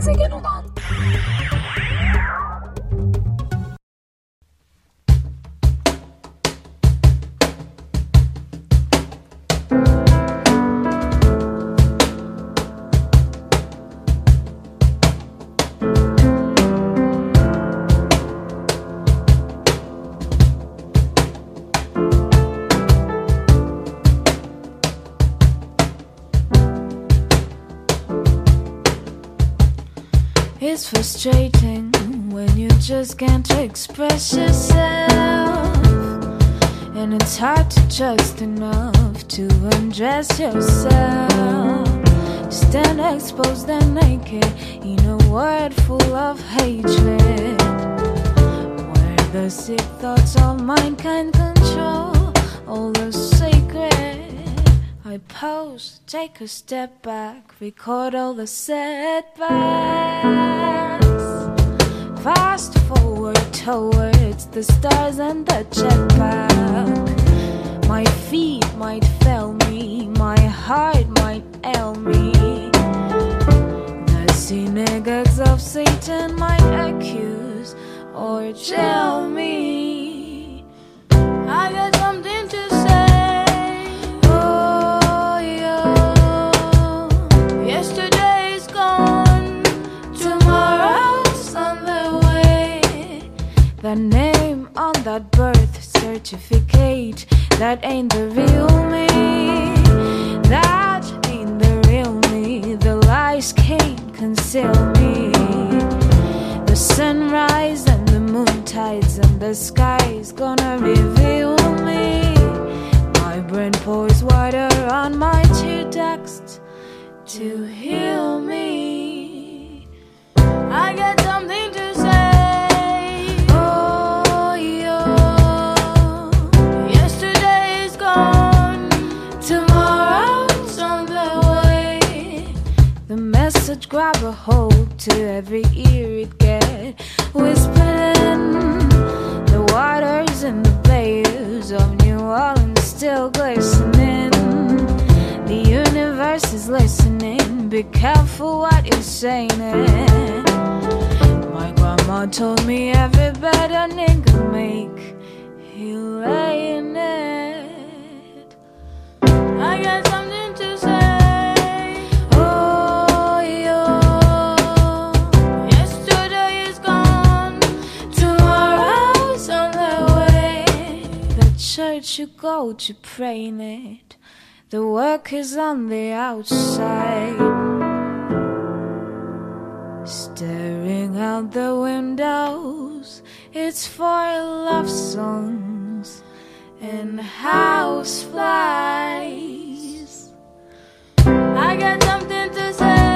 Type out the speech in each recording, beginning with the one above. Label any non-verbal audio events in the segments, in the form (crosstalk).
gezegen olan It's frustrating when you just can't express yourself. And it's hard to trust enough to undress yourself. Stand exposed and naked in a world full of hatred. Where the sick thoughts of mind can control all the. I pause, take a step back, record all the setbacks. Fast forward towards the stars and the jetpack. My feet might fail me, my heart might ail me. The synagogues of Satan might accuse or jail me. I got something that birth certificate, that ain't the real me. That ain't the real me. The lies can't conceal me. The sunrise and the moon tides and the sky's gonna reveal me. My brain pours water on my tear ducts to heal me. I got grab a hold to every ear it get whispering. The waters and the bayous of New Orleans still glistening. The universe is listening. Be careful what you're saying. My grandma told me every bed a nigga make, he lay in it. I got something you go to pray in it. The work is on the outside. Staring out the windows, it's for love songs and house flies. I got something to say.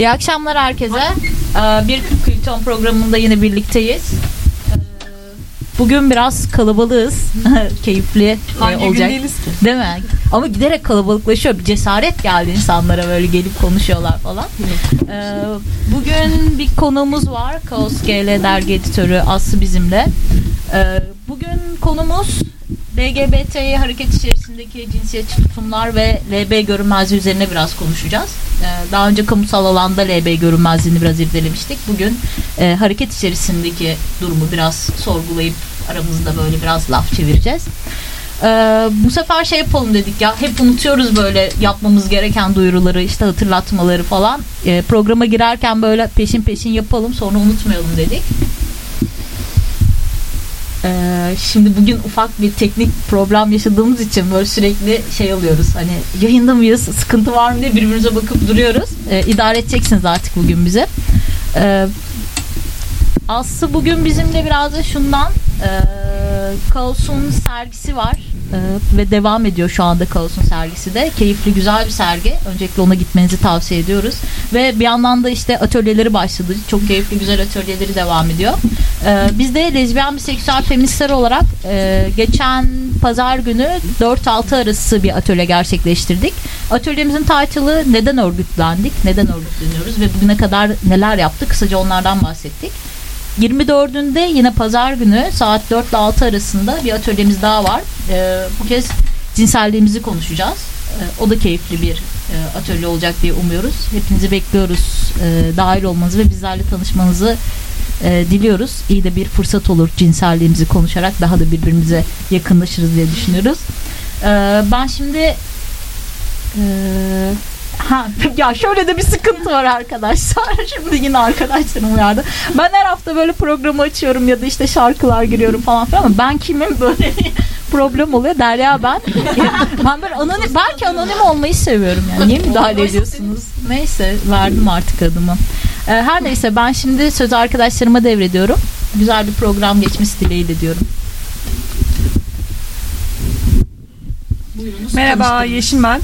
İyi akşamlar herkese. Ee, Bir Külton programında yine birlikteyiz. Ee, Bugün biraz kalabalığız. (laughs) Keyifli e, Hangi gün olacak. değiliz ki? Değil mi? Ama giderek kalabalıklaşıyor. Bir cesaret geldi insanlara böyle gelip konuşuyorlar falan. Ee, Bugün bir konuğumuz var. Kaos GL dergi editörü Aslı bizimle. Ee, Bugün konumuz LGBT hareket içerisindeki cinsiyetçi tutumlar ve LB görünmezliği üzerine biraz konuşacağız. Ee, Daha önce kamusal alanda LB görünmezliğini biraz irdelemiştik. Bugün e, hareket içerisindeki durumu biraz sorgulayıp aramızda böyle biraz laf çevireceğiz. Ee, bu sefer şey yapalım dedik ya hep unutuyoruz böyle yapmamız gereken duyuruları işte hatırlatmaları falan. Ee, programa girerken böyle peşin peşin yapalım sonra unutmayalım dedik. Ee, şimdi bugün ufak bir teknik problem yaşadığımız için böyle sürekli şey alıyoruz. Hani yayında mıyız, sıkıntı var mı diye birbirimize bakıp duruyoruz. Ee, idare edeceksiniz artık bugün bize. Ee, Aslı bugün bizimle biraz da şundan e, Kaos'un sergisi var e, ve devam ediyor şu anda Kaos'un sergisi de. Keyifli güzel bir sergi. Öncelikle ona gitmenizi tavsiye ediyoruz. Ve bir yandan da işte atölyeleri başladı. Çok keyifli güzel atölyeleri devam ediyor. E, biz de lezbiyen biseksüel feministler olarak e, geçen pazar günü 4-6 arası bir atölye gerçekleştirdik. Atölyemizin title'ı neden örgütlendik, neden örgütleniyoruz ve bugüne kadar neler yaptık kısaca onlardan bahsettik. 24'ünde yine pazar günü saat 4 ile 6 arasında bir atölyemiz daha var. Ee, bu kez cinselliğimizi konuşacağız. Ee, o da keyifli bir e, atölye olacak diye umuyoruz. Hepinizi bekliyoruz. E, dahil olmanızı ve bizlerle tanışmanızı e, diliyoruz. İyi de bir fırsat olur cinselliğimizi konuşarak daha da birbirimize yakınlaşırız diye düşünüyoruz. E, ben şimdi e, Ha, ya şöyle de bir sıkıntı var arkadaşlar. (laughs) Şimdi yine arkadaşlarım uyardı. Ben her hafta böyle programı açıyorum ya da işte şarkılar giriyorum falan filan ama ben kimim böyle problem oluyor. Derya ben. (laughs) ben böyle anonim, belki anonim olmayı seviyorum yani. Niye müdahale ediyorsunuz? Neyse verdim artık adımı. Ee, her neyse ben şimdi sözü arkadaşlarıma devrediyorum. Güzel bir program geçmesi dileğiyle diyorum. Buyurunuz, Merhaba Yeşim ben.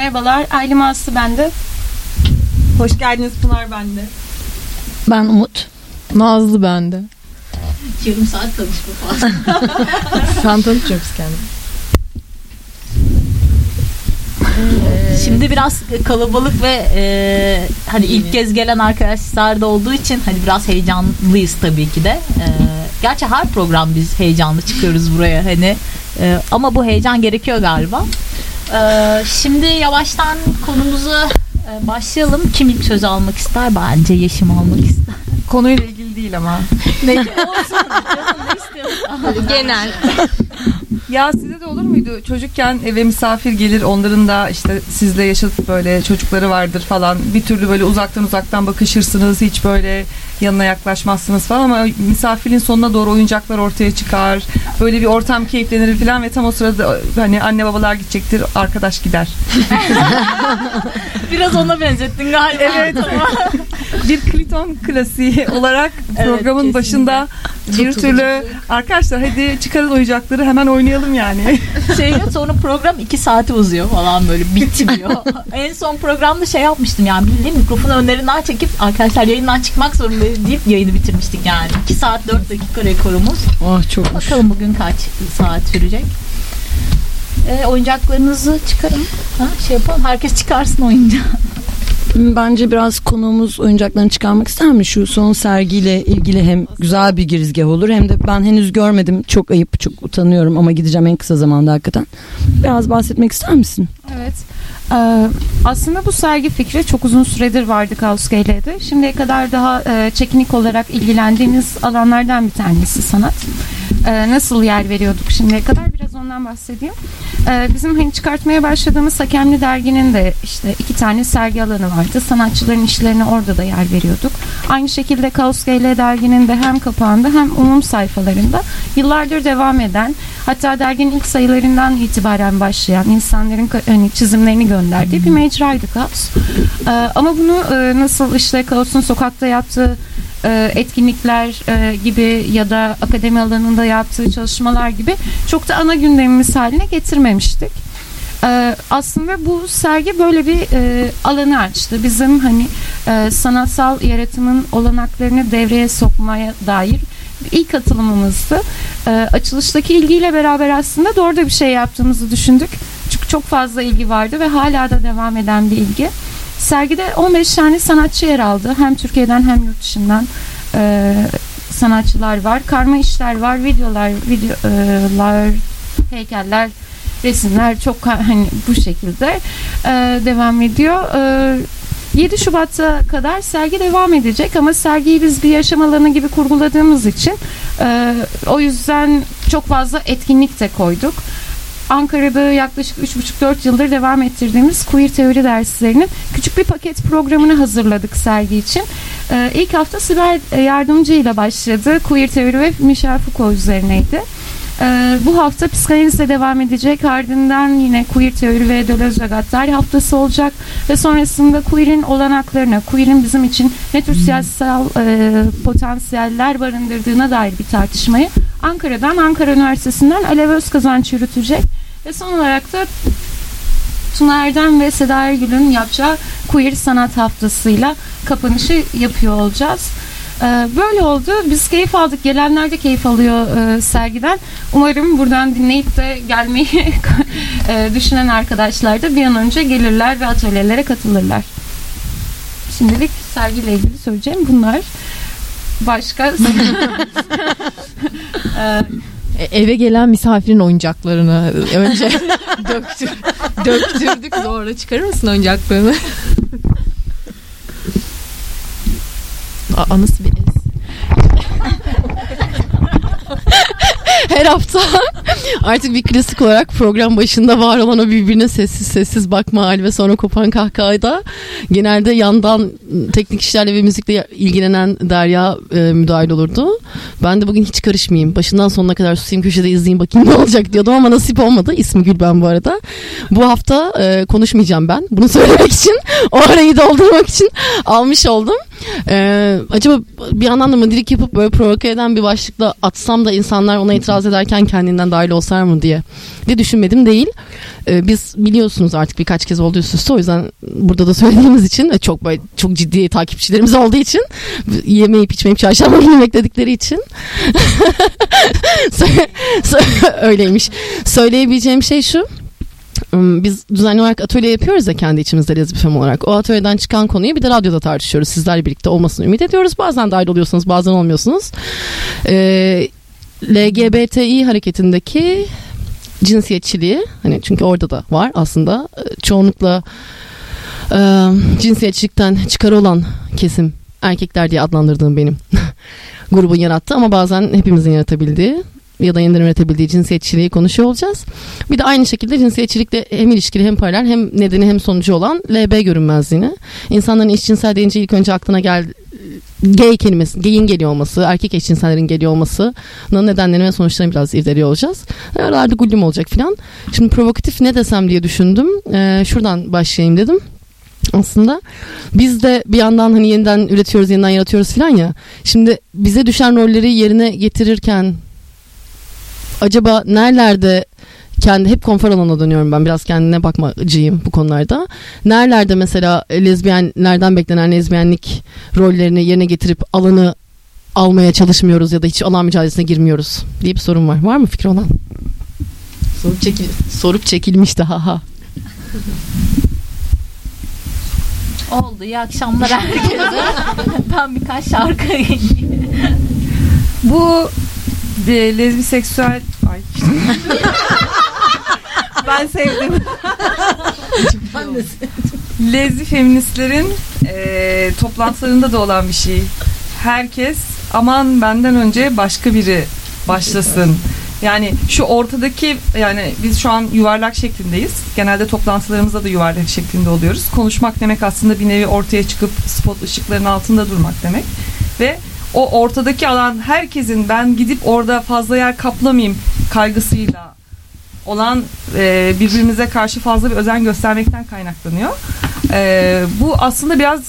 Merhabalar, Aylin Aslı bende. Hoş geldiniz Pınar bende. Ben Umut. Nazlı bende. Yarım saat tanışma falan. (laughs) Sen tanışıyoruz kendini. Şimdi biraz kalabalık ve e, hani ilk kez gelen arkadaşlar da olduğu için hani biraz heyecanlıyız tabii ki de. E, gerçi her program biz heyecanlı çıkıyoruz buraya hani e, ama bu heyecan gerekiyor galiba. Ee, şimdi yavaştan konumuzu e, başlayalım. Kim ilk sözü almak ister? Bence Yeşim almak ister. (laughs) Konuyla ilgili değil ama. ne olsun? Canım ne? (laughs) Genel. Ya size de olur muydu? Çocukken eve misafir gelir onların da işte sizle yaşatıp böyle çocukları vardır falan. Bir türlü böyle uzaktan uzaktan bakışırsınız. Hiç böyle yanına yaklaşmazsınız falan ama misafirin sonuna doğru oyuncaklar ortaya çıkar. Böyle bir ortam keyiflenir falan ve tam o sırada hani anne babalar gidecektir arkadaş gider. (laughs) Biraz ona benzettin galiba. Evet. Bir Kliton klasiği (laughs) olarak programın evet, başında bir türlü arkadaşlar hadi çıkarın oyuncakları hemen oynayalım yani. (laughs) Şey sonra program iki saati uzuyor falan böyle bitmiyor. (laughs) en son programda şey yapmıştım yani bildiğin mikrofonu önlerinden çekip arkadaşlar yayından çıkmak zorundayız deyip yayını bitirmiştik yani. 2 saat 4 dakika rekorumuz. Ah çok Bakalım bugün kaç saat sürecek. E, oyuncaklarınızı çıkarın. Ha, şey yapalım. Herkes çıkarsın oyuncağı. Bence biraz konuğumuz oyuncaklarını çıkarmak ister mi? Şu son sergiyle ilgili hem güzel bir girizgah olur hem de ben henüz görmedim. Çok ayıp, çok utanıyorum ama gideceğim en kısa zamanda hakikaten. Biraz bahsetmek ister misin? Evet. Ee, aslında bu sergi fikri çok uzun süredir vardı Kauskele'de. Şimdiye kadar daha e, çekinik olarak ilgilendiğimiz alanlardan bir tanesi sanat. Ee, nasıl yer veriyorduk şimdiye kadar biraz ondan bahsedeyim. Ee, bizim hani çıkartmaya başladığımız Hakemli Dergi'nin de işte iki tane sergi alanı vardı. Sanatçıların işlerine orada da yer veriyorduk. Aynı şekilde Kaos GL derginin de hem kapağında hem umum sayfalarında yıllardır devam eden hatta derginin ilk sayılarından itibaren başlayan insanların hani, çizimlerini gönderdiği bir mecraydı Kaos. Ee, ama bunu e, nasıl işte Kaos'un sokakta yaptığı e, etkinlikler e, gibi ya da akademi alanında yaptığı çalışmalar gibi çok da ana gündemimiz haline getirmemiştik. E, aslında bu sergi böyle bir alanı açtı. Bizim hani sanatsal yaratımın olanaklarını devreye sokmaya dair ilk atılımımızdı. açılıştaki ilgiyle beraber aslında doğru da bir şey yaptığımızı düşündük. Çünkü çok fazla ilgi vardı ve hala da devam eden bir ilgi. Sergide 15 tane sanatçı yer aldı. Hem Türkiye'den hem yurt dışından e, sanatçılar var. Karma işler var, videolar, videolar, heykeller, resimler çok hani bu şekilde e, devam ediyor. E, 7 Şubat'a kadar sergi devam edecek ama sergiyi biz bir yaşam alanı gibi kurguladığımız için e, o yüzden çok fazla etkinlik de koyduk. Ankara'da yaklaşık 3,5-4 yıldır devam ettirdiğimiz queer teori derslerinin küçük bir paket programını hazırladık sergi için. Ee, ilk hafta Sibel Yardımcı ile başladı. Queer teori ve Michel Foucault üzerineydi. Ee, bu hafta psikanalizle devam edecek. Ardından yine queer teori ve Deleuze ve haftası olacak. Ve sonrasında queer'in olanaklarına, queer'in bizim için ne tür siyasal e, potansiyeller barındırdığına dair bir tartışmayı Ankara'dan, Ankara Üniversitesi'nden Alev Özkazanç yürütecek. Ve son olarak da Tuna Erdem ve Seda Ergül'ün yapacağı Queer Sanat Haftası'yla kapanışı yapıyor olacağız. Ee, Böyle oldu. Biz keyif aldık. Gelenler de keyif alıyor e, sergiden. Umarım buradan dinleyip de gelmeyi (laughs) e, düşünen arkadaşlar da bir an önce gelirler ve atölyelere katılırlar. Şimdilik sergiyle ilgili söyleyeceğim bunlar. Başka (laughs) (laughs) Ee, eve gelen misafirin oyuncaklarını önce (laughs) döktür, döktürdük. Sonra çıkarır mısın oyuncaklarını? (laughs) Aa, nasıl bir Her hafta (laughs) artık bir klasik olarak program başında var olan o birbirine sessiz sessiz bakma hali ve sonra kopan kahkahada genelde yandan teknik işlerle ve müzikle ilgilenen Derya e, müdahil olurdu. Ben de bugün hiç karışmayayım. Başından sonuna kadar susayım köşede izleyeyim bakayım ne olacak diyordum ama nasip olmadı. İsmi Gül ben bu arada. Bu hafta e, konuşmayacağım ben. Bunu söylemek için (laughs) o arayı doldurmak için almış oldum. E, acaba bir yandan da madilik yapıp böyle provoke eden bir başlıkla atsam da insanlar ona itiraz ederken kendinden dahil olsar mı diye de düşünmedim değil. E, biz biliyorsunuz artık birkaç kez oldu üst üste o yüzden burada da söylediğimiz için çok böyle çok ciddi takipçilerimiz olduğu için yemeyip içmeyip çarşamba günü bekledikleri için (laughs) öyleymiş. Söyleyebileceğim şey şu. Im, Biz düzenli olarak atölye yapıyoruz ya kendi içimizde lezbifem olarak. O atölyeden çıkan konuyu bir de radyoda tartışıyoruz. Sizlerle birlikte olmasını ümit ediyoruz. Bazen dahil oluyorsunuz bazen olmuyorsunuz. Ee, LGBTİ hareketindeki cinsiyetçiliği hani çünkü orada da var aslında Ee, çoğunlukla e, cinsiyetçilikten çıkarı olan kesim erkekler diye adlandırdığım benim (laughs) grubun yarattığı ama bazen hepimizin yaratabildiği ya da yeniden üretebildiği cinsiyetçiliği konuşuyor olacağız. Bir de aynı şekilde cinsiyetçilikle hem ilişkili hem paralel hem nedeni hem sonucu olan LB görünmezliğini. İnsanların eşcinsel deyince ilk önce aklına gel gay kelimesi, gay'in geliyor olması, erkek eşcinsellerin geliyor olmasının nedenlerini ve sonuçlarını biraz irdeliyor olacağız. Aralarda gullüm olacak filan. Şimdi provokatif ne desem diye düşündüm. Ee, şuradan başlayayım dedim aslında. Biz de bir yandan hani yeniden üretiyoruz, yeniden yaratıyoruz filan ya. Şimdi bize düşen rolleri yerine getirirken acaba nerelerde kendi hep konfor alanına dönüyorum ben biraz kendine bakmacıyım bu konularda. Nerelerde mesela lezbiyenlerden beklenen lezbiyenlik rollerini yerine getirip alanı almaya çalışmıyoruz ya da hiç alan mücadelesine girmiyoruz diye bir sorun var. Var mı fikri olan? Sorup, çekil sorup çekilmişti ha ha. Oldu. İyi akşamlar herkese. (laughs) ben birkaç şarkı Bu de, lezbiseksüel ay (laughs) ben (laughs) sevdim. Lezbi feministlerin e, toplantılarında da olan bir şey. Herkes aman benden önce başka biri başlasın. Yani şu ortadaki yani biz şu an yuvarlak şeklindeyiz. Genelde toplantılarımızda da yuvarlak şeklinde oluyoruz. Konuşmak demek aslında bir nevi ortaya çıkıp spot ışıkların altında durmak demek. Ve o ortadaki alan herkesin ben gidip orada fazla yer kaplamayayım kaygısıyla olan e, birbirimize karşı fazla bir özen göstermekten kaynaklanıyor. E, bu aslında biraz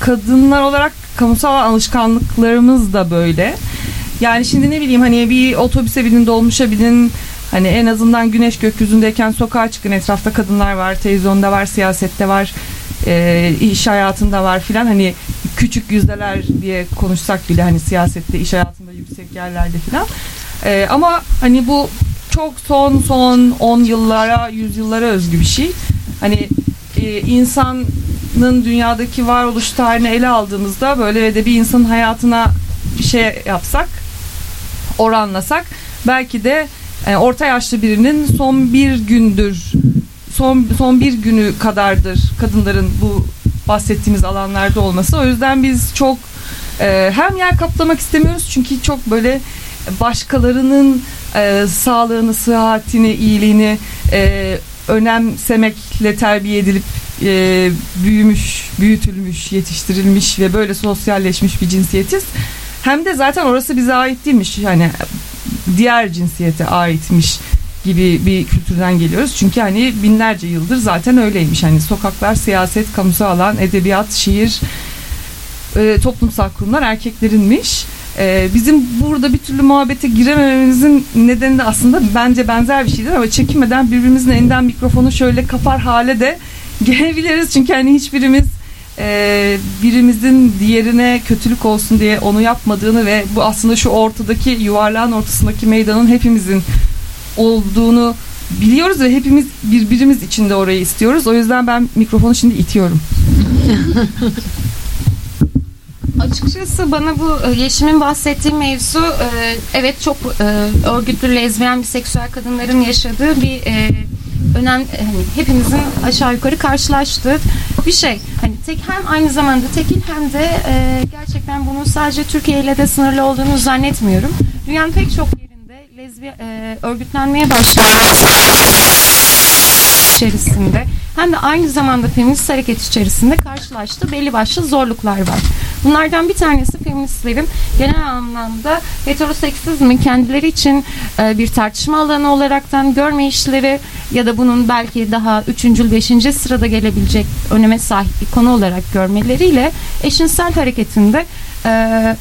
kadınlar olarak kamusal alışkanlıklarımız da böyle. Yani şimdi ne bileyim hani bir otobüse binin dolmuşa binin hani en azından güneş gökyüzündeyken sokağa çıkın etrafta kadınlar var televizyonda var siyasette var e, iş hayatında var filan hani küçük yüzdeler diye konuşsak bile hani siyasette iş hayatında yüksek yerlerde filan E, ama hani bu çok son son 10 yıllara 100 yıllara özgü bir şey. Hani e, insanın dünyadaki varoluş tarihini ele aldığımızda böyle de bir insanın hayatına bir şey yapsak oranlasak belki de e, orta yaşlı birinin son bir gündür son son bir günü kadardır kadınların bu bahsettiğimiz alanlarda olması. O yüzden biz çok e, hem yer kaplamak istemiyoruz çünkü çok böyle başkalarının e, sağlığını, sıhhatini, iyiliğini e, önemsemekle terbiye edilip e, büyümüş, büyütülmüş, yetiştirilmiş ve böyle sosyalleşmiş bir cinsiyetiz. Hem de zaten orası bize ait değilmiş. Yani diğer cinsiyete aitmiş gibi bir kültürden geliyoruz. Çünkü hani binlerce yıldır zaten öyleymiş. Hani sokaklar, siyaset, kamusal alan, edebiyat, şiir, e, toplumsal kurumlar erkeklerinmiş. E, bizim burada bir türlü muhabbete giremememizin nedeni de aslında bence benzer bir şeydir ama çekinmeden birbirimizin elinden mikrofonu şöyle kapar hale de (laughs) gelebiliriz. Çünkü hani hiçbirimiz e, birimizin diğerine kötülük olsun diye onu yapmadığını ve bu aslında şu ortadaki yuvarlağın ortasındaki meydanın hepimizin olduğunu biliyoruz ve hepimiz birbirimiz için de orayı istiyoruz. O yüzden ben mikrofonu şimdi itiyorum. (laughs) Açıkçası bana bu e, Yeşim'in bahsettiği mevzu e, evet çok e, örgütlü lezbiyen biseksüel kadınların yaşadığı bir e, önem hani hepimizin aşağı yukarı karşılaştığı bir şey. Hani tek hem aynı zamanda tekil hem de gerçekten bunun sadece Türkiye ile de sınırlı olduğunu zannetmiyorum. Dünyanın pek çok lezbiyen e, örgütlenmeye başlayan içerisinde hem de aynı zamanda feminist hareket içerisinde karşılaştığı belli başlı zorluklar var. Bunlardan bir tanesi feministlerin genel anlamda heteroseksizmi kendileri için e, bir tartışma alanı olaraktan görmeyişleri ya da bunun belki daha üçüncü, beşinci sırada gelebilecek öneme sahip bir konu olarak görmeleriyle eşinsel hareketinde e,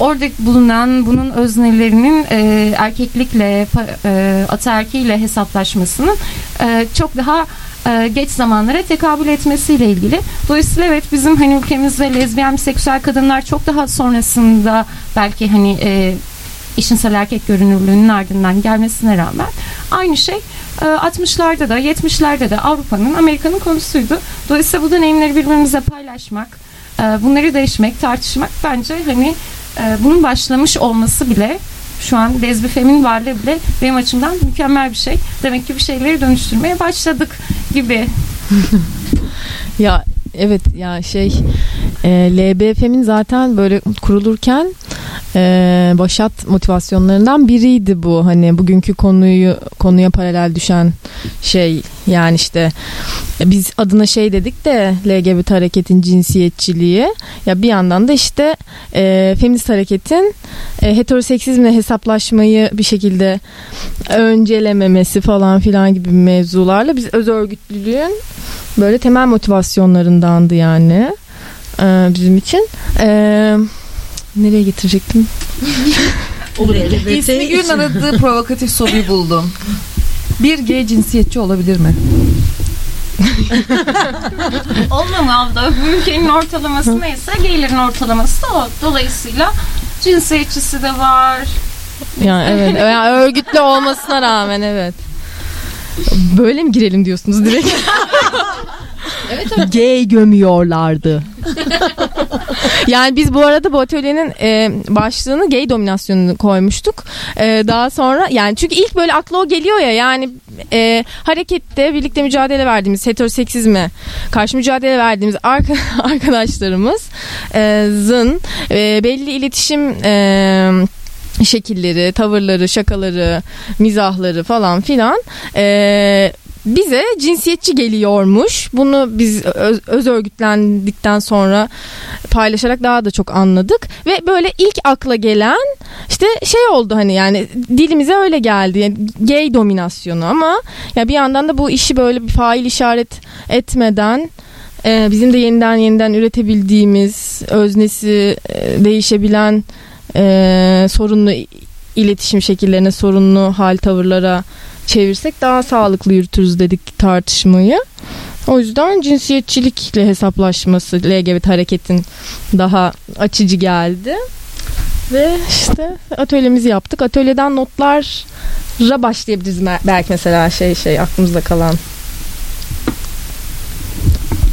orada bulunan bunun öznelerinin e, erkeklikle e, ataerkiyle hesaplaşmasının e, çok daha e, geç zamanlara tekabül etmesiyle ilgili. Dolayısıyla evet bizim hani ülkemizde lezbiyen seksüel kadınlar çok daha sonrasında belki hani e, eşinsel erkek görünürlüğünün ardından gelmesine rağmen aynı şey 60'larda da 70'lerde de Avrupa'nın Amerika'nın konusuydu. Dolayısıyla bu deneyimleri birbirimize paylaşmak, bunları değişmek, tartışmak bence hani bunun başlamış olması bile şu an lezbifemin varlığı bile benim açımdan mükemmel bir şey. Demek ki bir şeyleri dönüştürmeye başladık gibi. (laughs) ya evet ya şey e, LBF'min zaten böyle kurulurken e, başat motivasyonlarından biriydi bu. Hani bugünkü konuyu konuya paralel düşen şey yani işte biz adına şey dedik de LGBT hareketin cinsiyetçiliği. Ya bir yandan da işte e, feminist hareketin e, heteroseksizmle hesaplaşmayı bir şekilde öncelememesi falan filan gibi mevzularla biz öz örgütlülüğün böyle temel motivasyonlarındandı yani e, bizim için. E, nereye getirecektim? (laughs) Olur İsmi gün aradığı provokatif soruyu buldum. Bir gay cinsiyetçi olabilir mi? (laughs) Olmamalı. Bu ülkenin ortalaması neyse gaylerin ortalaması da o. Dolayısıyla cinsiyetçisi de var. Yani evet. Yani örgütlü olmasına rağmen evet. Böyle mi girelim diyorsunuz direkt? (laughs) evet, evet. Gay gömüyorlardı. (laughs) yani biz bu arada bu atölyenin e, başlığını gay dominasyonunu koymuştuk. E, daha sonra yani çünkü ilk böyle akla o geliyor ya yani e, harekette birlikte mücadele verdiğimiz heteroseksizme karşı mücadele verdiğimiz (laughs) arkadaşlarımızın e, belli iletişim e, şekilleri, tavırları, şakaları, mizahları falan filan e, bize cinsiyetçi geliyormuş. Bunu biz öz, öz örgütlendikten sonra paylaşarak daha da çok anladık ve böyle ilk akla gelen işte şey oldu hani yani dilimize öyle geldi. Yani gay dominasyonu ama ya bir yandan da bu işi böyle bir fail işaret etmeden e, bizim de yeniden yeniden üretebildiğimiz öznesi e, değişebilen e, sorunlu iletişim şekillerine, sorunlu hal tavırlara çevirsek daha sağlıklı yürütürüz dedik tartışmayı. O yüzden cinsiyetçilikle hesaplaşması LGBT hareketin daha açıcı geldi. Ve işte atölyemizi yaptık. Atölyeden notlara başlayabiliriz belki mesela şey şey aklımızda kalan.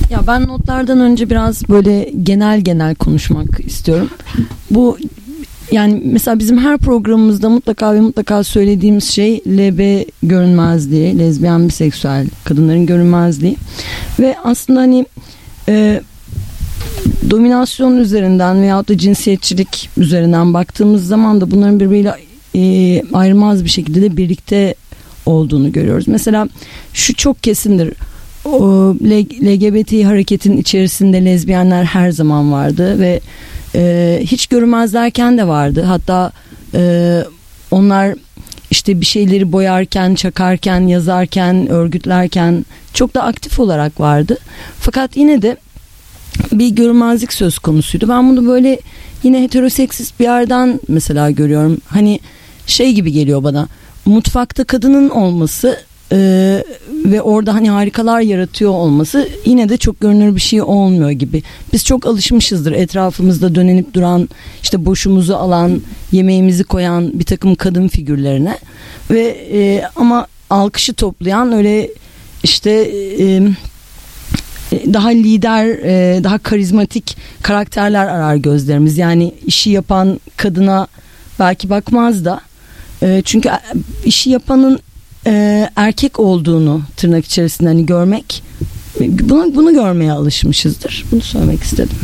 Ya ben notlardan önce biraz böyle genel genel konuşmak istiyorum. Bu yani mesela bizim her programımızda mutlaka ve mutlaka söylediğimiz şey LB görünmezliği, lezbiyen biseksüel kadınların görünmezliği ve aslında hani e, dominasyon üzerinden veyahut da cinsiyetçilik üzerinden baktığımız zaman da bunların birbiriyle e, ayrılmaz bir şekilde de birlikte olduğunu görüyoruz. Mesela şu çok kesindir. O, LGBT hareketin içerisinde lezbiyenler her zaman vardı ve e, hiç görünmezlerken de vardı. Hatta e, onlar işte bir şeyleri boyarken, çakarken, yazarken, örgütlerken çok da aktif olarak vardı. Fakat yine de bir görünmezlik söz konusuydu. Ben bunu böyle yine heteroseksist bir yerden mesela görüyorum. Hani şey gibi geliyor bana. Mutfakta kadının olması e, ve orada hani harikalar yaratıyor olması yine de çok görünür bir şey olmuyor gibi. Biz çok alışmışızdır etrafımızda dönenip duran işte boşumuzu alan yemeğimizi koyan bir takım kadın figürlerine ve e, ama alkışı toplayan öyle işte e, daha lider, e, daha karizmatik karakterler arar gözlerimiz. Yani işi yapan kadına belki bakmaz da. E, çünkü işi yapanın e, erkek olduğunu tırnak içerisinde hani görmek bunu, bunu görmeye alışmışızdır. Bunu söylemek istedim.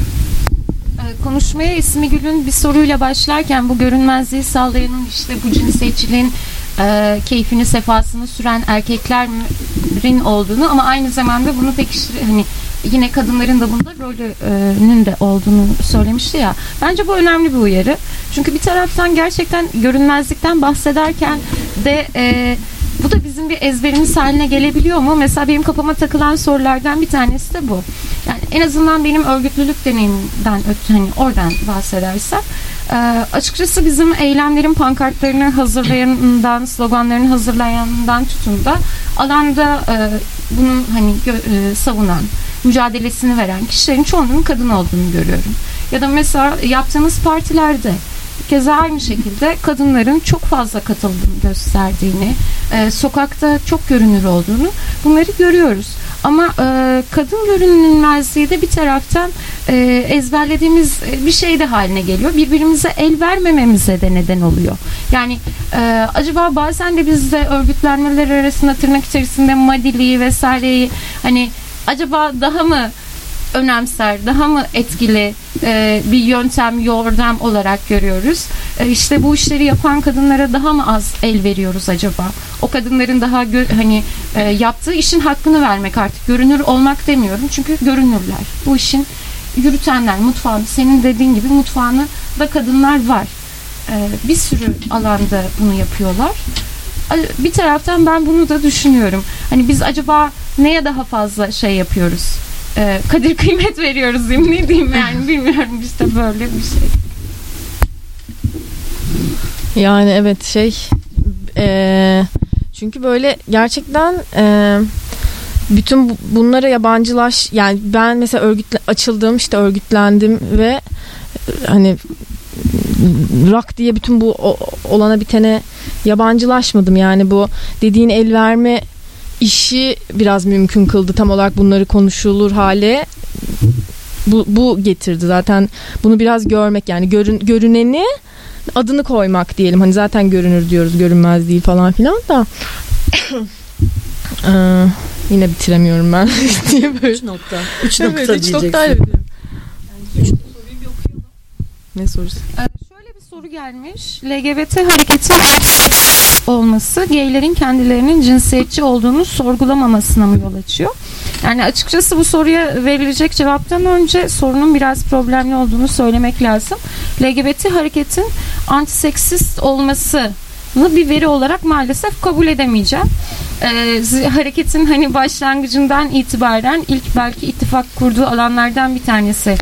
Ee, Konuşmaya İsmi Gül'ün bir soruyla başlarken bu görünmezliği sağlayanın işte bu cinsiyetçiliğin e, keyfini sefasını süren erkeklerin olduğunu ama aynı zamanda bunu pekiştir hani yine kadınların da bunda rolünün de olduğunu söylemişti ya. Bence bu önemli bir uyarı. Çünkü bir taraftan gerçekten görünmezlikten bahsederken de e, bu da bizim bir ezberimiz haline gelebiliyor mu? Mesela benim kafama takılan sorulardan bir tanesi de bu. Yani en azından benim örgütlülük deneyimimden öte hani oradan bahsedersem e, açıkçası bizim eylemlerin pankartlarını hazırlayanından, sloganlarını hazırlayanından tutun da alanda e, bunu hani e, savunan, mücadelesini veren kişilerin çoğunun kadın olduğunu görüyorum. Ya da mesela yaptığımız partilerde keza aynı şekilde kadınların çok fazla katıldığını gösterdiğini, e, sokakta çok görünür olduğunu bunları görüyoruz. Ama e, kadın görünmezliği de bir taraftan e, ezberlediğimiz bir şey de haline geliyor. Birbirimize el vermememize de neden oluyor. Yani e, acaba bazen de bizde örgütlenmeler arasında tırnak içerisinde madiliği vesaireyi hani acaba daha mı önemser, daha mı etkili e, bir yöntem, yordam olarak görüyoruz. E, işte bu işleri yapan kadınlara daha mı az el veriyoruz acaba? O kadınların daha gö- hani e, yaptığı işin hakkını vermek artık görünür olmak demiyorum çünkü görünürler. Bu işin yürütenler, mutfağını senin dediğin gibi mutfağını da kadınlar var. E, bir sürü alanda bunu yapıyorlar. Bir taraftan ben bunu da düşünüyorum. Hani biz acaba neye daha fazla şey yapıyoruz? E, kadir kıymet veriyoruz. Diyeyim (laughs) ne diyeyim yani? Bilmiyorum. İşte böyle bir şey. Yani evet şey eee, çünkü böyle gerçekten eee, bütün bu- bunlara yabancılaş yani ben mesela örgütle açıldım işte örgütlendim ve e, hani rock diye bütün bu olana bitene yabancılaşmadım. Yani bu dediğin el verme işi biraz mümkün kıldı tam olarak bunları konuşulur hale bu, bu getirdi zaten bunu biraz görmek yani görün, görüneni adını koymak diyelim hani zaten görünür diyoruz görünmez değil falan filan da (coughs) Ee, yine bitiremiyorum ben diye böyle. 3 nokta. 3 Evet, nokta üç diyeceksin. bitiriyorum. Ne sorusu? Bir soru gelmiş. LGBT hareketin olması gaylerin kendilerinin cinsiyetçi olduğunu sorgulamamasına mı yol açıyor? Yani açıkçası bu soruya verilecek cevaptan önce sorunun biraz problemli olduğunu söylemek lazım. LGBT hareketin antiseksist olması bir veri olarak maalesef kabul edemeyeceğim. Ee, hareketin hani başlangıcından itibaren ilk belki ittifak kurduğu alanlardan bir tanesi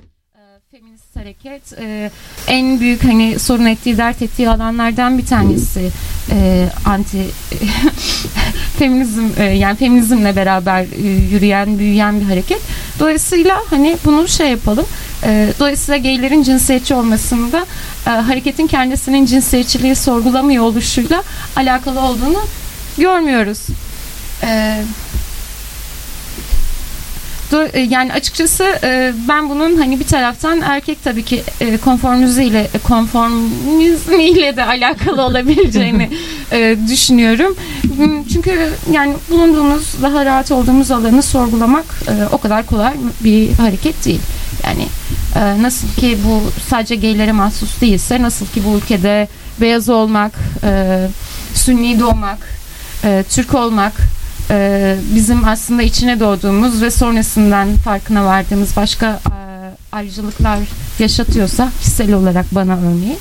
Hareket Ee, en büyük hani sorun ettiği dert ettiği alanlardan bir tanesi Ee, anti (laughs) feminizm e, yani feminizmle beraber e, yürüyen büyüyen bir hareket dolayısıyla hani bunu şey yapalım Ee, dolayısıyla gaylerin cinsiyetçi olmasında e, hareketin kendisinin cinsiyetçiliği sorgulamıyor oluşuyla alakalı olduğunu görmüyoruz. Ee, do- e, yani açıkçası e, ben bunun hani bir taraftan erkek tabii ki e, konformizmiyle konformizmiyle de (laughs) alakalı olabileceğini e, düşünüyorum. Hmm, Çünkü yani bulunduğumuz daha rahat olduğumuz alanı sorgulamak e, o kadar kolay bir hareket değil. Yani e, nasıl ki bu sadece geylere mahsus değilse nasıl ki bu ülkede beyaz olmak, e, sünni doğmak, e, Türk olmak e, bizim aslında içine doğduğumuz ve sonrasından farkına vardığımız başka e, ayrıcalıklar yaşatıyorsa kişisel olarak bana örneğin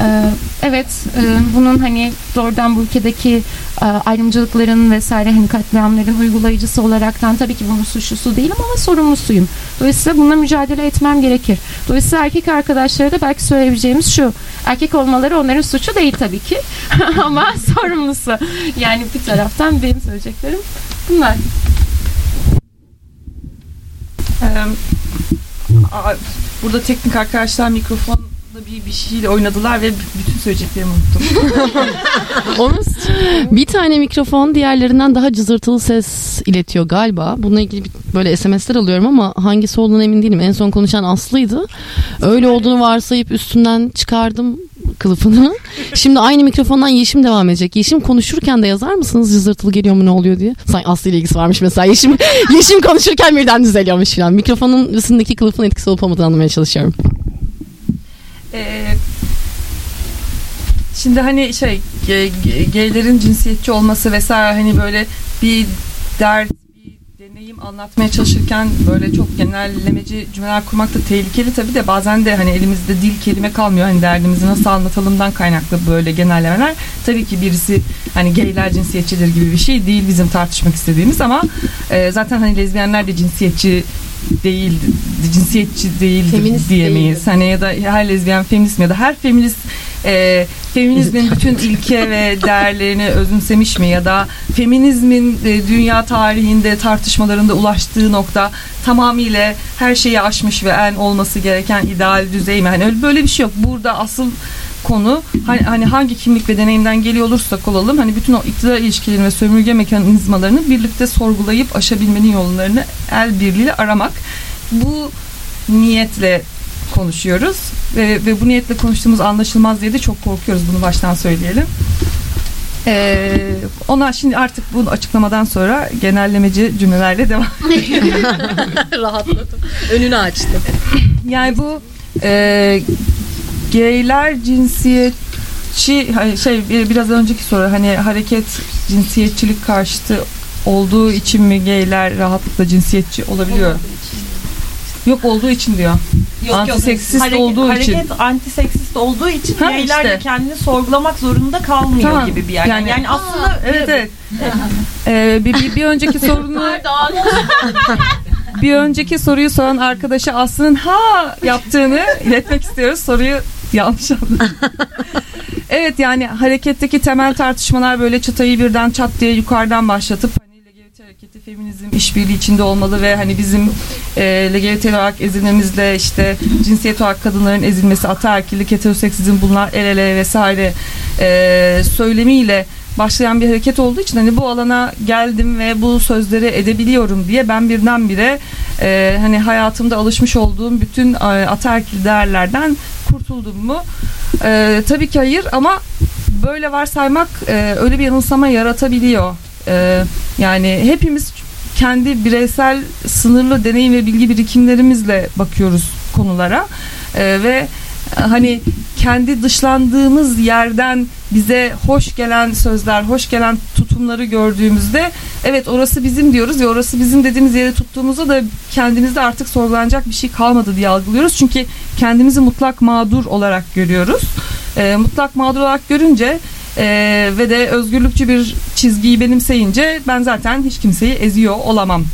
Ee, evet e, bunun hani doğrudan bu ülkedeki e, ayrımcılıkların vesaire hani katliamların uygulayıcısı olaraktan tabii ki bunun suçlusu değilim ama sorumlusuyum. Dolayısıyla bununla mücadele etmem gerekir. Dolayısıyla erkek arkadaşlara da belki söyleyebileceğimiz şu. Erkek olmaları onların suçu değil tabii ki. (laughs) ama sorumlusu. Yani bir taraftan benim söyleyeceklerim bunlar. Burada teknik arkadaşlar mikrofonda bir, bir şeyle oynadılar ve bütün söyleyeceklerimi unuttum. (laughs) Onun bir tane mikrofon diğerlerinden daha cızırtılı ses iletiyor galiba. Bununla ilgili bir, böyle SMS'ler alıyorum ama hangisi olduğunu emin değilim. En son konuşan Aslı'ydı. Öyle olduğunu varsayıp üstünden çıkardım kılıfını. (laughs) Şimdi aynı mikrofondan Yeşim devam edecek. Yeşim konuşurken de yazar mısınız cızırtılı geliyor mu ne oluyor diye. Sanki Aslı ile ilgisi varmış mesela. Yeşim, (laughs) Yeşim konuşurken birden düzeliyormuş falan. Mikrofonun üstündeki kılıfın etkisi olup olmadığını anlamaya çalışıyorum. Ee, şimdi hani şey ge- ge- gaylerin cinsiyetçi olması vesaire hani böyle bir dert deneyim anlatmaya çalışırken böyle çok genellemeci cümleler kurmak da tehlikeli tabii de bazen de hani elimizde dil kelime kalmıyor. Hani derdimizi nasıl anlatalımdan kaynaklı böyle genellemeler tabii ki birisi hani gayler cinsiyetçidir gibi bir şey değil bizim tartışmak istediğimiz ama e, zaten hani lezbiyenler de cinsiyetçi değil cinsiyetçi değil Feminist diyemeyiz. değildir. Hani ya da her lezbiyen feminist mi ya da her feminist e, feminizmin (laughs) bütün ilke ve değerlerini özümsemiş mi ya da feminizmin e, dünya tarihinde tartışmalarında ulaştığı nokta tamamıyla her şeyi aşmış ve en olması gereken ideal düzey mi? Hani öyle böyle bir şey yok. Burada asıl konu hani, hani hangi kimlik ve deneyimden geliyor olursak olalım hani bütün o iktidar ilişkilerini ve sömürge mekanizmalarını birlikte sorgulayıp aşabilmenin yollarını el birliğiyle aramak. Bu niyetle konuşuyoruz ve, ve bu niyetle konuştuğumuz anlaşılmaz diye de çok korkuyoruz bunu baştan söyleyelim. Ee, ona şimdi artık bu açıklamadan sonra genellemeci cümlelerle devam (laughs) Rahatladım. Önünü açtı. Yani bu e, gayler cinsiyetçi hani şey bir- biraz önceki soru hani hareket cinsiyetçilik karşıtı olduğu için mi gayler rahatlıkla cinsiyetçi olabiliyor? Yok olduğu için diyor. Antiseksist olduğu için. hareket antiseksist olduğu için Ha, gayler işte. de kendini sorgulamak zorunda kalmıyor Tamam. gibi bir yerden. Yani- Yani, aslında Evet evet. Ee, bir, bir, bir önceki (laughs) sorunu bir önceki soruyu soran arkadaşa Aslı'nın ha yaptığını iletmek istiyoruz. Soruyu (laughs) yanlış anladım. evet yani hareketteki temel tartışmalar böyle çıtayı birden çat diye yukarıdan başlatıp hani LGBT hareketi feminizm işbirliği içinde olmalı ve hani bizim e, LGBT olarak ezilmemizle işte cinsiyet olarak kadınların ezilmesi, ataerkillik, heteroseksizm bunlar el ele vesaire e, söylemiyle başlayan bir hareket olduğu için hani bu alana geldim ve bu sözleri edebiliyorum diye ben birdenbire e, hani hayatımda alışmış olduğum bütün e, ataerkil değerlerden kurtuldum mu? E, tabii ki hayır ama böyle varsaymak e, öyle bir yanılsama yaratabiliyor. E, yani hepimiz kendi bireysel sınırlı deneyim ve bilgi birikimlerimizle bakıyoruz konulara E, ve hani kendi dışlandığımız yerden bize hoş gelen sözler, hoş gelen tutumları gördüğümüzde evet orası bizim diyoruz ve orası bizim dediğimiz yere tuttuğumuzda da kendimizde artık sorgulanacak bir şey kalmadı diye algılıyoruz. Çünkü kendimizi mutlak mağdur olarak görüyoruz. E, mutlak mağdur olarak görünce e, ve de özgürlükçü bir çizgiyi benimseyince ben zaten hiç kimseyi eziyor olamam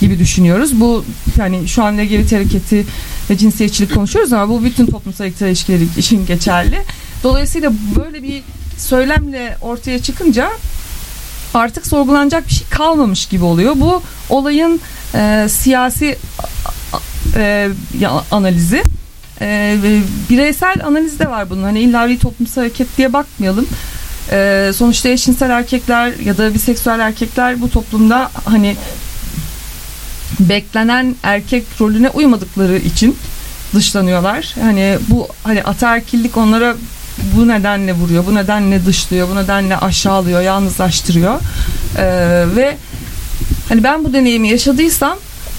gibi düşünüyoruz. Bu yani şu an LGBT hareketi ve cinsiyetçilik konuşuyoruz ama bu bütün toplumsal iktidar ilişkileri için geçerli. Dolayısıyla böyle bir söylemle ortaya çıkınca artık sorgulanacak bir şey kalmamış gibi oluyor. Bu olayın e, siyasi e, analizi. E, bireysel analiz de var bunun. Hani illa bir toplumsal hareket diye bakmayalım. E, sonuçta eşcinsel erkekler ya da biseksüel erkekler bu toplumda hani beklenen erkek rolüne uymadıkları için dışlanıyorlar. Hani bu hani ataerkillik onlara bu nedenle vuruyor, bu nedenle dışlıyor, bu nedenle aşağılıyor, yalnızlaştırıyor. Ee, ve hani ben bu deneyimi yaşadıysam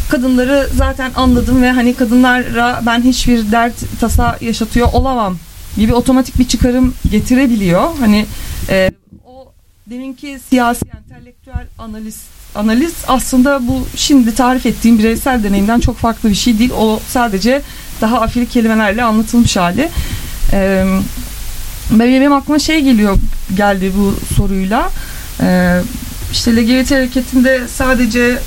kadınları zaten anladım ve hani kadınlara ben hiçbir dert tasa yaşatıyor olamam gibi otomatik bir çıkarım getirebiliyor. Hani e, o deminki siyasi entelektüel analiz analiz aslında bu şimdi tarif ettiğim bireysel deneyimden çok farklı bir şey değil. O sadece daha afili kelimelerle anlatılmış hali. Ee, benim aklıma şey geliyor geldi bu soruyla. Ee, işte LGBT hareketinde sadece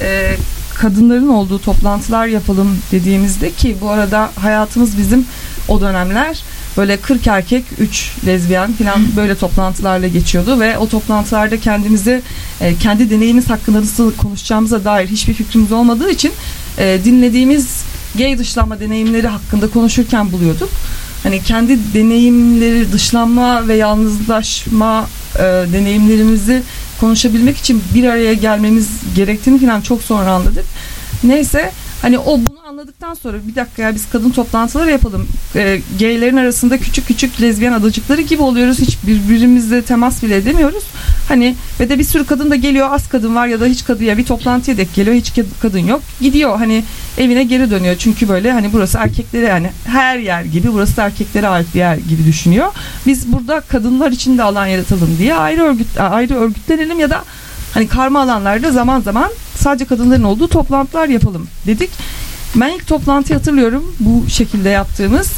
e, kadınların olduğu toplantılar yapalım dediğimizde ki bu arada hayatımız bizim o dönemler böyle 40 erkek 3 lezbiyen falan böyle toplantılarla geçiyordu ve o toplantılarda kendimizi e, kendi deneyimimiz hakkında nasıl konuşacağımıza dair hiçbir fikrimiz olmadığı için e, dinlediğimiz gay dışlanma deneyimleri hakkında konuşurken buluyorduk. Hani kendi deneyimleri dışlanma ve yalnızlaşma e, deneyimlerimizi konuşabilmek için bir araya gelmemiz gerektiğini falan çok sonra anladık. Neyse hani o bunu anladıktan sonra bir dakika ya biz kadın toplantıları yapalım. E, gaylerin arasında küçük küçük lezbiyen adacıkları gibi oluyoruz. Hiç birbirimizle temas bile edemiyoruz. Hani ve de bir sürü kadın da geliyor az kadın var ya da hiç kadın ya bir toplantıya dek geliyor hiç kadın yok. Gidiyor hani evine geri dönüyor. Çünkü böyle hani burası erkeklere yani her yer gibi burası da erkeklere ait bir yer gibi düşünüyor. Biz burada kadınlar için de alan yaratalım diye ayrı örgüt ayrı örgütlenelim ya da hani karma alanlarda zaman zaman sadece kadınların olduğu toplantılar yapalım dedik. Ben ilk toplantıyı hatırlıyorum bu şekilde yaptığımız.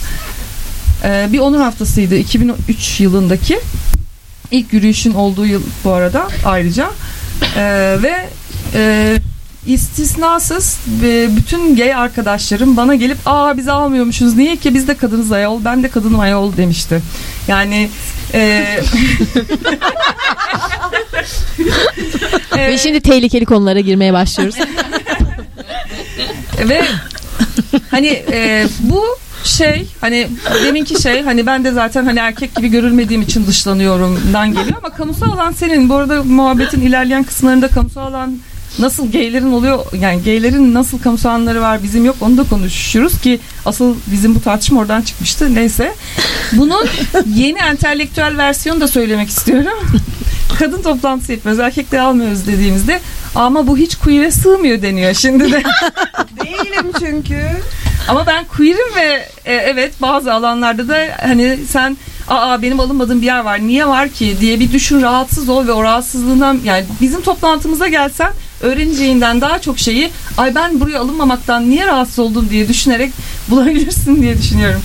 Ee, bir onur haftasıydı 2003 yılındaki. ilk yürüyüşün olduğu yıl bu arada ayrıca. Ee, ve e, istisnasız ve bütün gay arkadaşlarım bana gelip aa biz almıyormuşuz niye ki biz de kadınız ayol ben de kadınım ayol demişti. Yani e, Ve şimdi tehlikeli konulara girmeye başlıyoruz. (laughs) ve hani e, bu şey hani deminki şey hani ben de zaten hani erkek gibi görülmediğim için dışlanıyorumdan geliyor ama kamusal alan senin. Bu arada muhabbetin ilerleyen kısımlarında kamusal alan nasıl gaylerin oluyor? Yani gaylerin nasıl kamusal alanları var bizim yok onu da konuşuyoruz ki asıl bizim bu tartışma oradan çıkmıştı. Neyse. Bunun yeni entelektüel versiyonu da söylemek istiyorum. Kadın toplantısı yapıyoruz erkekleri almıyoruz dediğimizde ama bu hiç queer'e sığmıyor deniyor şimdi de (laughs) Değilim çünkü. ama ben queer'im ve e, evet bazı alanlarda da hani sen aa benim alınmadığım bir yer var niye var ki diye bir düşün rahatsız ol ve o rahatsızlığından yani bizim toplantımıza gelsen öğreneceğinden daha çok şeyi ay ben buraya alınmamaktan niye rahatsız oldum diye düşünerek bulabilirsin diye düşünüyorum.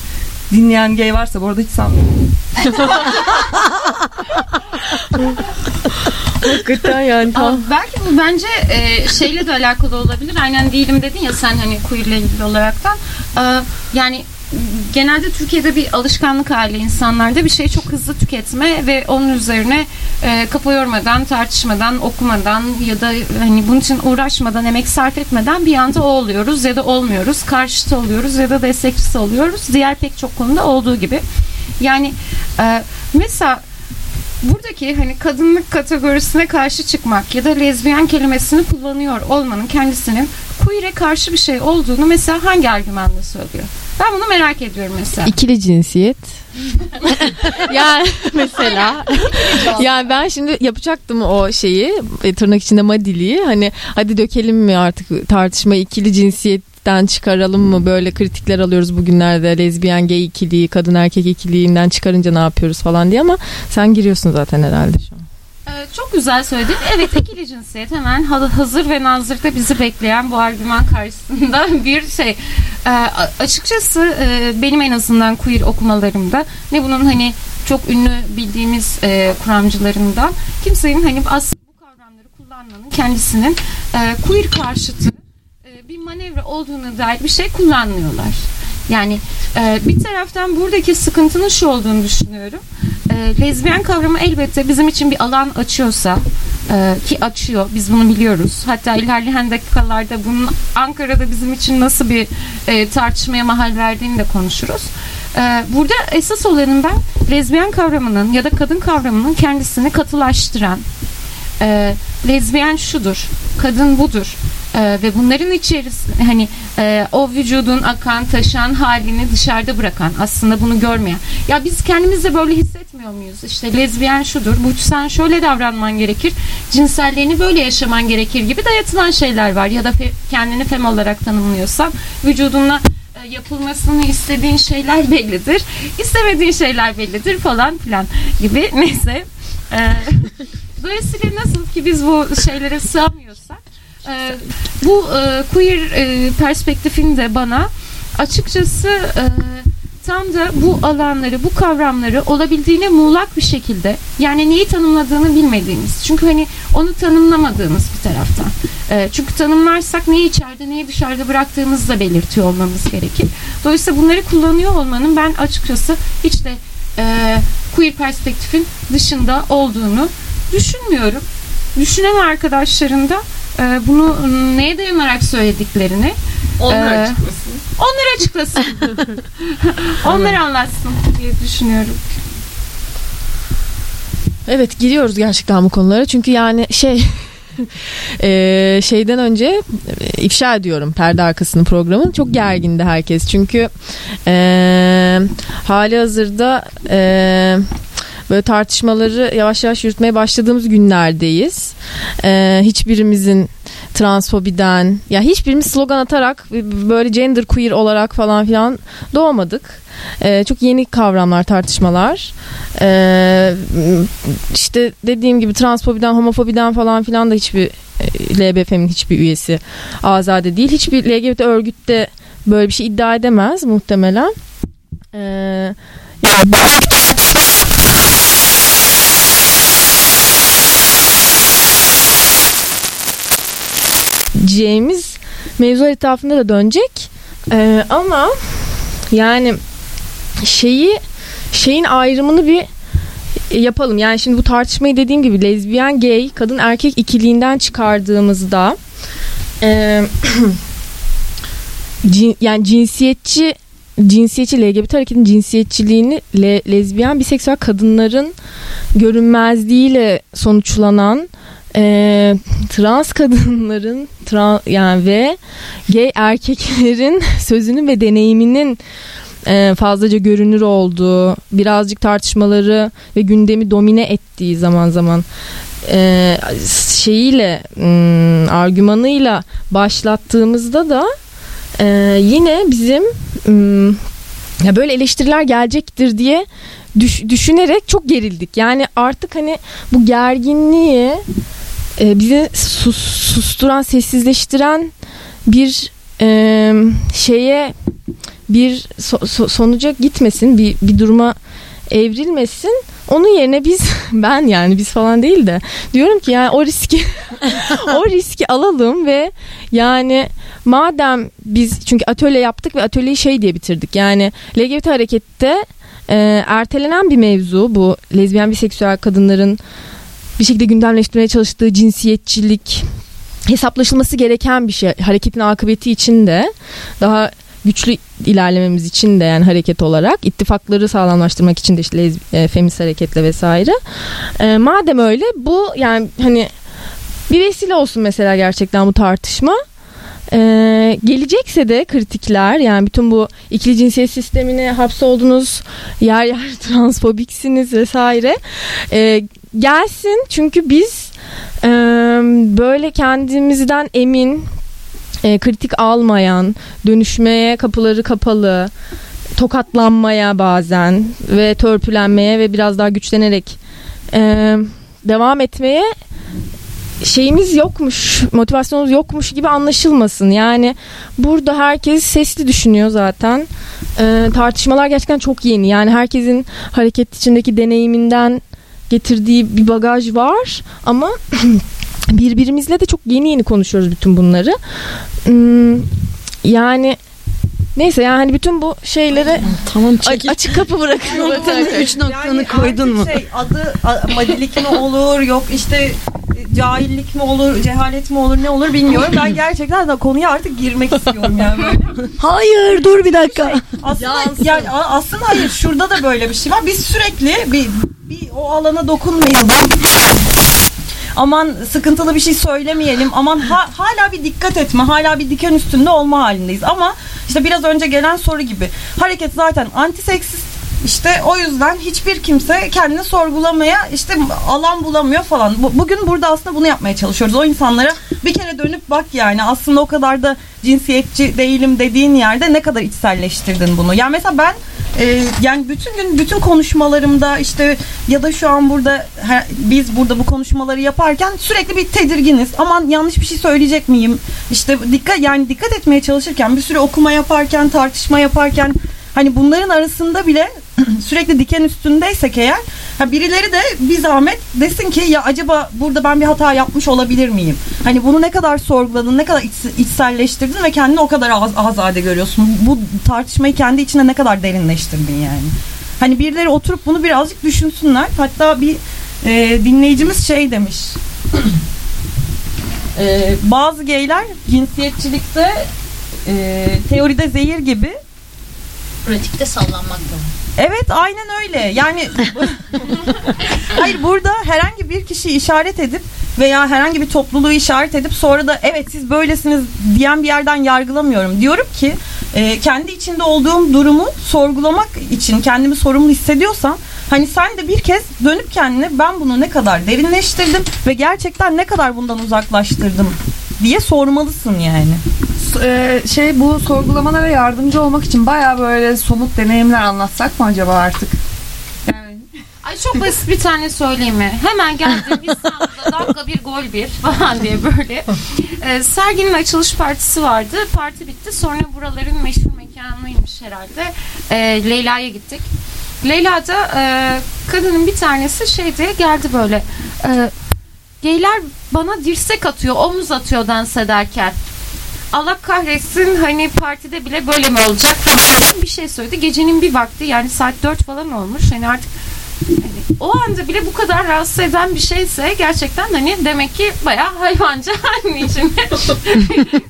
Dinleyen gay varsa bu arada hiç sanmıyorum. (laughs) Hakikaten yani. Aa, belki bu bence e, şeyle de alakalı olabilir. Aynen değilim dedin ya sen hani ile ilgili olaraktan. Ee, yani genelde Türkiye'de bir alışkanlık hali insanlarda bir şeyi çok hızlı tüketme ve onun üzerine e, kafa yormadan, tartışmadan, okumadan ya da hani bunun için uğraşmadan, emek sarf etmeden bir anda o oluyoruz ya da olmuyoruz. Karşıtı oluyoruz ya da destekçisi oluyoruz. Diğer pek çok konuda olduğu gibi. Yani e, mesela buradaki hani kadınlık kategorisine karşı çıkmak ya da lezbiyen kelimesini kullanıyor olmanın kendisinin queer'e karşı bir şey olduğunu mesela hangi argümanla söylüyor? Ben bunu merak ediyorum mesela. İkili cinsiyet. (laughs) yani mesela (laughs) yani ben şimdi yapacaktım o şeyi e, tırnak içinde madiliği hani hadi dökelim mi artık tartışma ikili cinsiyetten çıkaralım mı böyle kritikler alıyoruz bugünlerde lezbiyen gay ikiliği kadın erkek ikiliğinden çıkarınca ne yapıyoruz falan diye ama sen giriyorsun zaten herhalde şu an. Ee, çok güzel söyledin. Evet ikili cinsiyet hemen ha- hazır ve nazırda bizi bekleyen bu argüman karşısında (laughs) bir şey. Ee, açıkçası e, benim en azından queer okumalarımda ne bunun hani çok ünlü bildiğimiz e, kuramcılarından kimsenin hani aslında bu kavramları kullanmanın kendisinin e, queer karşıtı bir manevra olduğuna dair bir şey kullanmıyorlar. Yani e, bir taraftan buradaki sıkıntının şu olduğunu düşünüyorum. E, lezbiyen kavramı elbette bizim için bir alan açıyorsa e, ki açıyor biz bunu biliyoruz. Hatta ilerleyen dakikalarda bunun Ankara'da bizim için nasıl bir e, tartışmaya mahal verdiğini de konuşuruz. E, burada esas olanın ben lezbiyen kavramının ya da kadın kavramının kendisini katılaştıran e, lezbiyen şudur, kadın budur e, ve bunların içerisinde hani e, o vücudun akan, taşan halini dışarıda bırakan, aslında bunu görmeyen. Ya biz kendimizde böyle hissetmiyor muyuz? İşte lezbiyen şudur, bu sen şöyle davranman gerekir, cinselliğini böyle yaşaman gerekir gibi dayatılan şeyler var. Ya da fe- kendini fem olarak tanımlıyorsan vücudunla e, yapılmasını istediğin şeyler bellidir, istemediğin şeyler bellidir falan filan gibi (laughs) neyse. E, Dolayısıyla nasıl ki biz bu şeylere sığamıyorsak e, bu e, queer e, perspektifin de bana açıkçası e, tam da bu alanları, bu kavramları olabildiğine muğlak bir şekilde yani neyi tanımladığını bilmediğimiz. Çünkü hani onu tanımlamadığımız bir taraftan. Ee, çünkü tanımlarsak neyi içeride neyi dışarıda bıraktığımızı da belirtiyor olmamız gerekir. Dolayısıyla bunları kullanıyor olmanın ben açıkçası hiç de e, queer perspektifin dışında olduğunu düşünmüyorum. Düşünen arkadaşların da e, bunu neye dayanarak söylediklerini Onlar e, açıklasın. Onlar açıklasın. (laughs) Onlar anlatsın diye düşünüyorum. Evet giriyoruz gerçekten bu konulara çünkü yani şey eee, (laughs) şeyden önce e, ifşa ediyorum perde arkasını programın çok gergindi herkes çünkü eee hali hazırda eee böyle tartışmaları yavaş yavaş yürütmeye başladığımız günlerdeyiz. Eee, hiçbirimizin transfobiden ya hiçbirimiz slogan atarak böyle gender queer olarak falan filan doğmadık. Eee, çok yeni kavramlar tartışmalar. Eee işte dediğim gibi transfobiden, homofobiden falan filan da hiçbir e, LBF'nin hiçbir üyesi azade değil. Hiçbir LGBT örgütte böyle bir şey iddia edemez muhtemelen. Ee, yani James mevzu etrafında da dönecek. Ee, ama yani şeyi şeyin ayrımını bir yapalım. Yani şimdi bu tartışmayı dediğim gibi lezbiyen, gay, kadın erkek ikiliğinden çıkardığımızda e, (clears throat) cin- yani cinsiyetçi cinsiyetçi LGBT hareketin cinsiyetçiliğini le, lezbiyen biseksüel kadınların görünmezliğiyle sonuçlanan e, trans kadınların tran, yani ve gay erkeklerin (laughs) sözünün ve deneyiminin e, fazlaca görünür olduğu, birazcık tartışmaları ve gündemi domine ettiği zaman zaman e, şeyiyle m, argümanıyla başlattığımızda da e, yine bizim m, ya böyle eleştiriler gelecektir diye düş- düşünerek çok gerildik. Yani artık hani bu gerginliği e, bizi sus- susturan, sessizleştiren bir e, şeye bir so- so- sonuca gitmesin, bir, bir duruma evrilmesin. Onun yerine biz (laughs) ben yani biz falan değil de diyorum ki yani o riski (laughs) o riski alalım ve yani madem biz çünkü atölye yaptık ve atölyeyi şey diye bitirdik. Yani LGBT harekette e, ertelenen bir mevzu bu lezbiyen biseksüel kadınların bir şekilde gündemleştirmeye çalıştığı cinsiyetçilik hesaplaşılması gereken bir şey. Hareketin akıbeti için de daha güçlü ilerlememiz için de yani hareket olarak ittifakları sağlamlaştırmak için de işte e, feminist hareketle vesaire. E, madem öyle bu yani hani bir vesile olsun mesela gerçekten bu tartışma. Ee, gelecekse de kritikler yani bütün bu ikili cinsiyet sistemine hapsoldunuz yer yer (laughs) transfobiksiniz vesaire Ee, gelsin çünkü biz e, böyle kendimizden emin e, kritik almayan dönüşmeye kapıları kapalı tokatlanmaya bazen ve törpülenmeye ve biraz daha güçlenerek e, devam etmeye şeyimiz yokmuş, motivasyonumuz yokmuş gibi anlaşılmasın. Yani burada herkes sesli düşünüyor zaten. Ee, tartışmalar gerçekten çok yeni. Yani herkesin hareket içindeki deneyiminden getirdiği bir bagaj var ama (clears throat) birbirimizle de çok yeni yeni konuşuyoruz bütün bunları. Hmm, yani neyse yani hani bütün bu şeylere Tamam çekil. açık kapı bırakıyorum. (laughs) Üç noktanı koydun mu? Şey, adı a- madilik mi olur yok işte cahillik mi olur cehalet mi olur ne olur bilmiyorum. Ben gerçekten de konuya artık girmek istiyorum yani böyle. (laughs) Hayır dur bir dakika. Aslında yani a- aslında hayır şurada da böyle bir şey var. Biz sürekli bir, bir o alana dokunmayalım. Aman sıkıntılı bir şey söylemeyelim. Aman ha- hala bir dikkat etme. Hala bir diken üstünde olma halindeyiz. Ama işte biraz önce gelen soru gibi. Hareket zaten antiseksist. İşte o yüzden hiçbir kimse kendini sorgulamaya işte alan bulamıyor falan. Bu- Bugün burada aslında bunu yapmaya çalışıyoruz. O insanlara bir kere dönüp bak yani aslında o kadar da cinsiyetçi değilim dediğin yerde ne kadar içselleştirdin bunu. Yani mesela ben e, yani bütün gün bütün konuşmalarımda işte ya da şu an burada he- biz burada bu konuşmaları yaparken sürekli bir tedirginiz. Aman yanlış bir şey söyleyecek miyim? İşte dikkat yani dikkat etmeye çalışırken bir sürü okuma yaparken, tartışma yaparken hani bunların arasında bile (clears throat) sürekli diken üstündeysek eğer ha birileri de bir zahmet desin ki ya acaba burada ben bir hata yapmış olabilir miyim? Hani bunu ne kadar sorguladın, ne kadar iç- içselleştirdin ve kendini o kadar az, azade görüyorsun. Bu tartışmayı kendi içine ne kadar derinleştirdin yani. Hani birileri oturup bunu birazcık düşünsünler. Hatta bir e, dinleyicimiz şey demiş. (clears throat) E, bazı geyler cinsiyetçilikte e, teoride zehir gibi Pratikte sallanmak da. Evet aynen öyle. Yani (laughs) hayır burada herhangi bir kişi işaret edip veya herhangi bir topluluğu işaret edip sonra da evet siz böylesiniz diyen bir yerden yargılamıyorum. Diyorum ki e, kendi içinde olduğum durumu sorgulamak için kendimi sorumlu hissediyorsam hani sen de bir kez dönüp kendine ben bunu ne kadar derinleştirdim ve gerçekten ne kadar bundan uzaklaştırdım diye sormalısın yani. Ee, şey bu sorgulamalara yardımcı olmak için baya böyle somut deneyimler anlatsak mı acaba artık? Ay çok basit bir tane söyleyeyim mi? Hemen geldim İstanbul'da dakika bir gol bir falan diye böyle. Ee, serginin açılış partisi vardı. Parti bitti. Sonra buraların meşhur mekanıymış herhalde. Ee, Leyla'ya gittik. Leyla da e, kadının bir tanesi şey diye geldi böyle. E, geyler bana dirsek atıyor, omuz atıyor dans ederken. Allah kahretsin hani partide bile böyle mi olacak falan bir şey söyledi. Gecenin bir vakti yani saat 4 falan olmuş. Hani artık hani o anda bile bu kadar rahatsız eden bir şeyse gerçekten hani demek ki bayağı hayvanca (laughs) hani içinde (laughs)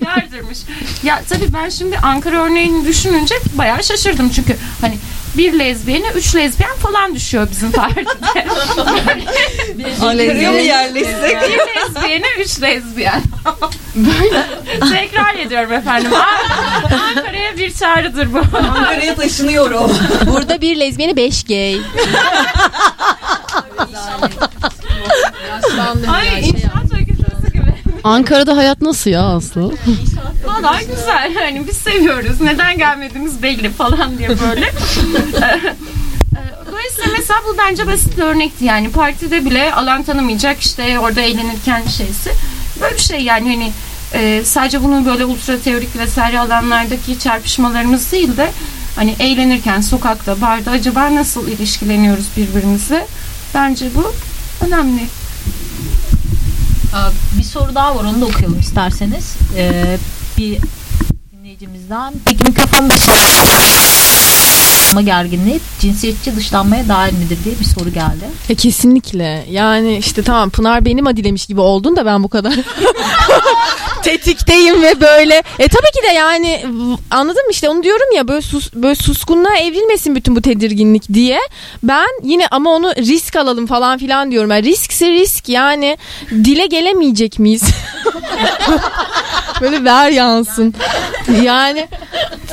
yardırmış. Ya tabii ben şimdi Ankara örneğini düşününce bayağı şaşırdım çünkü hani bir lezbiyene üç lezbiyen falan düşüyor bizim partide. Ankara'ya mı yerleşsek? bir lezbiyene üç lezbiyen. Tekrar ediyorum efendim. An- Ankara'ya bir çağrıdır bu. Ankara'ya taşınıyorum. Burada bir lezbiyeni beş gay. Ay inşaat gibi. Ankara'da hayat nasıl ya Aslı? Valla güzel. Hani biz seviyoruz. Neden gelmediğimiz belli falan diye böyle. (laughs) Dolayısıyla mesela bu bence basit bir örnekti yani. Partide bile alan tanımayacak işte orada eğlenirken şeysi. Böyle bir şey yani hani e, sadece bunu böyle ultra teorik vesaire alanlardaki çarpışmalarımız değil de hani eğlenirken sokakta, barda acaba nasıl ilişkileniyoruz birbirimizle? Bence bu önemli. Bir soru daha var onu da okuyalım isterseniz. Ee, bir dinleyicimizden. Peki mikrofon dışlanma gerginliği cinsiyetçi dışlanmaya dahil midir diye bir soru geldi. E, kesinlikle. Yani işte tamam Pınar benim adilemiş gibi oldun da ben bu kadar (laughs) tetikteyim ve böyle. E tabii ki de yani mı işte onu diyorum ya böyle sus, böyle suskunluğa evrilmesin bütün bu tedirginlik diye. Ben yine ama onu risk alalım falan filan diyorum. Yani riskse risk yani dile gelemeyecek miyiz? (laughs) böyle ver yansın. Yani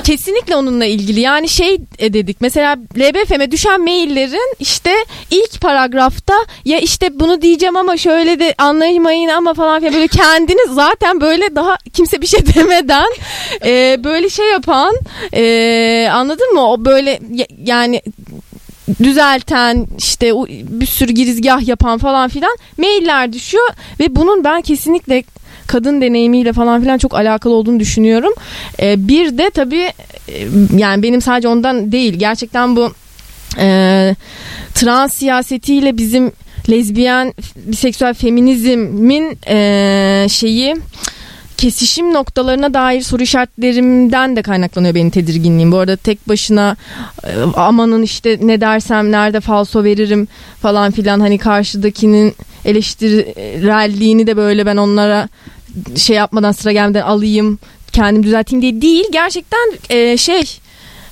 kesinlikle onunla ilgili. Yani şey e, dedik mesela LBFM'e düşen maillerin işte ilk paragrafta ya işte bunu diyeceğim ama şöyle de anlayamayın ama falan filan böyle kendini zaten böyle daha kimse bir şey (laughs) demeden e, böyle şey yapan e, anladın mı? O böyle ya- yani düzelten işte bir sürü girizgah yapan falan filan mailler düşüyor ve bunun ben kesinlikle kadın deneyimiyle falan filan çok alakalı olduğunu düşünüyorum. Ee, bir de tabii e, yani benim sadece ondan değil gerçekten bu e, trans siyasetiyle bizim lezbiyen biseksüel feminizmin e, şeyi kesişim noktalarına dair soru işaretlerimden de kaynaklanıyor benim tedirginliğim. Bu arada tek başına e, amanın işte ne dersem nerede falso veririm falan filan hani karşıdakinin eleştirelliğini de böyle ben onlara şey yapmadan sıra gelmeden alayım kendim düzelteyim diye değil. Gerçekten e, şey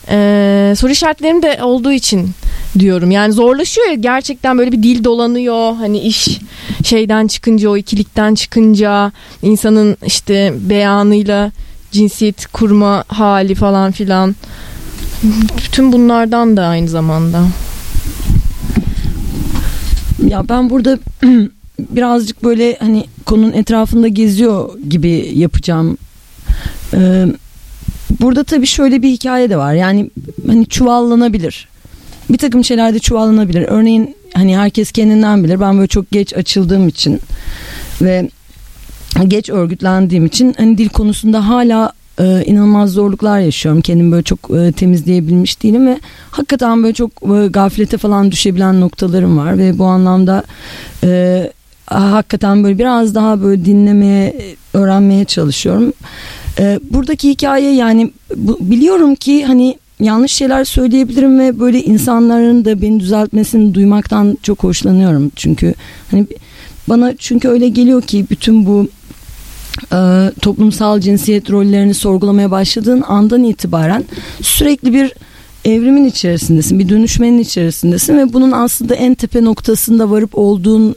e, soru işaretlerim de olduğu için diyorum. Yani zorlaşıyor gerçekten böyle bir dil dolanıyor. Hani iş şeyden çıkınca o ikilikten çıkınca insanın işte beyanıyla cinsiyet kurma hali falan filan. Bütün bunlardan da aynı zamanda. Ya ben burada (clears throat) birazcık böyle hani konunun etrafında geziyor gibi yapacağım. Ee, burada tabii şöyle bir hikaye de var. Yani hani çuvallanabilir. Bir takım şeylerde çuvallanabilir. Örneğin hani herkes kendinden bilir. Ben böyle çok geç açıldığım için ve geç örgütlendiğim için hani dil konusunda hala e, inanılmaz zorluklar yaşıyorum. Kendimi böyle çok e, temizleyebilmiş değilim ve hakikaten böyle çok e, gaflete falan düşebilen noktalarım var ve bu anlamda e, hakikaten böyle biraz daha böyle dinlemeye, öğrenmeye çalışıyorum. E, buradaki hikaye yani bu, biliyorum ki hani yanlış şeyler söyleyebilirim ve böyle insanların da beni düzeltmesini duymaktan çok hoşlanıyorum. Çünkü hani bana çünkü öyle geliyor ki bütün bu e, toplumsal cinsiyet rollerini sorgulamaya başladığın andan itibaren sürekli bir evrimin içerisindesin, bir dönüşmenin içerisindesin ve bunun aslında en tepe noktasında varıp olduğun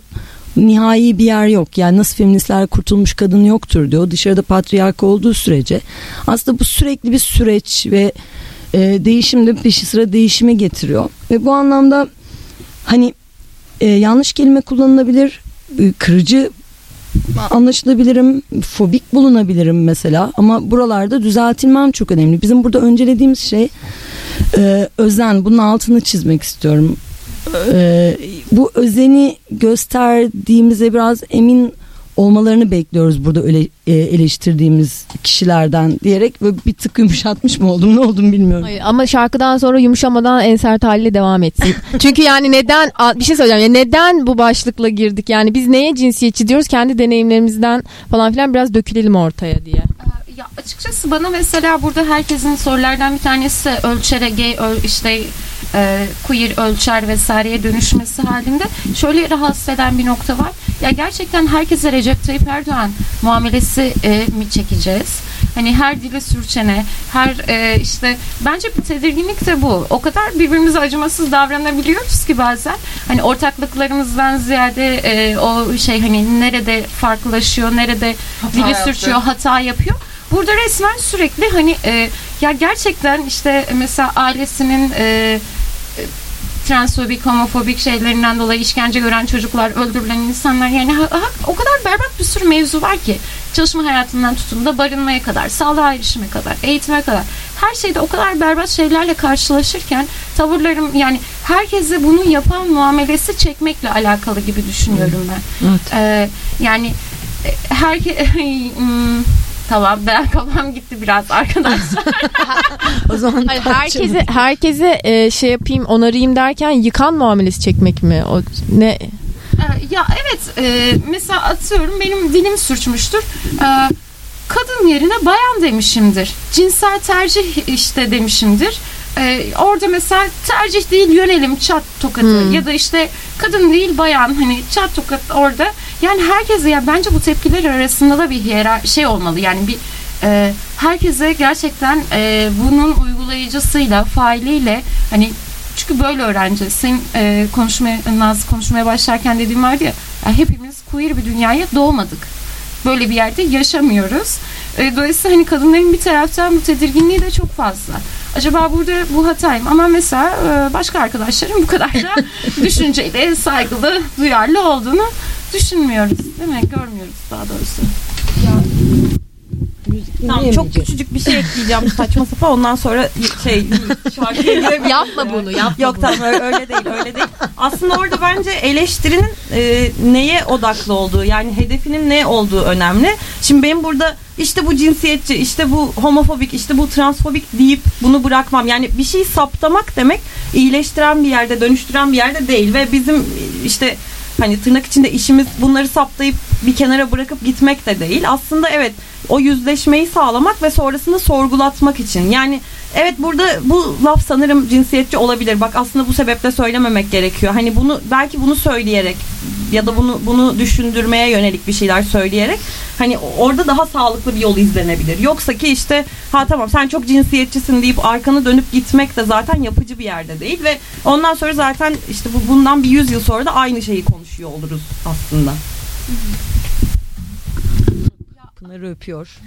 nihai bir yer yok. Yani nasıl feministler kurtulmuş kadın yoktur diyor. Dışarıda patriark olduğu sürece aslında bu sürekli bir süreç ve e, değişim de peşi sıra değişimi getiriyor. Ve bu anlamda hani e, yanlış kelime kullanılabilir, e, kırıcı anlaşılabilirim, fobik bulunabilirim mesela ama buralarda düzeltilmem çok önemli. Bizim burada öncelediğimiz şey e, özen. Bunun altını çizmek istiyorum. E, bu özeni gösterdiğimize biraz emin olmalarını bekliyoruz burada öyle e, eleştirdiğimiz kişilerden diyerek böyle bir tık yumuşatmış mı oldum ne oldum bilmiyorum. Hayır, ama şarkıdan sonra yumuşamadan en sert haliyle devam etsin. (laughs) Çünkü yani neden bir şey söyleyeceğim. Ya neden bu başlıkla girdik? Yani biz neye cinsiyetçi diyoruz? Kendi deneyimlerimizden falan filan biraz dökülelim ortaya diye. Ya açıkçası bana mesela burada herkesin sorulardan bir tanesi ölçere gay öl, işte e, queer ölçer vesaireye dönüşmesi halinde şöyle rahatsız eden bir nokta var. Ya gerçekten herkese Recep Tayyip Erdoğan muamelesi e, mi çekeceğiz? Hani her dile sürçene, her e, işte bence bir tedirginlik de bu. O kadar birbirimize acımasız davranabiliyoruz ki bazen. Hani ortaklıklarımızdan ziyade e, o şey hani nerede farklılaşıyor, nerede dili sürçüyor, hata yapıyor. Burada resmen sürekli hani e, ya gerçekten işte mesela ailesinin e, e, transfobik, homofobik şeylerinden dolayı işkence gören çocuklar, öldürülen insanlar yani ha- ha- o kadar berbat bir sürü mevzu var ki çalışma hayatından tutun da barınmaya kadar, sağlığa erişime kadar, eğitime kadar her şeyde o kadar berbat şeylerle karşılaşırken tavırlarım yani herkese bunu yapan muamelesi çekmekle alakalı gibi düşünüyorum ben. Evet. Ee, yani e, herke (laughs) Hmm, tamam ben (laughs) kafam gitti biraz arkadaşlar. (laughs) O zaman Hayır, herkese herkese e, şey yapayım, onarayım derken yıkan muamelesi çekmek mi? O ne? Ee, ya evet e, mesela atıyorum benim dilim sürçmüştür. Ee, kadın yerine bayan demişimdir. Cinsel tercih işte demişimdir. Ee, orada mesela tercih değil yönelim çat tokadı Hmm. ya da işte kadın değil bayan hani çat tokat orada. Yani herkese ya bence bu tepkiler arasında da bir şey olmalı. Yani bir e, herkese gerçekten e, bunun uygulayıcısıyla, failiyle hani çünkü böyle öğreneceğiz. Senin e, konuşmaya, Naz konuşmaya başlarken dediğim vardı ya, ya hepimiz queer bir dünyaya doğmadık. Böyle bir yerde yaşamıyoruz. E, dolayısıyla hani kadınların bir taraftan bu tedirginliği de çok fazla. Acaba burada bu hatayım ama mesela e, başka arkadaşlarım bu kadar da (laughs) düşünceli, saygılı, duyarlı olduğunu düşünmüyoruz. Değil mi? Görmüyoruz daha doğrusu. Tamam çok küçücük bir şey ekleyeceğim saçma sapan ondan sonra şey şarkıya. (laughs) Yapma bunu, yapma Yok bunu. tamam öyle- öyle değil öyle değil. Aslında orada bence eleştirinin e, neye odaklı olduğu yani hedefinin ne olduğu önemli. Şimdi benim burada işte bu cinsiyetçi, işte bu homofobik, işte bu transfobik deyip bunu bırakmam. Yani bir şeyi saptamak demek iyileştiren bir yerde, dönüştüren bir yerde değil ve bizim işte hani tırnak içinde işimiz bunları saptayıp bir kenara bırakıp gitmek de değil. Aslında evet o yüzleşmeyi sağlamak ve sonrasında sorgulatmak için. Yani evet burada bu laf sanırım cinsiyetçi olabilir. Bak aslında bu sebeple söylememek gerekiyor. Hani bunu belki bunu söyleyerek ya da bunu bunu düşündürmeye yönelik bir şeyler söyleyerek hani orada daha sağlıklı bir yol izlenebilir. Yoksa ki işte ha tamam sen çok cinsiyetçisin deyip arkanı dönüp gitmek de zaten yapıcı bir yerde değil ve ondan sonra zaten işte bu bundan bir yüz yıl sonra da aynı şeyi konuşuyor oluruz aslında. Pınar'ı öpüyor. (laughs)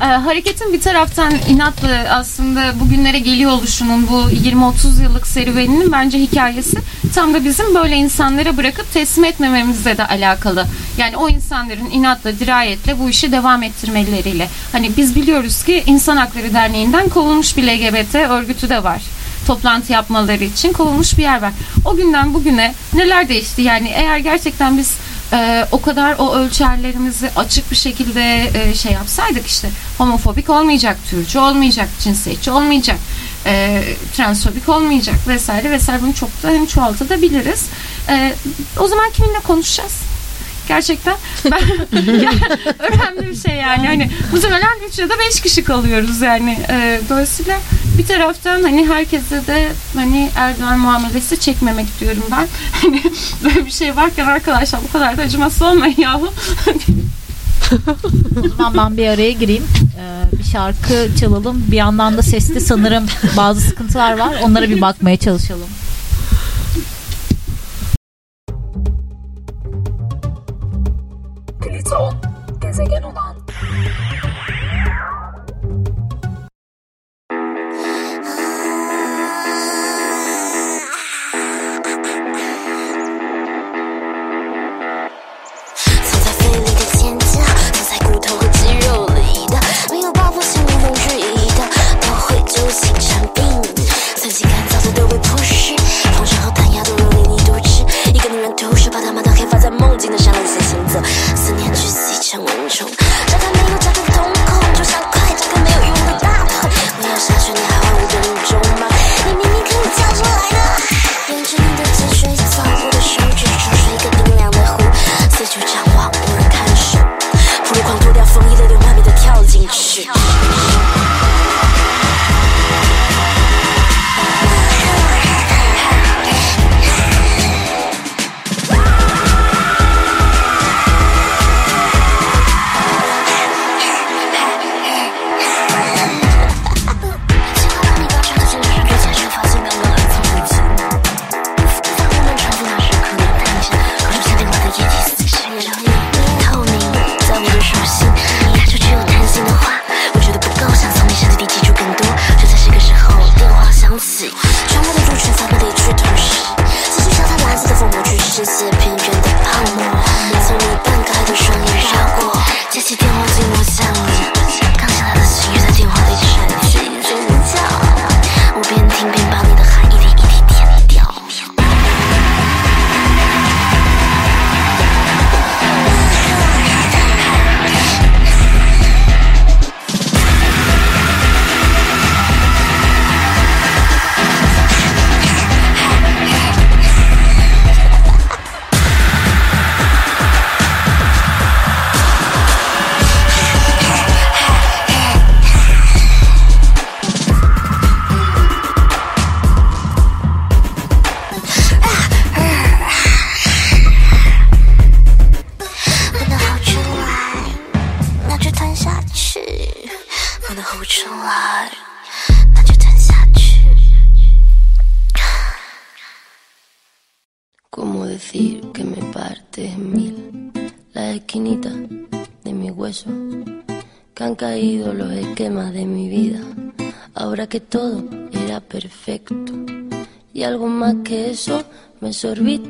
Ee, hareketin bir taraftan inatlı aslında bugünlere geliyor oluşunun bu 20-30 yıllık serüveninin bence hikayesi tam da bizim böyle insanlara bırakıp teslim etmememizle de alakalı. Yani o insanların inatla, dirayetle bu işi devam ettirmeleriyle. Hani biz biliyoruz ki İnsan Hakları Derneği'nden kovulmuş bir LGBT örgütü de var toplantı yapmaları için kovulmuş bir yer var. O günden bugüne neler değişti? Yani eğer gerçekten biz e, o kadar o ölçerlerimizi açık bir şekilde e, şey yapsaydık işte homofobik olmayacak, türcü olmayacak, cinsiyetçi olmayacak, e, transfobik olmayacak vesaire vesaire bunu çok da hani çoğaltabiliriz. E, o zaman kiminle konuşacağız? Gerçekten ben yani (laughs) önemli bir şey yani hani muhtemelen 3 ya da 5 kişi kalıyoruz yani e, dolayısıyla bir taraftan hani herkese de hani Erdoğan muamelesi çekmemek diyorum ben (laughs) hani böyle bir şey varken arkadaşlar bu kadar da acımasız olmayın yahu O zaman ben bir araya gireyim. Ee, bir şarkı çalalım. Bir yandan da sesli sanırım bazı sıkıntılar var. Onlara bir bakmaya çalışalım. Pliton, gezegen olan.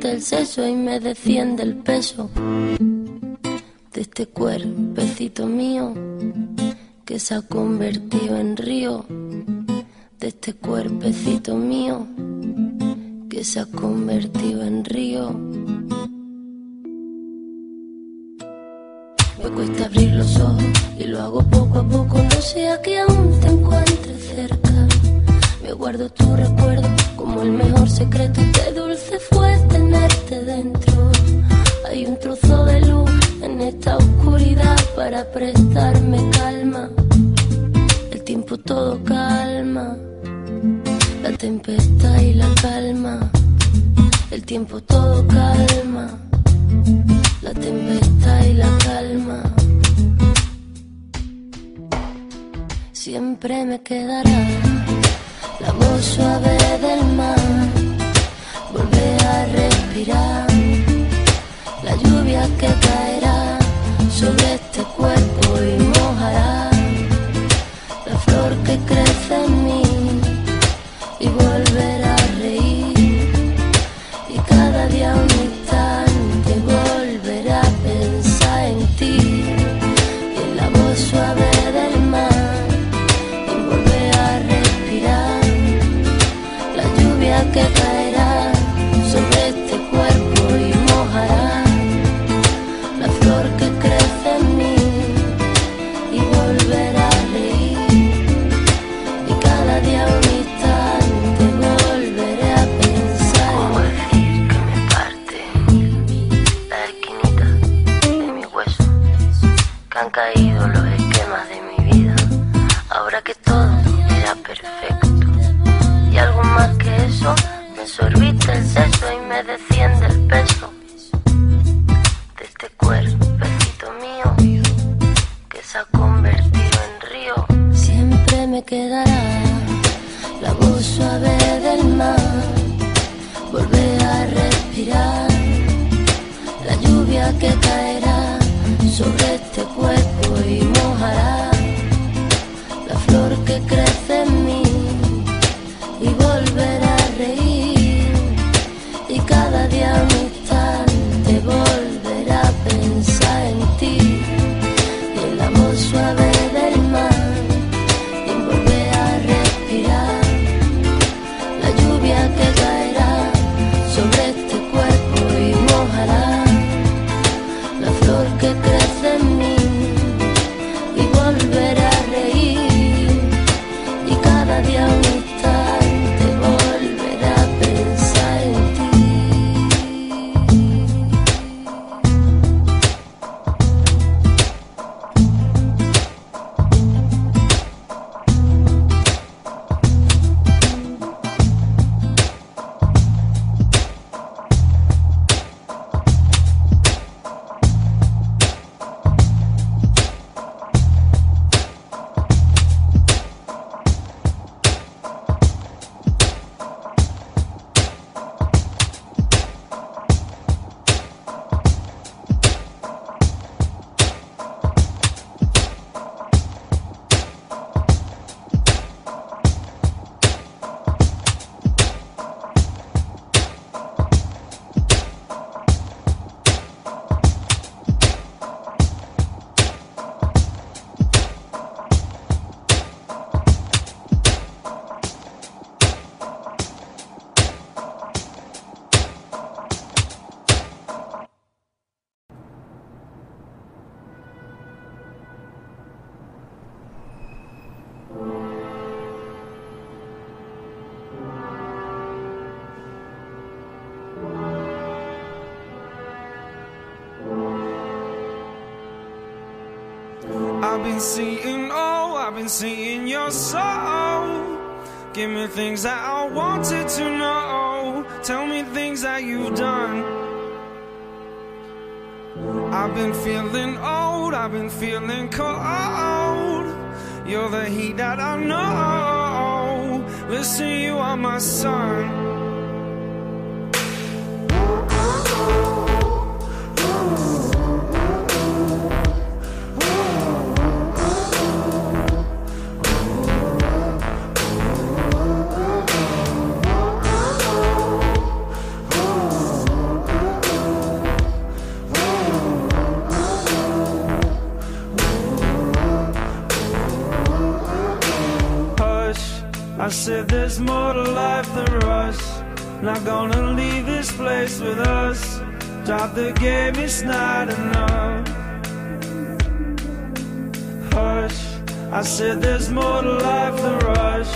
El seso y me desciende el peso de este cuerpecito mío que se ha convertido en río, de este cuerpecito mío que se ha convertido en río. Me cuesta abrir los ojos y lo hago poco a poco, no sea que aún te encuentres cerca. Me guardo tu recuerdo como el mejor secreto qué dulce fue tenerte dentro. Hay un trozo de luz en esta oscuridad para prestarme calma. El tiempo todo calma, la tempestad y la calma. El tiempo todo calma, la tempestad y la calma. Siempre me quedará la voz suave del mar, volver a respirar, la lluvia que caerá sobre este cuerpo y mojará. La flor que crece en mí y volver your soul. Give me things that I wanted to know. Tell me things that you've done. I've been feeling old, I've been feeling cold. You're the heat that I know. Listen, you are my sun. Stop the game, it's not enough. Hush, I said there's more to life than rush.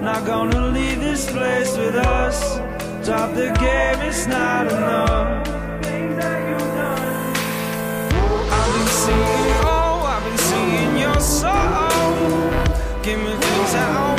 Not gonna leave this place with us. Stop the game, it's not enough. I've been seeing oh, I've been seeing your soul. Give me things I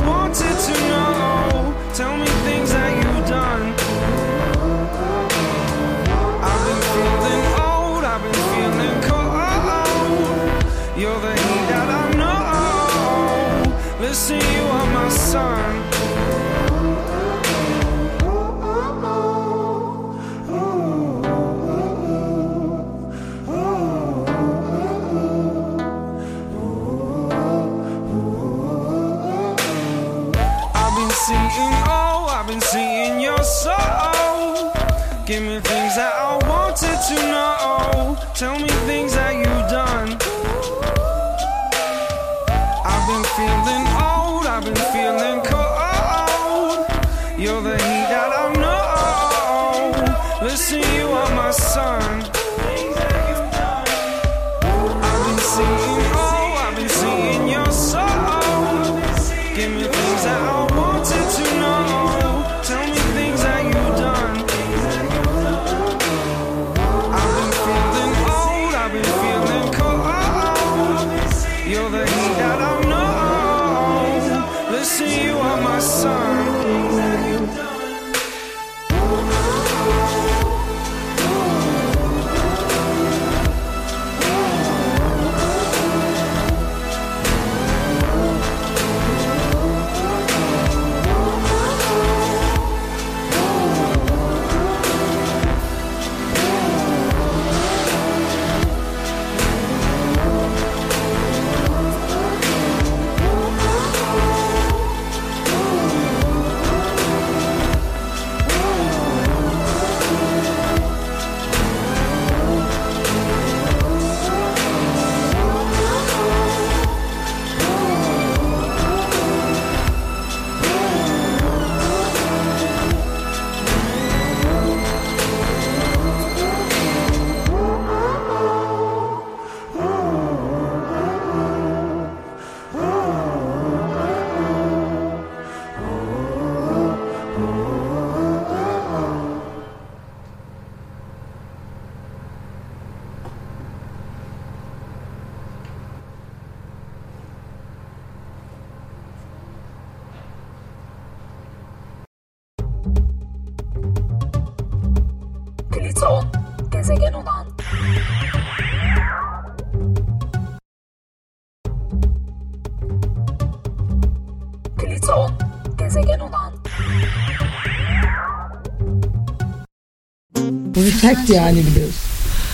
Bunu (laughs) sertti yani biliyorsun.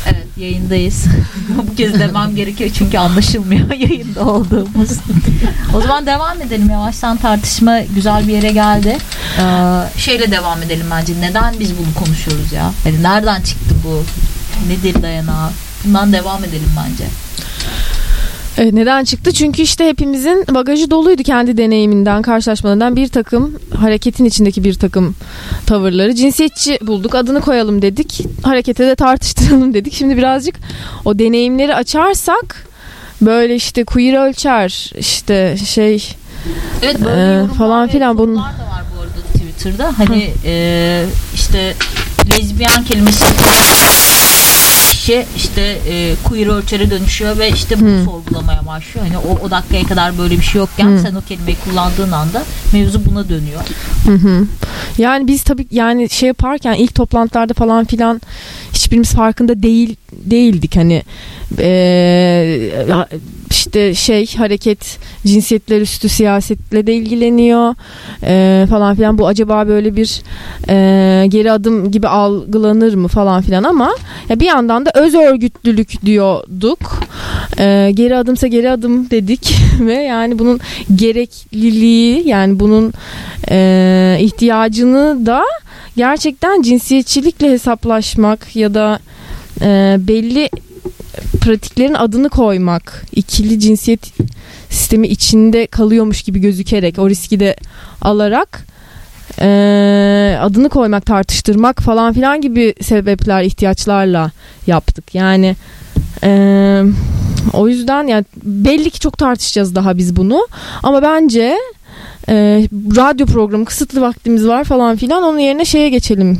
Evet yayındayız. (laughs) Bu kez demem gerekiyor çünkü anlaşılmıyor (laughs) yayında olduğumuz. o zaman devam edelim yavaştan tartışma güzel bir yere geldi. Ee, şeyle devam edelim bence. Neden biz bunu konuşuyoruz ya? Hani nereden çıktı bu? Nedir dayanağı? Bundan devam edelim bence. Evet, neden çıktı? Çünkü işte hepimizin bagajı doluydu kendi deneyiminden, karşılaşmalarından bir takım hareketin içindeki bir takım tavırları. Cinsiyetçi bulduk, adını koyalım dedik. Harekete de tartıştıralım (laughs) dedik. Şimdi birazcık o deneyimleri açarsak böyle işte queer ölçer, işte şey Evet böyle yorumlar falan filan bunun da var bu arada Twitter'da. Hani e, işte lezbiyen kelimesi kişi işte e, queer ölçere dönüşüyor ve işte bunu Hı. sorgulamaya başlıyor. Hani o, o dakikaya kadar böyle bir şey yokken Hı. sen o kelimeyi kullandığın anda mevzu buna dönüyor. Hı hı. Yani biz tabii yani şey yaparken ilk toplantılarda falan filan hiçbirimiz farkında değil değildik hani eee, işte şey hareket cinsiyetler üstü siyasetle de ilgileniyor eee, falan filan. Bu acaba böyle bir eee, geri adım gibi algılanır mı falan filan ama ya bir yandan da öz örgütlülük diyorduk. Eee, geri adımsa geri adım dedik (laughs) ve yani bunun gerekliliği yani bunun eee, ihtiyacını da gerçekten cinsiyetçilikle hesaplaşmak ya da eee, belli pratiklerin adını koymak ikili cinsiyet sistemi içinde kalıyormuş gibi gözükerek o riski de alarak eee, adını koymak tartıştırmak falan filan gibi sebepler ihtiyaçlarla yaptık. Yani eee, o yüzden yani belli ki çok tartışacağız daha biz bunu. Ama bence e, radyo programı kısıtlı vaktimiz var falan filan onun yerine şeye geçelim.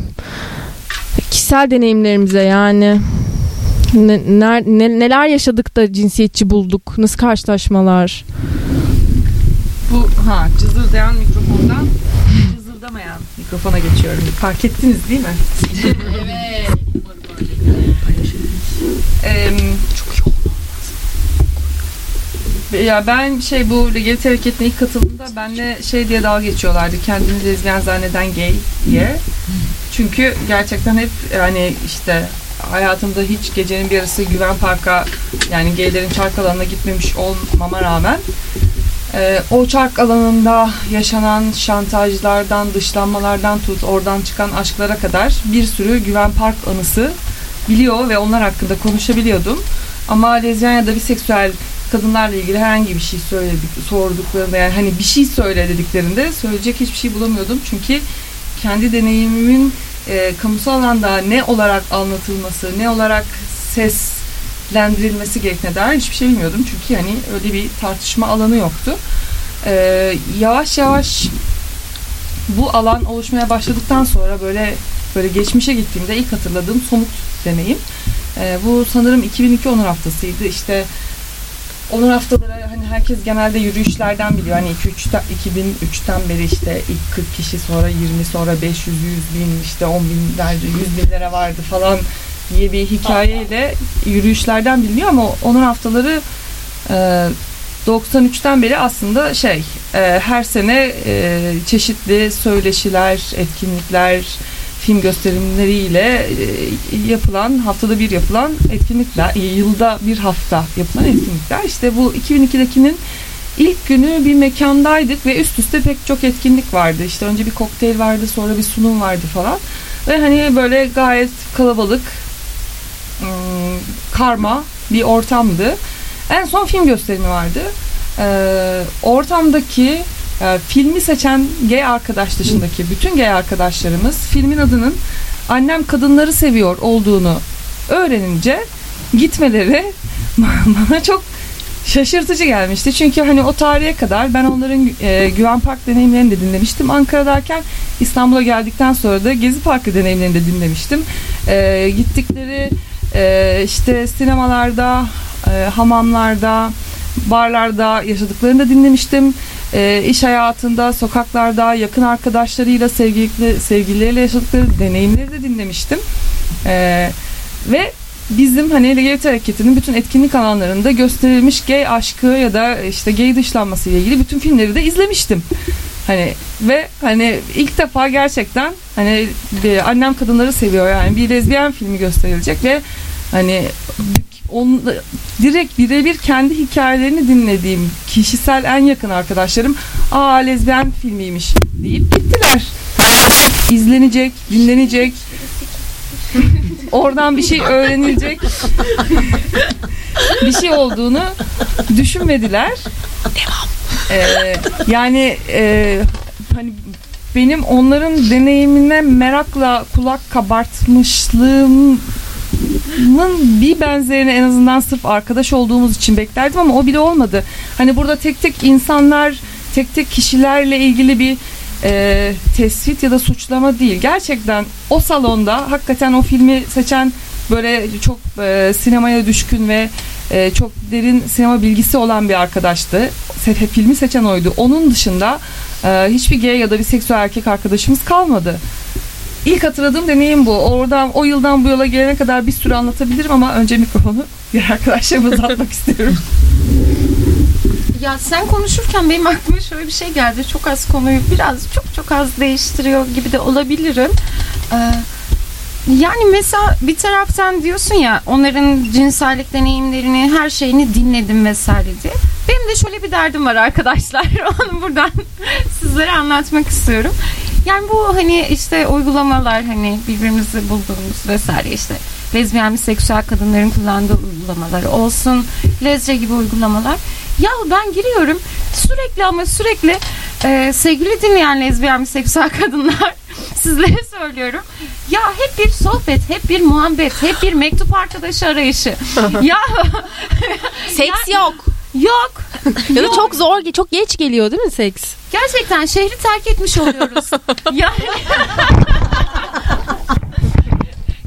Kişisel deneyimlerimize yani ne, ner- ne- neler yaşadık da cinsiyetçi bulduk nasıl karşılaşmalar Bu ha cızırdayan mikrofondan cızırdamayan mikrofona geçiyorum. Fark ettiniz değil mi? Evet. Em, çok lazım. Ya ben şey bu legalite hareketine ilk katıldığımda benle şey diye dalga geçiyorlardı. Kendini lezbiyen zanneden gay diye. Çünkü gerçekten hep yani işte hayatımda hiç gecenin bir yarısı Güven Park'a yani gaylerin çark alanına gitmemiş olmama rağmen e, o çark alanında yaşanan şantajlardan, dışlanmalardan tut, oradan çıkan aşklara kadar bir sürü Güven Park anısı biliyor ve onlar hakkında konuşabiliyordum. Ama lezbiyen ya da biseksüel kadınlarla ilgili herhangi bir şey söyledik, sorduklarında yani hani bir şey söyle dediklerinde söyleyecek hiçbir şey bulamıyordum. Çünkü kendi deneyimimin e, kamusal alanda ne olarak anlatılması, ne olarak seslendirilmesi gerektiğine dair hiçbir şey bilmiyordum. Çünkü hani öyle bir tartışma alanı yoktu. E, yavaş yavaş bu alan oluşmaya başladıktan sonra böyle böyle geçmişe gittiğimde ilk hatırladığım somut deneyim. E, bu sanırım 2002 onur haftasıydı. İşte onur haftaları hani herkes genelde yürüyüşlerden biliyor. Hani 2-3'ten 2003'ten beri işte ilk 40 kişi sonra 20 sonra 500 100 bin işte 10 binlerce 100 binlere vardı falan diye bir hikayeyle yürüyüşlerden biliniyor ama onur haftaları e, 93'ten beri aslında şey e, her sene e, çeşitli söyleşiler, etkinlikler, film gösterimleriyle e, yapılan haftada bir yapılan etkinlikler, e, yılda bir hafta yapılan etkinlikler. İşte bu 2002'dekinin ilk günü bir mekandaydık ve üst üste pek çok etkinlik vardı. İşte önce bir kokteyl vardı, sonra bir sunum vardı falan. Ve hani böyle gayet kalabalık, ım, karma bir ortamdı. En son film gösterimi vardı. Ee, ortamdaki e, filmi seçen gay arkadaş dışındaki bütün gay arkadaşlarımız filmin adının Annem Kadınları Seviyor olduğunu öğrenince gitmeleri (laughs) bana çok şaşırtıcı gelmişti. Çünkü hani o tarihe kadar ben onların e, Güven Park deneyimlerini de dinlemiştim. Ankara'dayken İstanbul'a geldikten sonra da Gezi Parkı deneyimlerini de dinlemiştim. E, gittikleri e, işte sinemalarda, e, hamamlarda, barlarda yaşadıklarını da dinlemiştim. E, iş hayatında, sokaklarda, yakın arkadaşlarıyla, sevgili, sevgilileriyle yaşadıkları deneyimleri de dinlemiştim. Ee, ve bizim hani LGBT hareketinin bütün etkinlik alanlarında gösterilmiş gay aşkı ya da işte gay dışlanması ile ilgili bütün filmleri de izlemiştim. Hani ve hani ilk defa gerçekten hani bir, annem kadınları seviyor yani bir lezbiyen filmi gösterilecek ve hani on, direkt birebir kendi hikayelerini dinlediğim kişisel en yakın arkadaşlarım aa lezbiyen filmiymiş deyip gittiler. İzlenecek, dinlenecek. Oradan bir şey öğrenilecek. bir şey olduğunu düşünmediler. Devam. Ee, yani e, hani benim onların deneyimine merakla kulak kabartmışlığım bir benzerini en azından sırf arkadaş olduğumuz için beklerdim ama o bile olmadı. Hani burada tek tek insanlar, tek tek kişilerle ilgili bir e, tespit ya da suçlama değil. Gerçekten o salonda hakikaten o filmi seçen böyle çok e, sinemaya düşkün ve e, çok derin sinema bilgisi olan bir arkadaştı. Se- filmi seçen oydu. Onun dışında e, hiçbir gay ya da bir seksüel erkek arkadaşımız kalmadı. İlk hatırladığım deneyim bu. Oradan o yıldan bu yola gelene kadar bir sürü anlatabilirim ama önce mikrofonu (laughs) diğer arkadaşlarıma uzatmak istiyorum. (laughs) Ya sen konuşurken benim aklıma şöyle bir şey geldi. Çok az konuyu biraz çok çok az değiştiriyor gibi de olabilirim. Ee, yani mesela bir taraftan diyorsun ya onların cinsellik deneyimlerini her şeyini dinledim vesaire diye. Benim de şöyle bir derdim var arkadaşlar. (laughs) Onu buradan sizlere anlatmak istiyorum. Yani bu hani işte uygulamalar hani birbirimizi bulduğumuz vesaire işte lezbiyen seksüel kadınların kullandığı uygulamalar olsun lezce gibi uygulamalar. Ya ben giriyorum sürekli ama sürekli e, sevgili dinleyen lezbiyen seksüel kadınlar (laughs) sizlere söylüyorum. Ya hep bir sohbet, hep bir muhabbet, hep bir mektup arkadaşı arayışı. (laughs) ya Seks (laughs) yok. Yok. Ya da çok zor, çok geç geliyor değil mi seks? Gerçekten şehri terk etmiş oluyoruz. (laughs) yani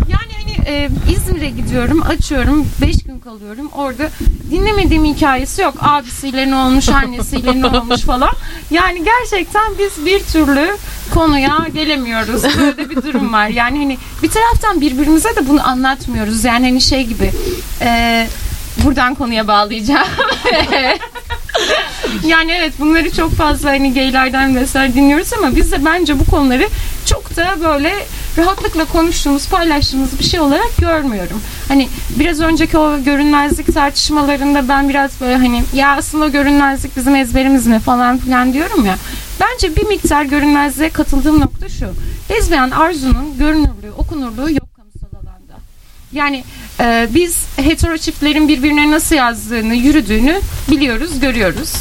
yani hani e, İzmir'e gidiyorum, açıyorum, 5 gün kalıyorum. Orada dinlemediğim hikayesi yok. Abisiyle ne olmuş, annesiyle ne olmuş falan. Yani gerçekten biz bir türlü konuya gelemiyoruz. Böyle bir durum var. Yani hani bir taraftan birbirimize de bunu anlatmıyoruz. Yani hani şey gibi e, buradan konuya bağlayacağım. (laughs) yani evet bunları çok fazla hani gaylerden vesaire dinliyoruz ama biz de bence bu konuları çok da böyle rahatlıkla konuştuğumuz, paylaştığımız bir şey olarak görmüyorum. Hani biraz önceki o görünmezlik tartışmalarında ben biraz böyle hani ya aslında görünmezlik bizim ezberimiz mi falan filan diyorum ya. Bence bir miktar görünmezliğe katıldığım nokta şu. Lezbiyen arzunun görünürlüğü, okunurluğu yok kamusal alanda. Yani e, biz hetero çiftlerin birbirine nasıl yazdığını, yürüdüğünü biliyoruz, görüyoruz.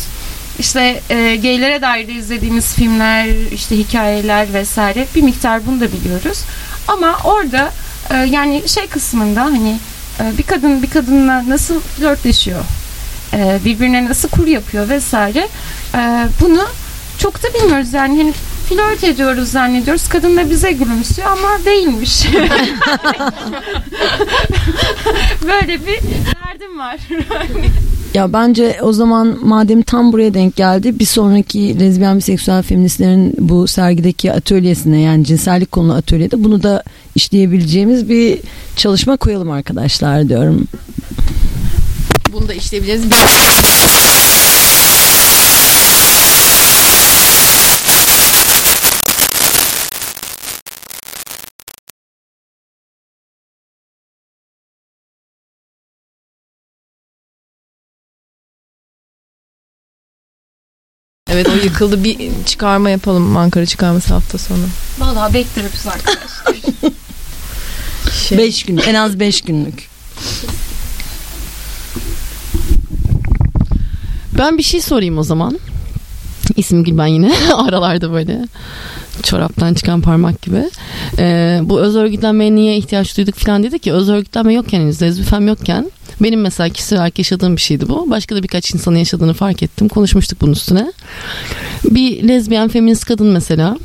İşte e, gaylere dair de izlediğimiz filmler, işte hikayeler vesaire bir miktar bunu da biliyoruz. Ama orada e, yani şey kısmında hani e, bir kadın bir kadınla nasıl flörtleşiyor, e, birbirine nasıl kur yapıyor vesaire e, bunu çok da bilmiyoruz yani hani flört ediyoruz zannediyoruz. Kadın da bize gülümsüyor ama değilmiş. (laughs) Böyle bir derdim var. Ya bence o zaman madem tam buraya denk geldi bir sonraki lezbiyen biseksüel feministlerin bu sergideki atölyesine yani cinsellik konulu atölyede bunu da işleyebileceğimiz bir çalışma koyalım arkadaşlar diyorum. Bunu da işleyebiliriz. Evet o yıkıldı. Bir çıkarma yapalım. Ankara çıkarması hafta sonu. Vallahi bekliyoruz arkadaşlar. Şey, Beş gün en az beş günlük. Ben bir şey sorayım o zaman. İsim gibi ben yine (laughs) aralarda böyle çoraptan çıkan parmak gibi. Ee, bu öz örgütlenmeye niye ihtiyaç duyduk falan dedik ki öz örgütlenme yokken henüz lezbifem yokken benim mesela kişisel olarak yaşadığım bir şeydi bu. Başka da birkaç insanın yaşadığını fark ettim. Konuşmuştuk bunun üstüne. Bir lezbiyen feminist kadın mesela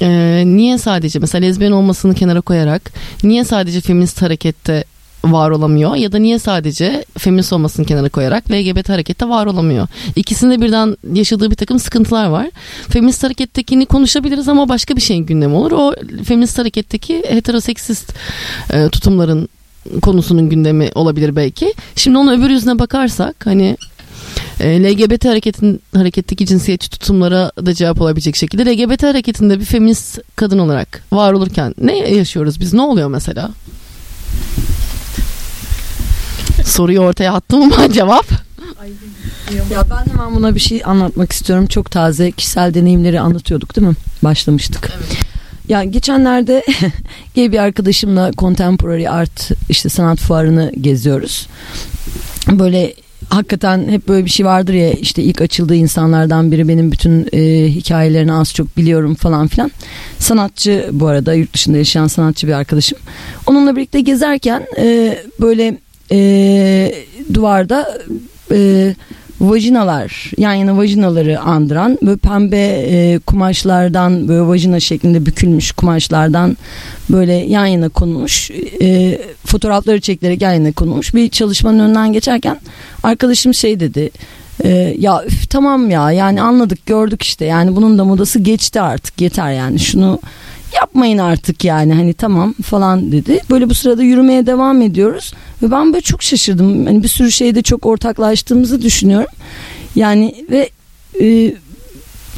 e, niye sadece mesela lezbiyen olmasını kenara koyarak niye sadece feminist harekette var olamıyor ya da niye sadece feminist olmasını kenara koyarak LGBT harekette var olamıyor. İkisinde birden yaşadığı bir takım sıkıntılar var. Feminist harekettekini konuşabiliriz ama başka bir şeyin gündemi olur. O feminist hareketteki heteroseksist e, tutumların konusunun gündemi olabilir belki. Şimdi onun öbür yüzüne bakarsak hani e, LGBT hareketin hareketteki cinsiyetçi tutumlara da cevap olabilecek şekilde LGBT hareketinde bir feminist kadın olarak var olurken ne yaşıyoruz biz? Ne oluyor mesela? Soruyu ortaya attım ama (laughs) cevap. Ya ben hemen buna bir şey anlatmak istiyorum. Çok taze kişisel deneyimleri anlatıyorduk değil mi? Başlamıştık. Ya geçenlerde (laughs) gay bir arkadaşımla contemporary art işte sanat fuarını geziyoruz. Böyle hakikaten hep böyle bir şey vardır ya işte ilk açıldığı insanlardan biri benim bütün e, hikayelerini az çok biliyorum falan filan. Sanatçı bu arada yurt dışında yaşayan sanatçı bir arkadaşım. Onunla birlikte gezerken e, böyle e, duvarda e, vajinalar yan yana vajinaları andıran böyle pembe e, kumaşlardan böyle vajina şeklinde bükülmüş kumaşlardan böyle yan yana konulmuş e, fotoğrafları çekilerek yan yana konulmuş. Bir çalışmanın önünden geçerken arkadaşım şey dedi e, ya üf, tamam ya yani anladık gördük işte. Yani bunun da modası geçti artık yeter yani. Şunu yapmayın artık yani hani tamam falan dedi. Böyle bu sırada yürümeye devam ediyoruz ve ben böyle çok şaşırdım. Hani bir sürü şeyde çok ortaklaştığımızı düşünüyorum. Yani ve e,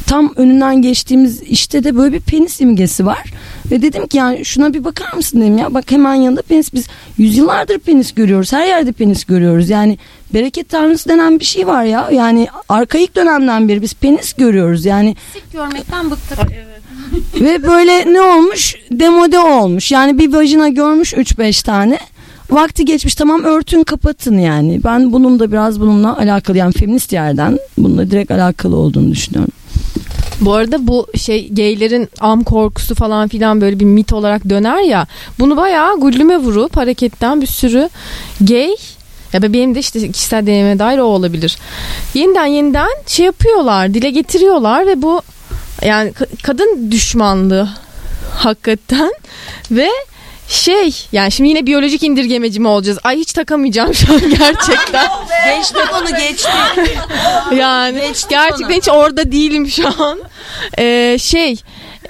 tam önünden geçtiğimiz işte de böyle bir penis imgesi var. Ve dedim ki yani şuna bir bakar mısın dedim ya bak hemen yanında penis biz yüzyıllardır penis görüyoruz her yerde penis görüyoruz yani bereket tanrısı denen bir şey var ya yani arkaik dönemden beri biz penis görüyoruz yani Sik görmekten bıktık. (laughs) ve böyle ne olmuş? Demode olmuş. Yani bir vajina görmüş 3-5 tane. Vakti geçmiş tamam örtün kapatın yani. Ben bunun da biraz bununla alakalı yani feminist yerden bununla direkt alakalı olduğunu düşünüyorum. Bu arada bu şey gaylerin am korkusu falan filan böyle bir mit olarak döner ya. Bunu bayağı gullüme vurup hareketten bir sürü gay ya benim de işte kişisel deneyime dair o olabilir. Yeniden yeniden şey yapıyorlar, dile getiriyorlar ve bu yani ka- kadın düşmanlığı hakikaten ve şey yani şimdi yine biyolojik indirgemeci mi olacağız? Ay hiç takamayacağım şu an gerçekten. (laughs) Geçtik onu geçtik. yani gerçekten hiç orada değilim şu an. Ee, şey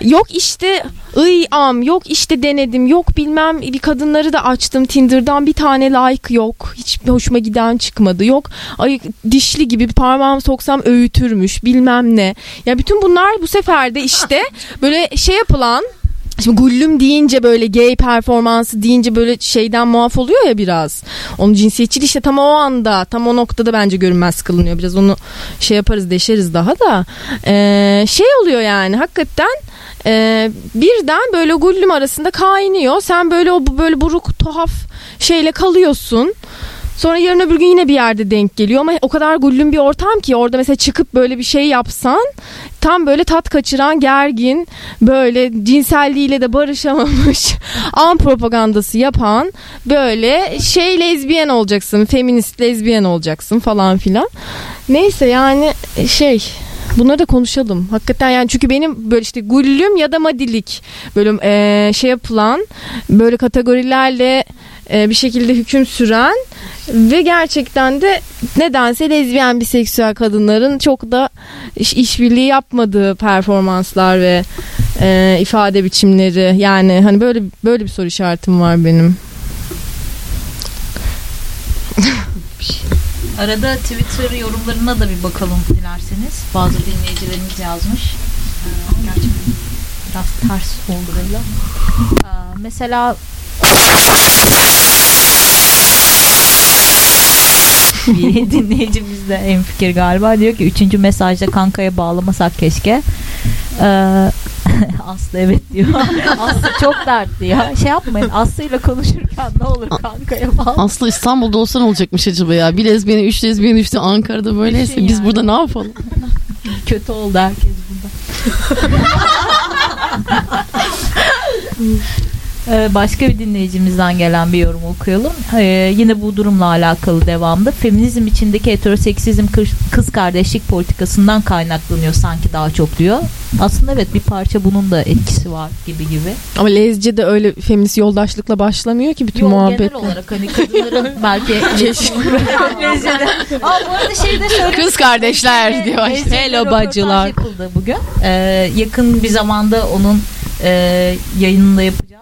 yok işte ıy am yok işte denedim yok bilmem. Bir kadınları da açtım Tinder'dan bir tane like yok. Hiç hoşuma giden çıkmadı yok. Ay dişli gibi parmağımı soksam öğütürmüş bilmem ne. Ya bütün bunlar bu sefer de işte (laughs) böyle şey yapılan Şimdi gullüm deyince böyle gay performansı deyince böyle şeyden muaf oluyor ya biraz. Onun cinsiyetçiliği işte tam o anda tam o noktada bence görünmez kılınıyor. Biraz onu şey yaparız deşeriz daha da. Ee, şey oluyor yani hakikaten e, birden böyle gullüm arasında kaynıyor. Sen böyle o böyle buruk tuhaf şeyle kalıyorsun. Sonra yarın öbür gün yine bir yerde denk geliyor ama o kadar gullüm bir ortam ki orada mesela çıkıp böyle bir şey yapsan tam böyle tat kaçıran gergin böyle cinselliğiyle de barışamamış (laughs) an propagandası yapan böyle şey lezbiyen olacaksın feminist lezbiyen olacaksın falan filan. Neyse yani şey Bunları da konuşalım. Hakikaten yani çünkü benim böyle işte gullüm ya da madilik böyle eee, şey yapılan böyle kategorilerle eee, bir şekilde hüküm süren ve gerçekten de nedense lezbiyen biseksüel kadınların çok da iş, işbirliği yapmadığı performanslar ve eee, ifade biçimleri yani hani böyle böyle bir soru işaretim var benim. (laughs) Arada Twitter yorumlarına da bir bakalım dilerseniz. Bazı dinleyicilerimiz yazmış. Ee, Gerçekten biraz ters oldu böyle. Ee, Mesela bir dinleyicimiz de en fikir galiba diyor ki üçüncü mesajda kankaya bağlamasak keşke. Ee, (laughs) Aslı evet diyor. (laughs) Aslı çok dertli ya. Şey yapmayın Aslı ile konuşurken ne olur kankaya bağlı. Aslı İstanbul'da olsa ne olacakmış acaba ya? Bir lezbiyene, üç lezbiyene, üç de Ankara'da böyleyse Düşün biz yani. burada ne yapalım? (laughs) Kötü oldu herkes burada. Ee, başka bir dinleyicimizden gelen bir yorum okuyalım. Ee, yine bu durumla alakalı devamda. Feminizm içindeki heteroseksizm kız, kız kardeşlik politikasından kaynaklanıyor sanki daha çok diyor. Aslında evet bir parça bunun da etkisi var gibi gibi. Ama lezce de öyle feminist yoldaşlıkla başlamıyor ki bütün Yok, muhabbet. genel olarak hani kadınların (laughs) belki Lezce'de. Aa bu arada şey de söyle. Kız kardeşler diyor. Hello bacılar. yapıldı bugün. Ee, yakın bir zamanda onun e, yayınını da yapacağız.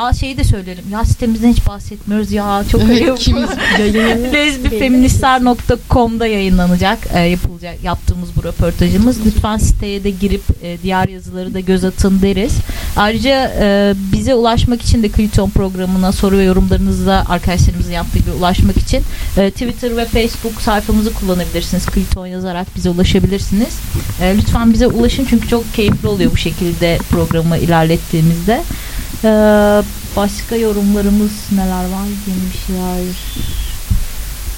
Aa şeyi de söylerim. Ya sitemizden hiç bahsetmiyoruz ya. Çok ayıp. Kim yayınını? Lezbifeministler.com'da (laughs) yayınlanacak, e, yapılacak yaptığımız bu röportajımız. Lütfen siteye de girip e, diğer yazıları da göz atın deriz. Ayrıca e, bize ulaşmak için de Kliton programına soru ve yorumlarınızla arkadaşlarımızın yaptığı gibi ulaşmak için e, Twitter ve Facebook sayfamızı kullanabilirsiniz. Kliton yazarak bize ulaşabilirsiniz. E, lütfen bize ulaşın çünkü çok keyifli oluyor bu şekilde programı ilerlettiğimizde. Ee, başka yorumlarımız neler var? Şeyler.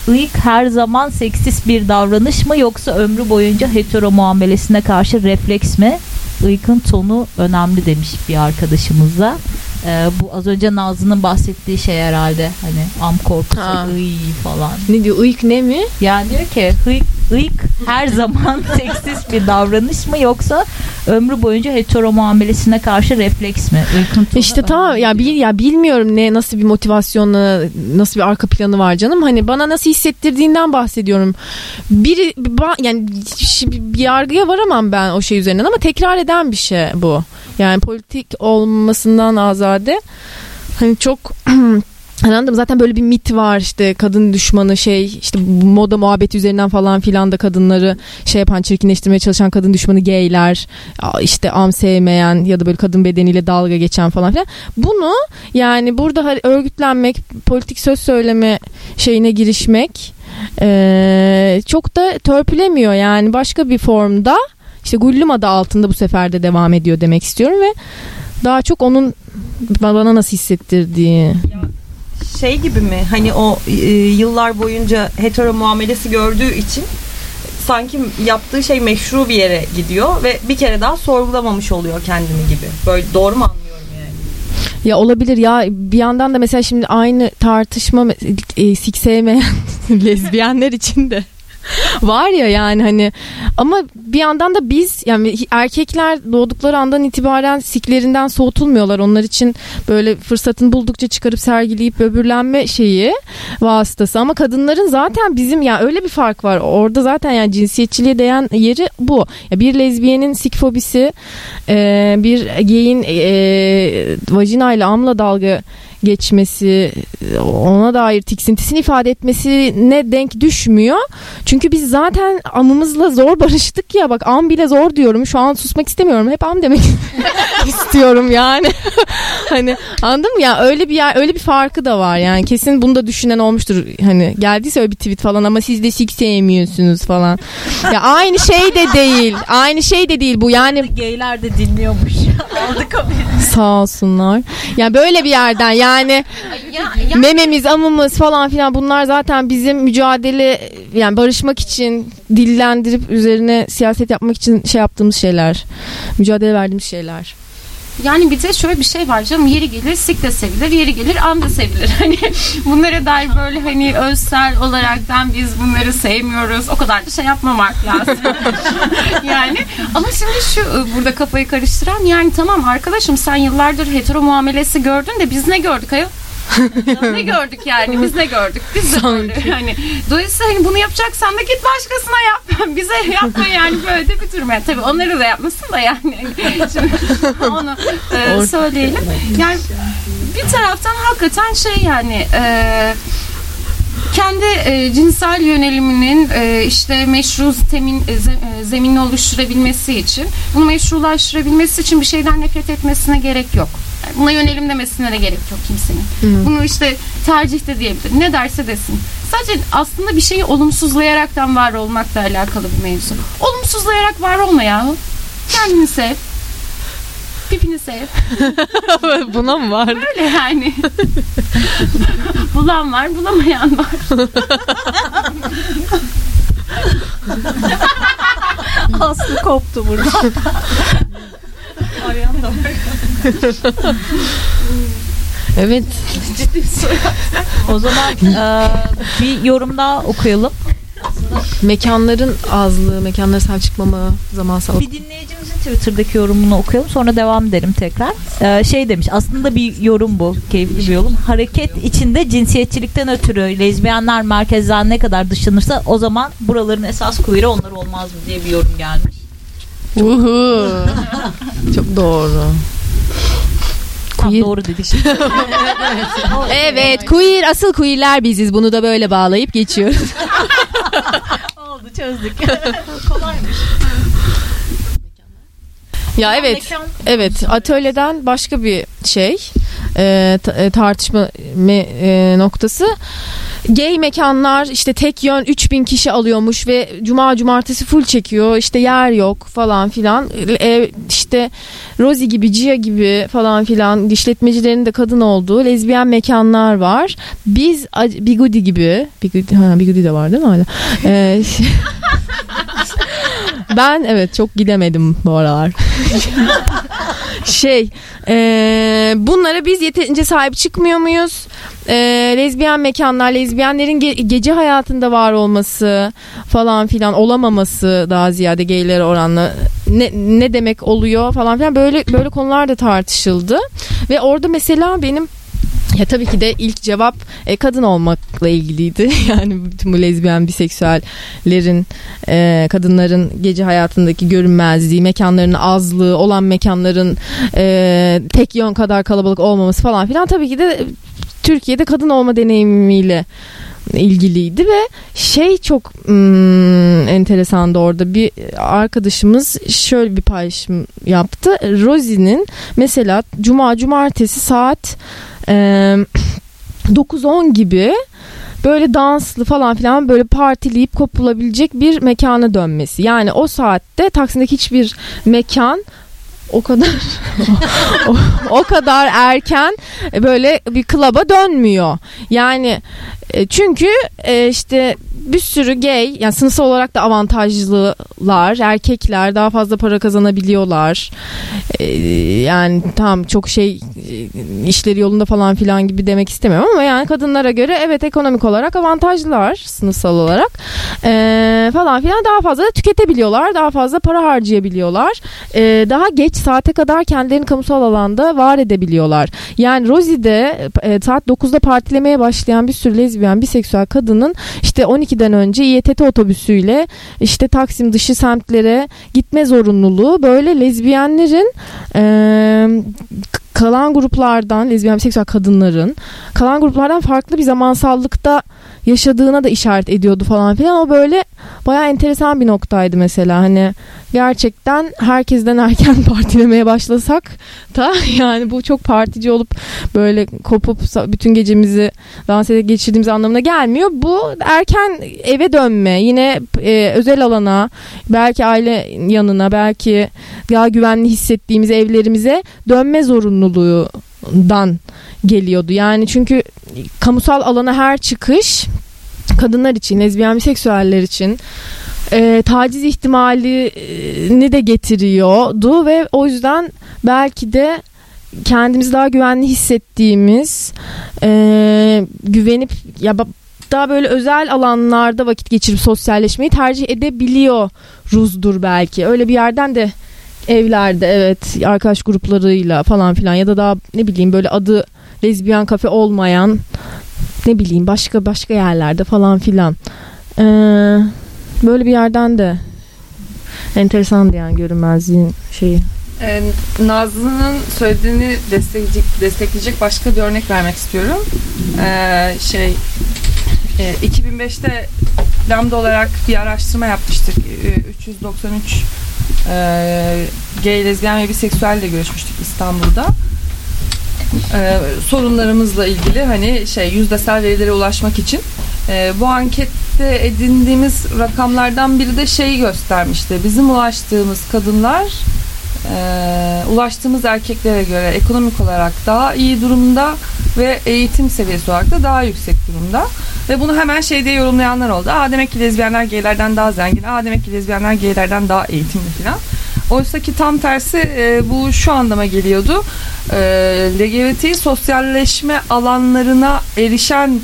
Ilk her zaman seksist bir davranış mı yoksa ömrü boyunca hetero muamelesine karşı refleks mi? Ilk'ın tonu önemli demiş bir arkadaşımız da. Ee, bu az önce Nazlı'nın bahsettiği şey herhalde. Hani am korkusu, Ha. falan. Ne diyor? Iyk ne mi? Yani diyor ki hıyk, ıyk her zaman (laughs) seksist bir davranış mı yoksa ömrü boyunca hetero muamelesine karşı refleks mi? Tonu İşte tamam ya bil ya bilmiyorum ne nasıl bir motivasyonla nasıl bir arka planı var canım. Hani bana nasıl hissettirdiğinden bahsediyorum. Biri ba- yani bir yargıya varamam ben o şey üzerinden ama tekrar eden bir şey bu. Yani politik olmasından azade hani çok (clears throat) Anladım zaten böyle bir mit var işte kadın düşmanı şey işte moda muhabbeti üzerinden falan filan da kadınları şey yapan çirkinleştirmeye çalışan kadın düşmanı gayler işte am sevmeyen ya da böyle kadın bedeniyle dalga geçen falan filan. Bunu yani burada örgütlenmek politik söz söyleme şeyine girişmek çok da törpülemiyor. Yani başka bir formda işte Gullum adı altında bu sefer de devam ediyor demek istiyorum ve daha çok onun bana nasıl hissettirdiği şey gibi mi hani o e, yıllar boyunca hetero muamelesi gördüğü için sanki yaptığı şey meşru bir yere gidiyor ve bir kere daha sorgulamamış oluyor kendini gibi. Böyle doğru mu anlıyorum yani? Ya olabilir ya bir yandan da mesela şimdi aynı tartışma e, sik sevmeyen (laughs) lezbiyenler için de (laughs) var ya yani hani ama bir yandan da biz yani erkekler doğdukları andan itibaren siklerinden soğutulmuyorlar. Onlar için böyle fırsatını buldukça çıkarıp sergileyip böbürlenme şeyi vasıtası ama kadınların zaten bizim ya öyle bir fark var. Orada zaten yani cinsiyetçiliğe değen yeri bu. Ya bir lezbiyenin sikfobisi e, bir geyin e, vajinayla amla dalga geçmesi ona dair tiksintisini ifade etmesine denk düşmüyor. Çünkü biz zaten amımızla zor barıştık ya bak am bile zor diyorum. Şu an susmak istemiyorum. Hep am demek (laughs) istiyorum yani. (laughs) hani anladın mı ya öyle bir yer öyle bir farkı da var yani kesin bunu da düşünen olmuştur. Hani geldiyse öyle bir tweet falan ama siz de sik sevmiyorsunuz falan. Ya aynı şey de değil. Aynı şey de değil bu yani. Gayler de dinliyormuş. Aldık haberi. Sağ olsunlar. Yani böyle bir yerden yani mememiz, amımız falan filan bunlar zaten bizim mücadele yani barışmak için dillendirip üzerine siyaset yapmak için şey yaptığımız şeyler. Mücadele verdiğimiz şeyler. Yani bir de şöyle bir şey var canım yeri gelir sik de sevilir yeri gelir an da sevilir. (laughs) Hani bunlara dair böyle hani özsel olaraktan biz bunları sevmiyoruz. O kadar da şey yapmamak lazım. (laughs) yani ama şimdi şu e, burada kafayı karıştıran yani tamam arkadaşım sen yıllardır hetero muamelesi gördün de biz ne gördük ayol? Ne gördük yani? Biz ne gördük? Biz de böyle yani dolayısıyla hani bunu yapacaksan da git başkasına yap. (laughs) Bize yapma yani böyle de yani tabii onları da yapmasın da yani. (laughs) Şimdi onu e, söyleyelim. yani bir taraftan hakikaten şey yani e, kendi e, cinsel yöneliminin e, işte meşru temin, e, e, zeminini oluşturabilmesi için bunu meşrulaştırabilmesi için bir şeyden nefret etmesine gerek yok. Buna yönelim demesine de gerek yok kimsenin. Hı. Bunu işte tercih de diyebilir. Ne derse desin. Sadece aslında bir şeyi olumsuzlayaraktan var olmakla alakalı bir mevzu. Olumsuzlayarak var olma yahu. Kendini sev. Pipini sev. (laughs) Buna mı var? Öyle yani. (laughs) Bulan var, bulamayan var. (laughs) Aslı koptu burada. Arayan Evet. Ciddi O zaman e, bir yorum daha okuyalım. Mekanların azlığı, mekanlara sahip çıkmama, zamansal. Bir dinleyicimizin Twitter'daki yorumunu okuyalım sonra devam edelim tekrar. Ee, şey demiş aslında bir yorum bu keyifli bir yorum. Hareket içinde cinsiyetçilikten ötürü lezbiyenler merkezden ne kadar dışlanırsa o zaman buraların esas queer'i onlar olmaz mı diye bir yorum gelmiş. Uhu. (laughs) Çok doğru. Tam doğru dedik. (laughs) Evet, queer asıl queerler biziz. Bunu da böyle bağlayıp geçiyoruz. (laughs) Oldu çözdük. Kolaymış. Ya evet. Evet, atölyeden başka bir şey. E, e, tartışma me- e, noktası. Gay mekanlar işte tek yön 3000 kişi alıyormuş ve cuma cumartesi full çekiyor. İşte yer yok falan filan. E, işte Rosie gibi, Gia gibi falan filan işletmecilerin de kadın olduğu lezbiyen mekanlar var. Biz Bigudi gibi, Bigudi, ha, Bigudi de var değil mi hala? E, (laughs) ben evet çok gidemedim bu aralar. (laughs) şey e, bunlara biz yeterince sahip çıkmıyor muyuz? E, lezbiyen mekanlar, lezbiyenlerin ge- gece hayatında var olması falan filan olamaması daha ziyade gayler oranla ne, ne demek oluyor falan filan böyle böyle konular da tartışıldı ve orada mesela benim ya tabii ki de ilk cevap e, kadın olmakla ilgiliydi. (laughs) Yani bütün bu lezbiyen, biseksüellerin, e, kadınların gece hayatındaki görünmezliği, mekanların azlığı, olan mekanların e, tek yön kadar kalabalık olmaması falan filan tabii ki de Türkiye'de kadın olma deneyimiyle ilgiliydi ve şey çok hmm, enteresandı orada bir arkadaşımız şöyle bir paylaşım yaptı. Rosie'nin mesela cuma cumartesi saat e, 9-10 gibi böyle danslı falan filan böyle partileyip kopulabilecek bir mekana dönmesi. Yani o saatte Taksim'deki hiçbir mekan o kadar (laughs) o, o kadar erken böyle bir klaba dönmüyor. Yani e, çünkü e, işte bir sürü gay yani sınıfsal olarak da avantajlılar erkekler daha fazla para kazanabiliyorlar. E, yani tam çok şey e, işleri yolunda falan filan gibi demek istemiyorum ama yani kadınlara göre evet ekonomik olarak avantajlılar sınıfsal olarak. E, falan filan daha fazla da tüketebiliyorlar daha fazla para harcayabiliyorlar. E, daha geç saate kadar kendilerini kamusal alanda var edebiliyorlar. Yani Rosie'de e, saat 9'da partilemeye başlayan bir sürü lezbiyen biseksüel kadının işte 12'den önce İETT otobüsüyle işte Taksim dışı semtlere gitme zorunluluğu. Böyle lezbiyenlerin e, kalan gruplardan lezbiyen biseksüel kadınların kalan gruplardan farklı bir zamansallıkta yaşadığına da işaret ediyordu falan filan. O böyle bayağı enteresan bir noktaydı mesela. Hani gerçekten herkesten (laughs) erken partilemeye başlasak da (laughs) yani bu çok partici olup böyle kopup bütün gecemizi dans ederek geçirdiğimiz anlamına gelmiyor. Bu erken eve dönme, yine e, özel alana, belki aile yanına, belki daha güvenli hissettiğimiz evlerimize dönme zorunluluğundan geliyordu. Yani çünkü kamusal alana her çıkış kadınlar için, lezbiyen biseksüeller için e, taciz ihtimalini de getiriyordu ve o yüzden belki de kendimizi daha güvenli hissettiğimiz e, güvenip ya daha böyle özel alanlarda vakit geçirip sosyalleşmeyi tercih edebiliyoruzdur belki. Öyle bir yerden de evlerde evet arkadaş gruplarıyla falan filan ya da daha ne bileyim böyle adı lezbiyen kafe olmayan ne bileyim başka başka yerlerde falan filan. Ee, böyle bir yerden de enteresandı yani görünmezliğin şeyi. Ee, Nazlı'nın söylediğini destekleyecek, destekleyecek başka bir örnek vermek istiyorum. Ee, şey e, 2005'te Lambda olarak bir araştırma yapmıştık. Ee, 393 e, gay, lezbiyen ve biseksüelle görüşmüştük İstanbul'da. Ee, sorunlarımızla ilgili hani şey yüzdesel verilere ulaşmak için Ee, bu ankette edindiğimiz rakamlardan biri de şeyi göstermişti. Bizim ulaştığımız kadınlar e, ulaştığımız erkeklere göre ekonomik olarak daha iyi durumda ve eğitim seviyesi olarak da daha yüksek durumda. Ve bunu hemen şey diye yorumlayanlar oldu. Aa demek ki lezbiyenler gaylerden daha zengin. Aa demek ki lezbiyenler gaylerden daha eğitimli falan. Oysa ki tam tersi e, bu şu anlama geliyordu. E, LGBT sosyalleşme alanlarına erişen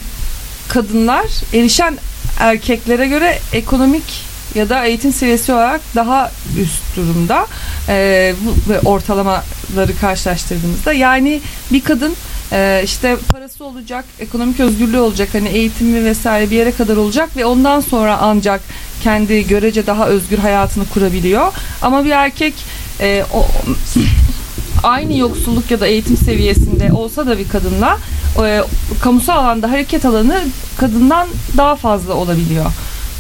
kadınlar erişen erkeklere göre ekonomik ya da eğitim seviyesi olarak daha üst durumda e, bu, ortalamaları karşılaştırdığımızda yani bir kadın e, işte parası olacak ekonomik özgürlüğü olacak hani eğitimi vesaire bir yere kadar olacak ve ondan sonra ancak kendi görece daha özgür hayatını kurabiliyor ama bir erkek e, o, aynı yoksulluk ya da eğitim seviyesinde olsa da bir kadınla e, kamusal alanda hareket alanı kadından daha fazla olabiliyor.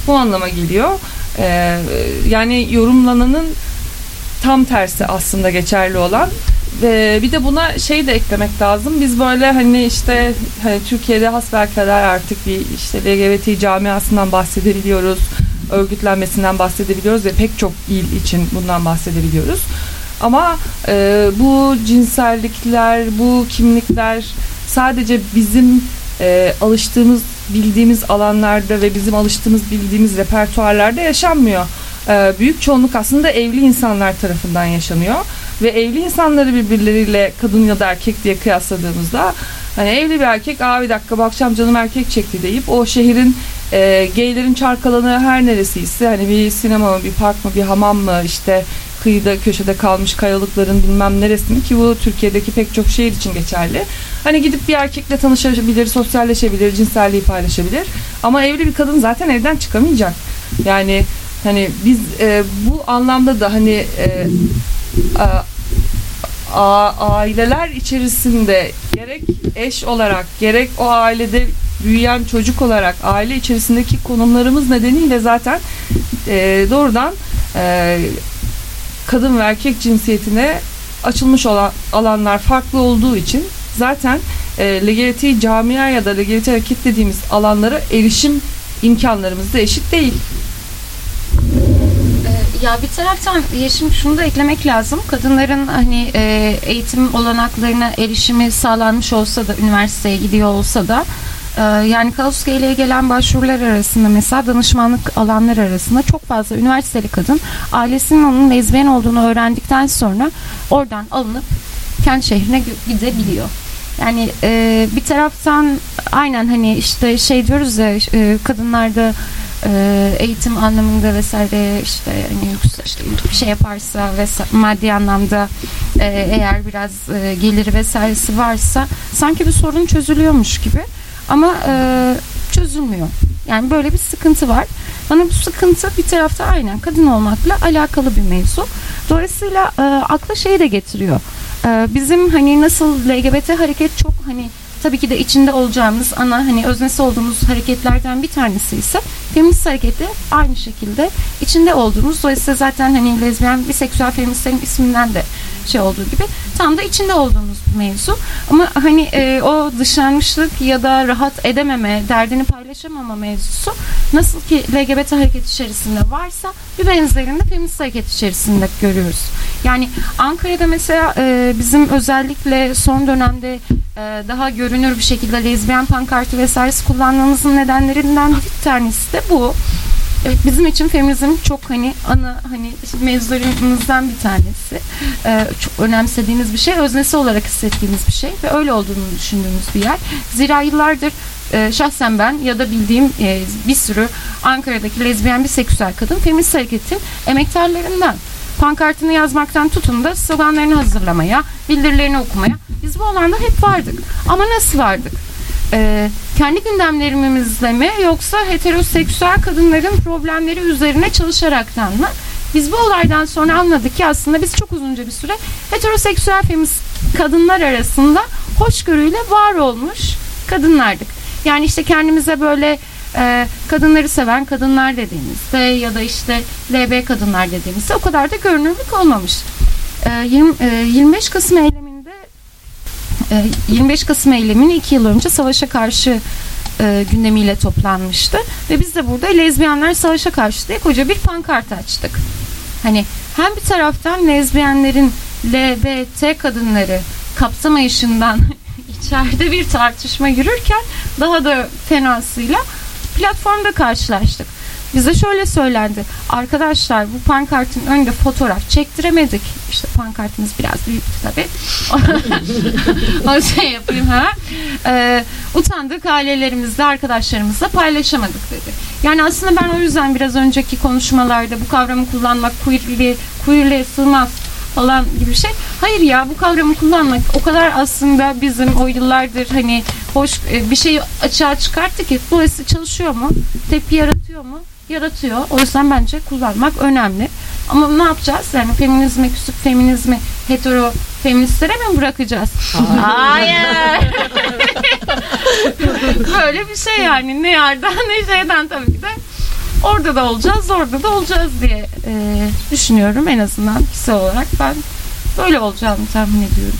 Bu anlama geliyor. E, yani yorumlananın tam tersi aslında geçerli olan. Ve bir de buna şey de eklemek lazım. Biz böyle hani işte hani Türkiye'de hasbelkader artık bir işte LGBT camiasından bahsedebiliyoruz. Örgütlenmesinden bahsedebiliyoruz ve pek çok il için bundan bahsedebiliyoruz. Ama e, bu cinsellikler, bu kimlikler sadece bizim e, alıştığımız, bildiğimiz alanlarda ve bizim alıştığımız, bildiğimiz repertuarlarda yaşanmıyor. E, büyük çoğunluk aslında evli insanlar tarafından yaşanıyor. Ve evli insanları birbirleriyle kadın ya da erkek diye kıyasladığımızda hani evli bir erkek aa bir dakika bu akşam canım erkek çekti deyip o şehrin e, geylerin çarkalanı her neresiyse hani bir sinema mı bir park mı bir hamam mı işte kıyıda köşede kalmış kayalıkların bilmem neresini ki bu Türkiye'deki pek çok şehir için geçerli. Hani gidip bir erkekle tanışabilir, sosyalleşebilir, cinselliği paylaşabilir. Ama evli bir kadın zaten evden çıkamayacak. Yani hani biz e, bu anlamda da hani e, a, aileler içerisinde gerek eş olarak gerek o ailede büyüyen çocuk olarak aile içerisindeki konumlarımız nedeniyle zaten e, doğrudan e, kadın ve erkek cinsiyetine açılmış olan alanlar farklı olduğu için zaten e, LGBT camia ya da LGBT hareket dediğimiz alanlara erişim imkanlarımız da eşit değil. Ya bir taraftan Yeşim şunu da eklemek lazım. Kadınların hani e, eğitim olanaklarına erişimi sağlanmış olsa da üniversiteye gidiyor olsa da e, yani Kauske ile gelen başvurular arasında mesela danışmanlık alanlar arasında çok fazla üniversiteli kadın ailesinin onun lezbiyen olduğunu öğrendikten sonra oradan alınıp kendi şehrine gidebiliyor. Yani e, bir taraftan aynen hani işte şey diyoruz ya e, kadınlarda e, eğitim anlamında vesaire işte hani işte bir şey yaparsa ve maddi anlamda e, eğer biraz e, geliri vesairesi varsa sanki bir sorun çözülüyormuş gibi ama e, çözülmüyor. Yani böyle bir sıkıntı var. Bana bu sıkıntı bir tarafta aynen kadın olmakla alakalı bir mevzu. Dolayısıyla e, akla şey de getiriyor. E, bizim hani nasıl LGBT hareket çok hani tabii ki de içinde olacağımız ana hani öznesi olduğumuz hareketlerden bir tanesi ise feminist hareketi aynı şekilde içinde olduğumuz. Dolayısıyla zaten hani lezbiyen biseksüel feministlerin isminden de şey olduğu gibi tam da içinde olduğumuz bir mevzu ama hani e, o dışlanmışlık ya da rahat edememe derdini paylaşamama mevzusu nasıl ki LGBT hareket içerisinde varsa bir benzerini feminist hareket içerisinde görüyoruz. Yani Ankara'da mesela e, bizim özellikle son dönemde e, daha görünür bir şekilde lezbiyen pankartı vesairesi kullanmamızın nedenlerinden bir tanesi de bu. Evet, bizim için feminizm çok hani ana hani mevzularımızdan bir tanesi. Ee, çok önemsediğimiz bir şey, öznesi olarak hissettiğimiz bir şey ve öyle olduğunu düşündüğümüz bir yer. Zira yıllardır e, şahsen ben ya da bildiğim e, bir sürü Ankara'daki lezbiyen bir seksüel kadın feminist hareketin emektarlarından pankartını yazmaktan tutun da sloganlarını hazırlamaya, bildirilerini okumaya biz bu alanda hep vardık. Ama nasıl vardık? Ee, kendi gündemlerimizle mi yoksa heteroseksüel kadınların problemleri üzerine çalışaraktan mı? Biz bu olaydan sonra anladık ki aslında biz çok uzunca bir süre heteroseksüel feminist kadınlar arasında hoşgörüyle var olmuş kadınlardık. Yani işte kendimize böyle e, kadınları seven kadınlar dediğimizde ya da işte LB kadınlar dediğimizde o kadar da görünürlük olmamış. E, 20, e, 25 Kasım eyleminde e, 25 Kasım eylemini iki yıl önce savaşa karşı e, gündemiyle toplanmıştı ve biz de burada lezbiyenler savaşa karşı diye koca bir pankart açtık. Hani hem bir taraftan lezbiyenlerin LBT kadınları kapsamayışından (laughs) içeride bir tartışma yürürken daha da fenasıyla platformda karşılaştık. Bize şöyle söylendi. Arkadaşlar bu pankartın önünde fotoğraf çektiremedik. İşte pankartımız biraz büyüktü tabii. (laughs) o şey yapayım ha. Ee, utandık ailelerimizle arkadaşlarımızla paylaşamadık dedi. Yani aslında ben o yüzden biraz önceki konuşmalarda bu kavramı kullanmak queerliğe, queerliğe sığmaz falan gibi şey. Hayır ya bu kavramı kullanmak o kadar aslında bizim o yıllardır hani hoş e, bir şeyi açığa çıkarttı ki dolayısıyla çalışıyor mu? Tepki yaratıyor mu? Yaratıyor. O yüzden bence kullanmak önemli. Ama ne yapacağız? Yani feminizme küsüp feminizmi hetero feministlere mi bırakacağız? Hayır. (laughs) Böyle bir şey yani ne yardan ne şeyden tabii ki de orada da olacağız orada da olacağız diye e, düşünüyorum en azından kişisel olarak ben böyle olacağını tahmin ediyorum.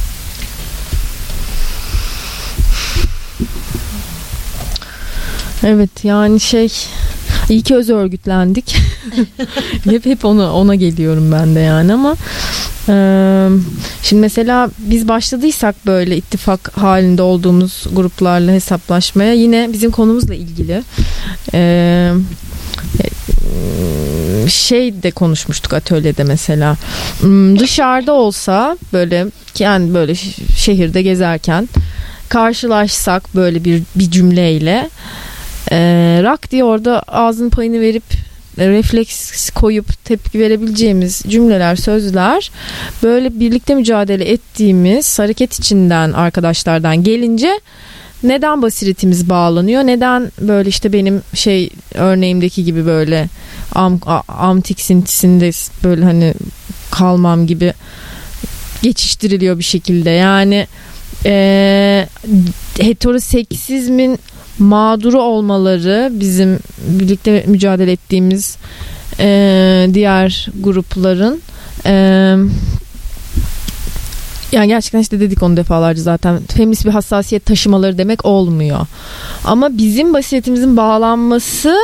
Evet yani şey iyi ki öz örgütlendik. (laughs) hep hep ona ona geliyorum ben de yani ama e, şimdi mesela biz başladıysak böyle ittifak halinde olduğumuz gruplarla hesaplaşmaya yine bizim konumuzla ilgili şey de konuşmuştuk atölyede mesela Hmm, dışarıda olsa böyle yani böyle şehirde gezerken karşılaşsak böyle bir bir cümleyle e, rak diye orada ağzının payını verip refleks koyup tepki verebileceğimiz cümleler, sözler böyle birlikte mücadele ettiğimiz hareket içinden arkadaşlardan gelince neden basiretimiz bağlanıyor? Neden böyle işte benim şey örneğimdeki gibi böyle am, am tiksintisinde böyle hani kalmam gibi geçiştiriliyor bir şekilde. Yani e, heteroseksizmin mağduru olmaları bizim birlikte mücadele ettiğimiz e, diğer grupların e, yani gerçekten işte dedik onu defalarca zaten feminist bir hassasiyet taşımaları demek olmuyor. Ama bizim basiretimizin bağlanması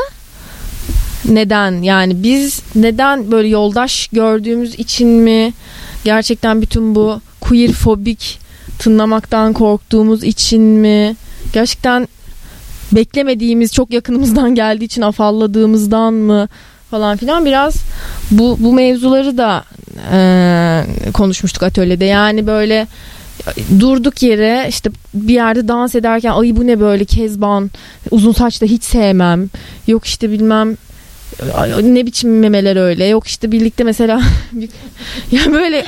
neden? Yani biz neden böyle yoldaş gördüğümüz için mi? Gerçekten bütün bu queer fobik tınlamaktan korktuğumuz için mi? Gerçekten beklemediğimiz çok yakınımızdan geldiği için afalladığımızdan mı falan filan biraz bu bu mevzuları da e, konuşmuştuk atölyede. Yani böyle durduk yere işte bir yerde dans ederken ay bu ne böyle kezban uzun saç da hiç sevmem yok işte bilmem ne biçim memeler öyle? Yok işte birlikte mesela (laughs) ya böyle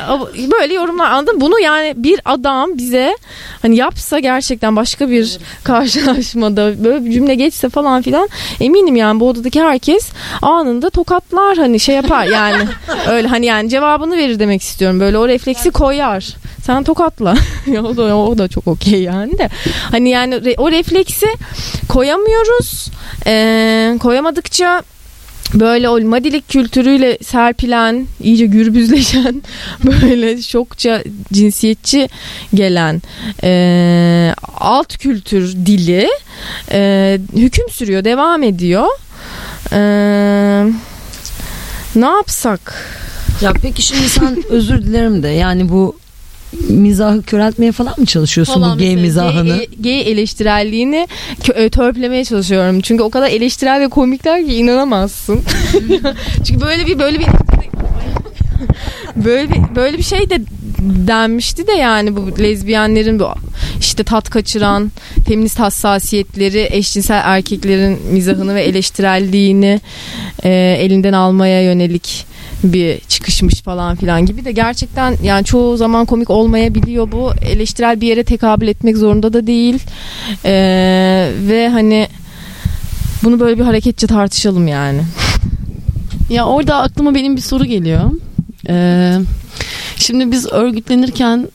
böyle yorumlar anladın bunu yani bir adam bize hani yapsa gerçekten başka bir karşılaşmada böyle bir cümle geçse falan filan eminim yani bu odadaki herkes anında tokatlar hani şey yapar yani. (laughs) Öyle hani yani cevabını verir demek istiyorum. Böyle o refleksi koyar. Sen tokatla. (laughs) O da, o da çok okey yani de. Hani yani o refleksi koyamıyoruz. Ee, koyamadıkça böyle o madilik kültürüyle serpilen, iyice gürbüzleşen, (laughs) böyle çokça cinsiyetçi gelen e, alt kültür dili e, hüküm sürüyor, devam ediyor. E, ne yapsak? Ya peki şimdi sen (laughs) özür dilerim de yani bu mizahı köreltmeye falan mı çalışıyorsun Falan bu gay mizahını? Gay, gay eleştirelliğini e, törpülemeye çalışıyorum. Çünkü o kadar eleştirel ve komikler ki inanamazsın. (laughs) Çünkü böyle bir böyle bir (laughs) böyle bir böyle bir şey de denmişti de yani bu lezbiyenlerin bu işte tat kaçıran feminist hassasiyetleri eşcinsel erkeklerin mizahını ve eleştirelliğini e, elinden almaya yönelik bir çıkışmış falan filan gibi de gerçekten yani çoğu zaman komik olmayabiliyor bu eleştirel bir yere tekabül etmek zorunda da değil Ee, ve hani bunu böyle bir hareketçe tartışalım yani. (laughs) Ya orada aklıma benim bir soru geliyor. Ee, şimdi biz örgütlenirken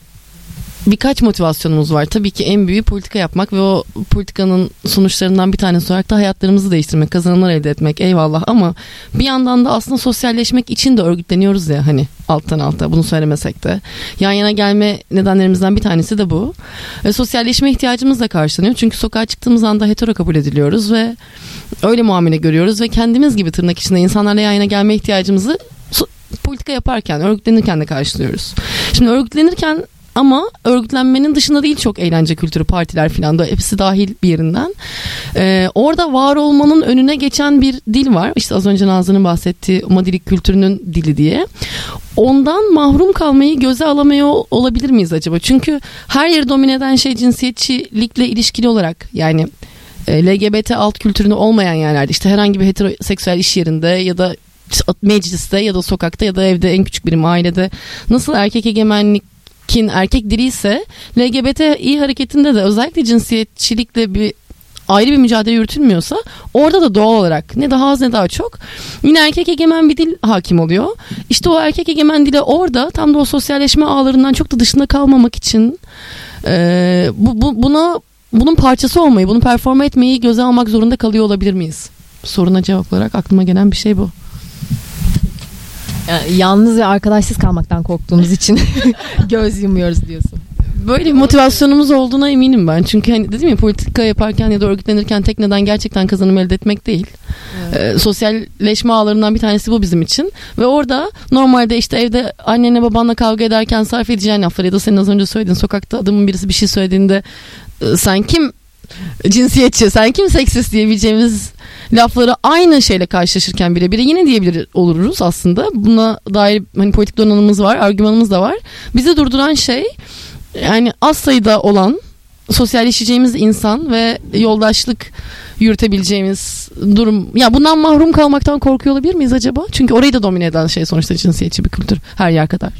birkaç motivasyonumuz var. Tabii ki en büyüğü politika yapmak ve o politikanın sonuçlarından bir tanesi olarak da hayatlarımızı değiştirmek, kazanımlar elde etmek. Eyvallah ama bir yandan da aslında sosyalleşmek için de örgütleniyoruz ya hani alttan alta bunu söylemesek de. Yan yana gelme nedenlerimizden bir tanesi de bu. E, sosyalleşme ihtiyacımız da karşılanıyor. Çünkü sokağa çıktığımız anda hetero kabul ediliyoruz ve öyle muamele görüyoruz ve kendimiz gibi tırnak içinde insanlarla yan yana gelme ihtiyacımızı politika yaparken, örgütlenirken de karşılıyoruz. Şimdi örgütlenirken ama örgütlenmenin dışında değil çok eğlence kültürü partiler filan da hepsi dahil bir yerinden. Ee, orada var olmanın önüne geçen bir dil var. İşte az önce Nazlı'nın bahsettiği Madilik kültürünün dili diye. Ondan mahrum kalmayı göze alamıyor olabilir miyiz acaba? Çünkü her yeri domine eden şey cinsiyetçilikle ilişkili olarak yani e, LGBT alt kültürünü olmayan yerlerde işte herhangi bir heteroseksüel iş yerinde ya da mecliste ya da sokakta ya da evde en küçük birim ailede nasıl erkek egemenlikin erkek dili ise LGBTİ hareketinde de özellikle cinsiyetçilikle bir ayrı bir mücadele yürütülmüyorsa orada da doğal olarak ne daha az ne daha çok yine erkek egemen bir dil hakim oluyor. İşte o erkek egemen dili orada tam da o sosyalleşme ağlarından çok da dışında kalmamak için e, bu, bu, buna bunun parçası olmayı, bunu performa etmeyi göze almak zorunda kalıyor olabilir miyiz? Soruna cevap olarak aklıma gelen bir şey bu. Yani yalnız ve arkadaşsız kalmaktan korktuğumuz için (laughs) göz yumuyoruz diyorsun. Böyle bir motivasyonumuz olduğuna eminim ben. Çünkü hani dedim ya politika yaparken ya da örgütlenirken tek neden gerçekten kazanım elde etmek değil. Evet. Ee, sosyalleşme ağlarından bir tanesi bu bizim için. Ve orada normalde işte evde annenle babanla kavga ederken sarf edeceğin laflar ya da senin az önce söylediğin sokakta adamın birisi bir şey söylediğinde e, sen kim cinsiyetçi sen kim seksist diyebileceğimiz lafları aynı şeyle karşılaşırken bile bile yine diyebilir oluruz aslında. Buna dair hani politik donanımımız var, argümanımız da var. Bizi durduran şey yani az sayıda olan sosyalleşeceğimiz insan ve yoldaşlık yürütebileceğimiz durum. Ya bundan mahrum kalmaktan korkuyor olabilir miyiz acaba? Çünkü orayı da domine eden şey sonuçta cinsiyetçi bir kültür her yer kadar.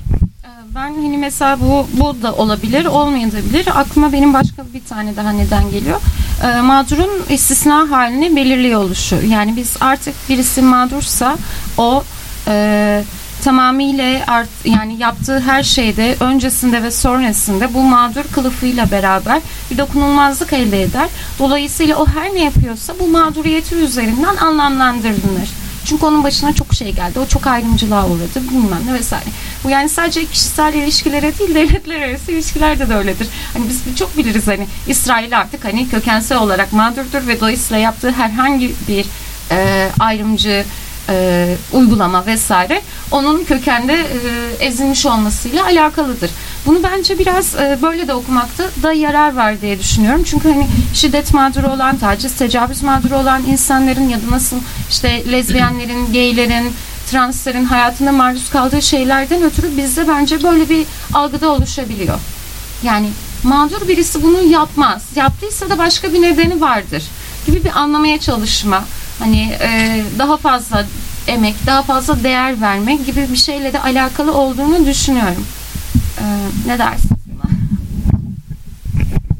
Ben hani mesela bu bu da olabilir, olmayabilir. Aklıma benim başka bir tane daha neden geliyor. Ee, mağdurun istisna halini belirliyor oluşu. Yani biz artık birisi mağdursa o e, tamamıyla art, yani yaptığı her şeyde öncesinde ve sonrasında bu mağdur kılıfıyla beraber bir dokunulmazlık elde eder. Dolayısıyla o her ne yapıyorsa bu mağduriyeti üzerinden anlamlandırılır. Çünkü onun başına çok şey geldi. O çok ayrımcılığa uğradı. Bilmem ne vesaire. Bu yani sadece kişisel ilişkilere değil devletler arası ilişkilerde de öyledir. Hani biz çok biliriz hani İsrail artık hani kökensel olarak mağdurdur ve dolayısıyla yaptığı herhangi bir e, ayrımcı e, uygulama vesaire onun kökende e, ezilmiş olmasıyla alakalıdır. Bunu bence biraz e, böyle de okumakta da yarar var diye düşünüyorum. Çünkü hani şiddet mağduru olan, taciz, tecavüz mağduru olan insanların ya da nasıl işte lezbiyenlerin, gaylerin, translerin hayatında maruz kaldığı şeylerden ötürü bizde bence böyle bir algıda oluşabiliyor. Yani mağdur birisi bunu yapmaz. Yaptıysa da başka bir nedeni vardır gibi bir anlamaya çalışma hani e, daha fazla emek, daha fazla değer vermek gibi bir şeyle de alakalı olduğunu düşünüyorum. E, ne dersin?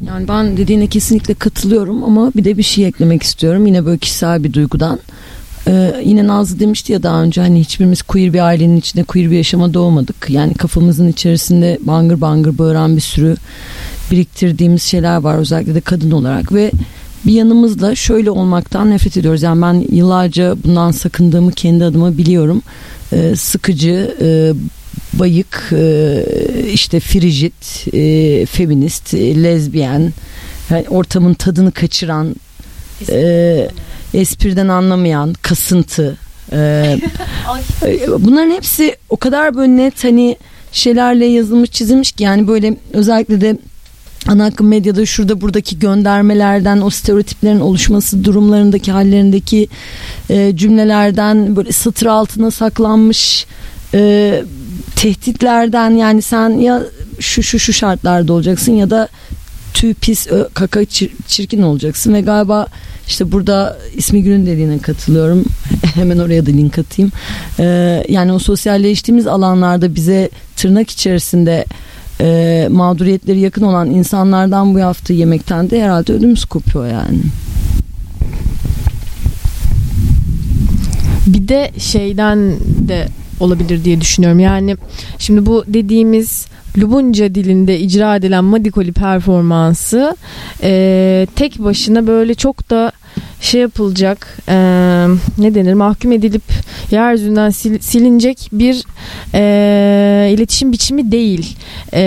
Yani ben dediğine kesinlikle katılıyorum ama bir de bir şey eklemek istiyorum. Yine böyle kişisel bir duygudan. Ee, yine Nazlı demişti ya daha önce hani hiçbirimiz queer bir ailenin içinde queer bir yaşama doğmadık. Yani kafamızın içerisinde bangır bangır bağıran bir sürü biriktirdiğimiz şeyler var özellikle de kadın olarak ve bir yanımızda şöyle olmaktan nefret ediyoruz. Yani ben yıllarca bundan sakındığımı kendi adıma biliyorum. Ee, sıkıcı, e, bayık, e, işte frijit, e, feminist, e, lezbiyen, yani ortamın tadını kaçıran, e, espriden anlamayan, kasıntı. (laughs) E, bunların hepsi o kadar böyle net hani şeylerle yazılmış çizilmiş ki yani böyle özellikle de ana akım medyada şurada buradaki göndermelerden o stereotiplerin oluşması durumlarındaki hallerindeki e, cümlelerden böyle satır altına saklanmış e, tehditlerden yani sen ya şu şu şu şartlarda olacaksın ya da tüy pis ö, kaka çir, çirkin olacaksın ve galiba işte burada ismi günün dediğine katılıyorum. (laughs) Hemen oraya da link atayım. Ee, yani o sosyalleştiğimiz alanlarda bize tırnak içerisinde e, mağduriyetleri yakın olan insanlardan bu hafta yemekten de herhalde ödümüz kopuyor yani. Bir de şeyden de olabilir diye düşünüyorum. Yani şimdi bu dediğimiz Lubunca dilinde icra edilen Madikoli performansı e, tek başına böyle çok da şey yapılacak e, ne denir mahkum edilip yeryüzünden sil, silinecek bir e, iletişim biçimi değil. E,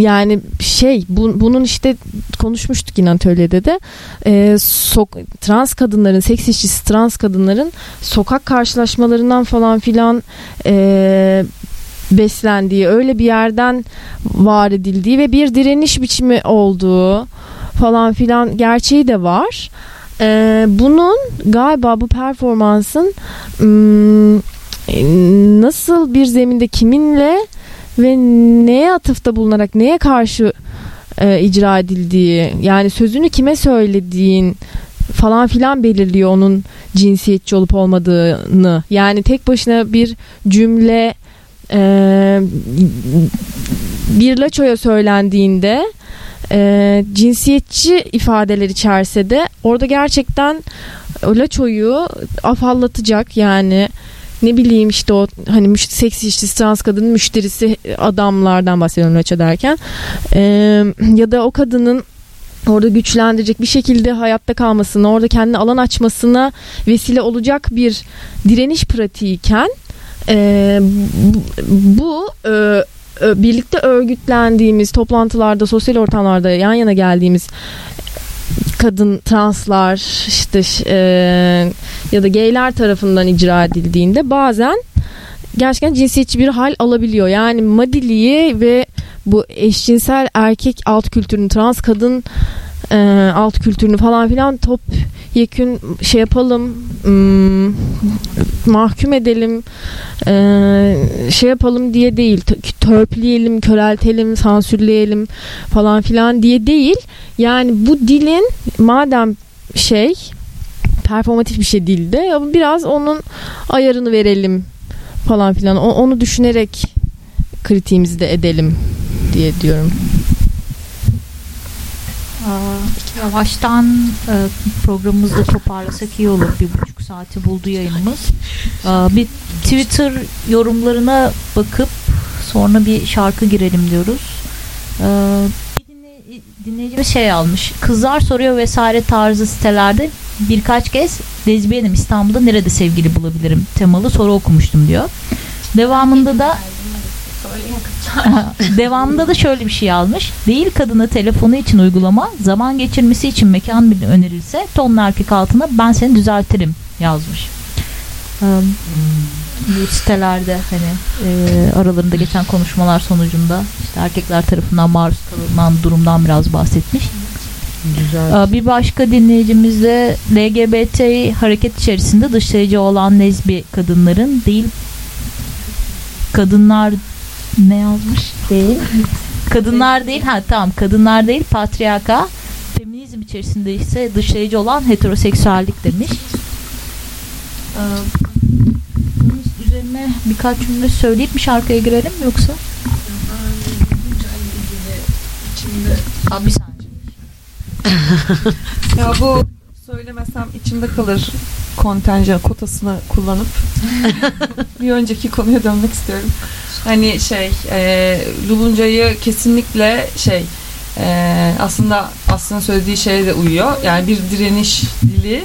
yani şey bu, bunun işte konuşmuştuk yine atölyede de e, sok, trans kadınların seks işçisi trans kadınların sokak karşılaşmalarından falan filan e, beslendiği, öyle bir yerden var edildiği ve bir direniş biçimi olduğu falan filan gerçeği de var. Ee, bunun galiba bu performansın nasıl bir zeminde kiminle ve neye atıfta bulunarak neye karşı e, icra edildiği yani sözünü kime söylediğin falan filan belirliyor onun cinsiyetçi olup olmadığını. Yani tek başına bir cümle e, bir laçoya söylendiğinde e, cinsiyetçi ifadeler içerse de orada gerçekten laçoyu afallatacak yani ne bileyim işte o hani seks işçisi trans kadının müşterisi adamlardan bahsediyorum laço derken E, ya da o kadının orada güçlendirecek bir şekilde hayatta kalmasına, orada kendine alan açmasına vesile olacak bir direniş pratiğiken e, bu, e, birlikte örgütlendiğimiz toplantılarda, sosyal ortamlarda yan yana geldiğimiz kadın translar işte e, ya da gayler tarafından icra edildiğinde bazen gerçekten cinsiyetçi bir hal alabiliyor. Yani madiliği ve bu eşcinsel erkek alt kültürünü, trans kadın e, alt kültürünü falan filan top yekün şey yapalım hmm, mahkum edelim e, şey yapalım diye değil T- törpüleyelim, köreltelim, sansürleyelim falan filan diye değil. Yani bu dilin madem şey performatif bir şey dilde biraz onun ayarını verelim falan filan onu düşünerek kritiğimizi de edelim diye diyorum. Yavaştan e, programımızı toparlasak iyi olur. Bir buçuk saati buldu yayınımız. Bir Twitter yorumlarına bakıp sonra bir şarkı girelim diyoruz. Bir dinle- dinleyicimiz şey almış. Kızlar soruyor vesaire tarzı sitelerde birkaç kez lezbiyenim İstanbul'da nerede sevgili bulabilirim temalı soru okumuştum diyor. Devamında da (laughs) Devamında da şöyle bir şey almış. Değil kadına telefonu için uygulama, zaman geçirmesi için mekan bile önerilse tonlu erkek altına ben seni düzeltirim yazmış. Ee, bu sitelerde hani e, aralarında geçen konuşmalar sonucunda işte erkekler tarafından maruz kalınan durumdan biraz bahsetmiş. Ee, Bir başka dinleyicimiz de LGBT hareket içerisinde dışlayıcı olan lezbi kadınların değil kadınlar ne yazmış? Değil. Kadınlar değil. Ha tamam. Kadınlar değil. Patriarka. Feminizm içerisinde ise dışlayıcı olan heteroseksüellik demiş. Ee, bunun üzerine birkaç cümle söyleyip mi şarkıya girelim yoksa? Abi bir saniye. (laughs) Ya bu söylemesem içimde kalır kontenjan kotasını kullanıp (laughs) bir önceki konuya dönmek istiyorum. Hani şey e, Lubunca'yı kesinlikle şey e, aslında aslında söylediği şeye de uyuyor. Yani bir direniş dili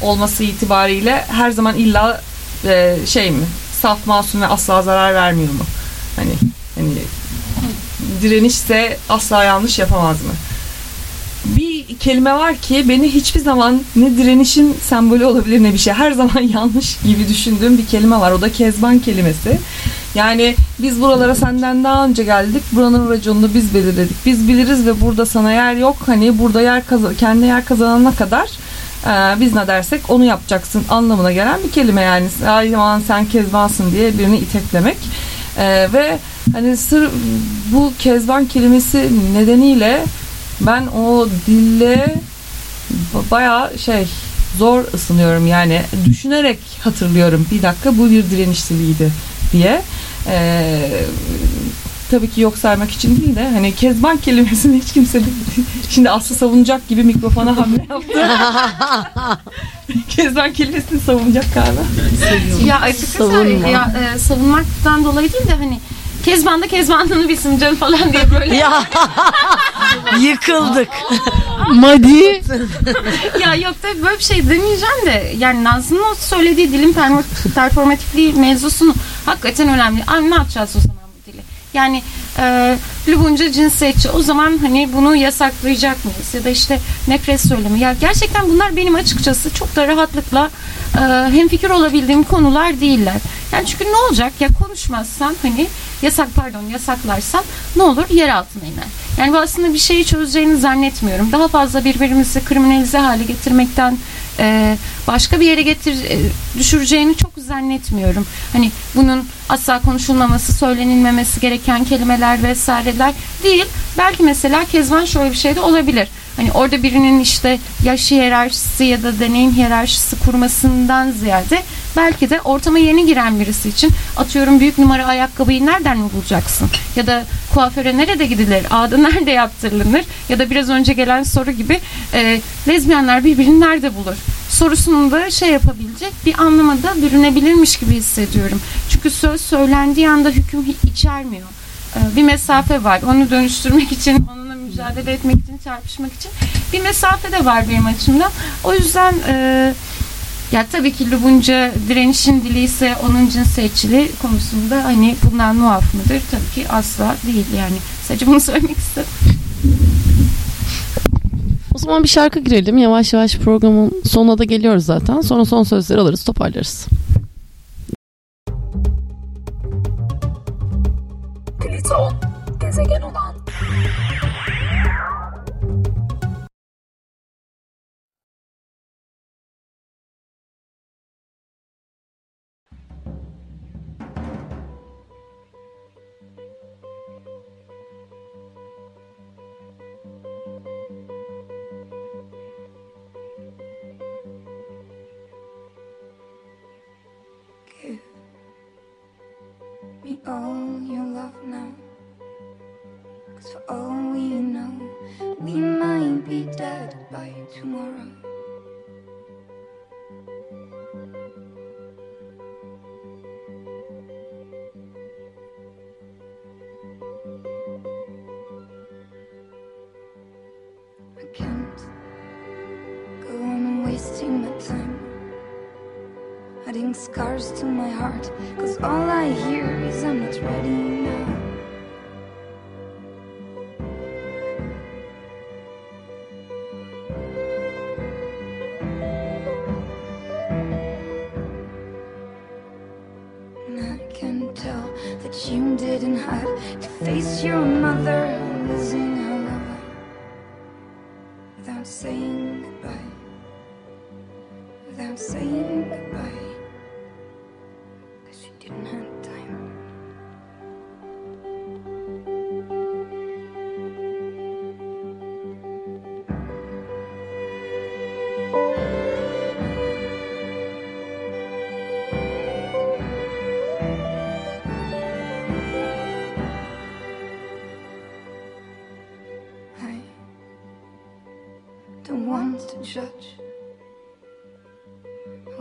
olması itibariyle her zaman illa e, şey mi saf masum ve asla zarar vermiyor mu? Hani hani direnişse asla yanlış yapamaz mı? Kelime var ki beni hiçbir zaman ne direnişin sembolü olabilir ne bir şey. Her zaman (laughs) yanlış gibi düşündüğüm bir kelime var. O da kezban kelimesi. Yani biz buralara senden daha önce geldik. Buranın raconunu biz belirledik. Biz biliriz ve burada sana yer yok. Hani burada yer kazan kendi yer kazanana kadar e, biz ne dersek onu yapacaksın anlamına gelen bir kelime yani. Ay sen kezbansın diye birini iteklemek. E, ve hani sır bu kezban kelimesi nedeniyle ben o dille ba- bayağı şey zor ısınıyorum. Yani düşünerek hatırlıyorum. Bir dakika bu bir direniş diliydi diye. Ee, tabii ki yok saymak için değil de hani kezban kelimesini hiç kimse şimdi Aslı savunacak gibi mikrofona hamle yaptı. (laughs) Kezban kelimesini savunacak galiba. Ya açıkçası Savunma. ya, e, savunmaktan dolayı değil de hani Kezban da Kezban'ını bilsin canım falan diye böyle. Ya (laughs) yıkıldık. (laughs) Madi. ya yok tabii böyle bir şey demeyeceğim de yani Nazlı'nın o söylediği dilin performatifliği mevzusunu hakikaten önemli. Ay ne yapacağız o zaman bu dili? Yani e, Lubunca cinsiyetçi. O zaman hani bunu yasaklayacak mıyız? Ya da işte nefret söylemi. Ya gerçekten bunlar benim açıkçası çok da rahatlıkla e, hemfikir olabildiğim konular değiller. Yani çünkü ne olacak? Ya konuşmazsan hani yasak pardon yasaklarsan ne olur? Yer altına iner. Yani bu aslında bir şeyi çözeceğini zannetmiyorum. Daha fazla birbirimizi kriminalize hale getirmekten e, başka bir yere getir e, düşüreceğini çok zannetmiyorum. Hani bunun asla konuşulmaması, söylenilmemesi gereken kelimeler vesaireler değil. Belki mesela Kezban şöyle bir şey de olabilir. Hani orada birinin işte yaş hiyerarşisi ya da deneyim hiyerarşisi kurmasından ziyade belki de ortama yeni giren birisi için atıyorum büyük numara ayakkabıyı nereden mi bulacaksın? Ya da kuaföre nerede gidilir? Ağda (laughs) nerede yaptırılır? Ya da biraz önce gelen soru gibi e, lezbiyenler birbirini nerede bulur? Sorusunu da şey yapabilecek bir anlamada bürünebilirmiş gibi hissediyorum. Çünkü söz söylendiği anda hüküm içermiyor. E, bir mesafe var. Onu dönüştürmek için, onunla mücadele etmek için, çarpışmak için bir mesafe de var benim açımdan. O yüzden e, ya tabii ki Lubunca direnişin dili ise onun cinsiyetçiliği konusunda hani bundan muaf mıdır? Tabii ki asla değil yani. Sadece bunu (laughs) söylemek istedim. O zaman bir şarkı girelim. Yavaş yavaş programın sonuna da geliyoruz zaten. Sonra son sözleri alırız, toparlarız. Pliton,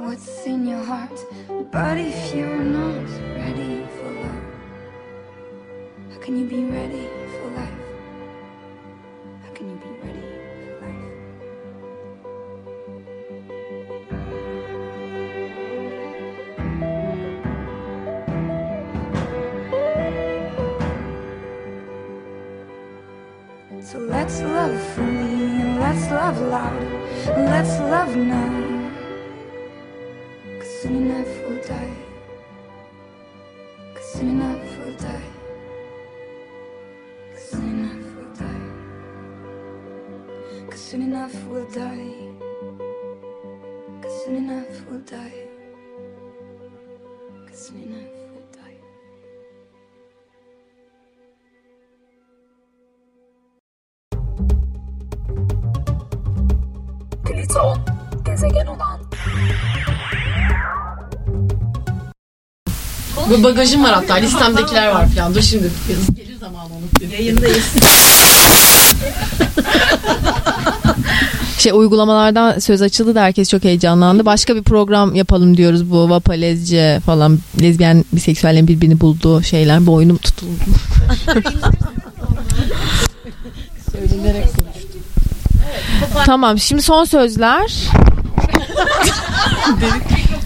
what's in your heart. But if you're not ready for love, how can you be ready Bu bagajım var hatta listemdekiler var falan. Dur şimdi gelir zamanı onu. Yayındayız. Şey uygulamalardan söz açıldı da herkes çok heyecanlandı. Başka bir program yapalım diyoruz bu Vapa Lezce falan lezbiyen biseksüellerin birbirini bulduğu şeyler boynum tutuldu. Söylenerek konuştum. tamam şimdi son sözler.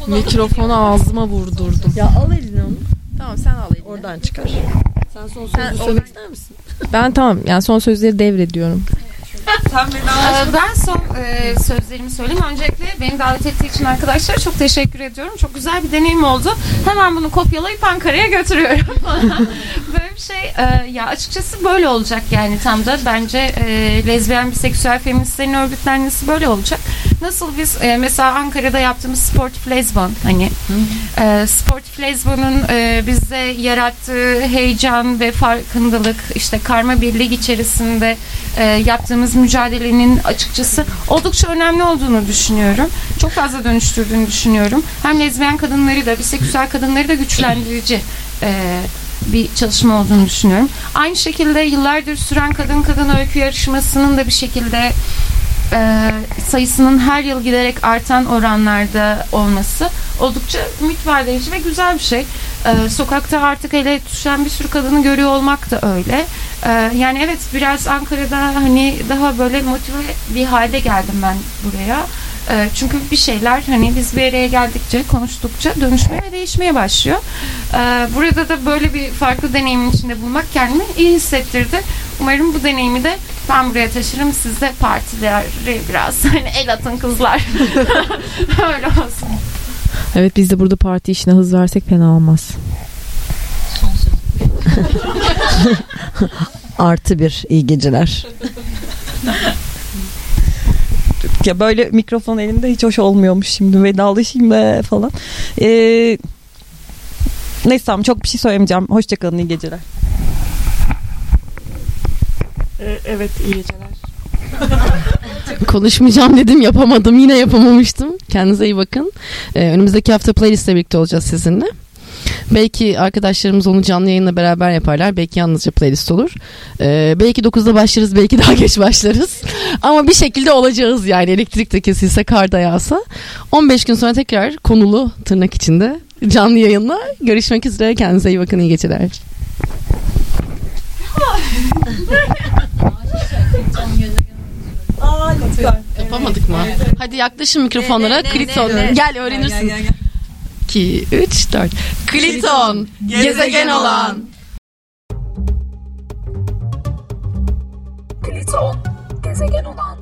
Mikrofonu ağzıma vurdurdum. Ya al elini onu. Tamam sen al elini. Oradan çıkar. Sen son sözü söylemek ister misin? Ben tamam yani son sözleri devrediyorum. Ee, ben son e, sözlerimi söyleyeyim. Öncelikle beni davet ettiği için arkadaşlara çok teşekkür ediyorum. Çok güzel bir deneyim oldu. Hemen bunu kopyalayıp Ankara'ya götürüyorum. (laughs) böyle bir şey e, ya açıkçası böyle olacak yani tam da bence e, lezbiyen biseksüel feministlerin örgütlenmesi böyle olacak. Nasıl biz e, mesela Ankara'da yaptığımız Sportif Lezbon hani e, Sportif Lezbon'un e, bizde yarattığı heyecan ve farkındalık işte karma birlik içerisinde e, yaptığımız mücadelenin açıkçası oldukça önemli olduğunu düşünüyorum. Çok fazla dönüştürdüğünü düşünüyorum. Hem lezbiyen kadınları da biseksüel kadınları da güçlendirici e, bir çalışma olduğunu düşünüyorum. Aynı şekilde yıllardır süren kadın kadın öykü yarışmasının da bir şekilde e, sayısının her yıl giderek artan oranlarda olması oldukça ümit vaat edici ve güzel bir şey. E, sokakta artık ele tutuşan bir sürü kadını görüyor olmak da öyle. E, yani evet biraz Ankara'da hani daha böyle motive bir halde geldim ben buraya. E, çünkü bir şeyler hani biz bir araya geldikçe, konuştukça dönüşmeye ve değişmeye başlıyor. E, burada da böyle bir farklı deneyimin içinde bulmak kendimi iyi hissettirdi. Umarım bu deneyimi de ben buraya taşırım. Siz de partileri biraz (laughs) hani el atın kızlar. (laughs) Öyle olsun. Evet biz de burada parti işine hız versek fena olmaz. (laughs) Artı bir iyi geceler. Ya böyle mikrofon elinde hiç hoş olmuyormuş şimdi vedalaşayım be falan. Ee, neyse tamam çok bir şey söylemeyeceğim. Hoşçakalın iyi geceler. Ee, evet iyi geceler. (laughs) Konuşmayacağım dedim yapamadım yine yapamamıştım. Kendinize iyi bakın. Ee, önümüzdeki hafta playlistle birlikte olacağız sizinle. Belki arkadaşlarımız onu canlı yayınla beraber yaparlar. Belki yalnızca playlist olur. Ee, belki 9'da başlarız, belki daha (laughs) geç başlarız. Ama bir şekilde olacağız yani. Elektrik de kesilse, kar da yağsa. 15 gün sonra tekrar konulu tırnak içinde canlı yayınla görüşmek üzere. Kendinize iyi bakın, iyi geceler. Aa. Yapamadık mı? Hadi yaklaşın mikrofonlara. Kliton. Gel öğrenirsin. 2, 3, 4. Kliton. Gezegen olan. Pliton, gezegen olan.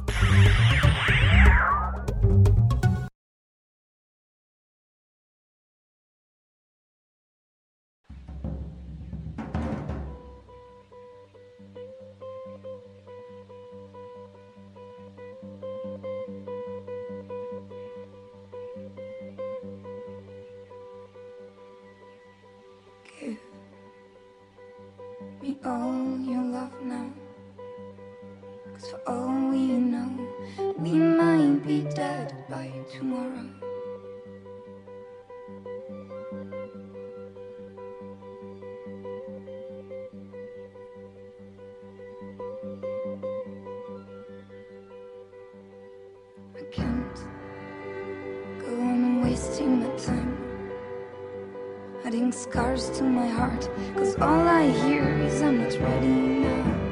All we know, we might be dead by tomorrow. I can't go on wasting my time adding scars to my heart. Cause all I hear is I'm not ready now.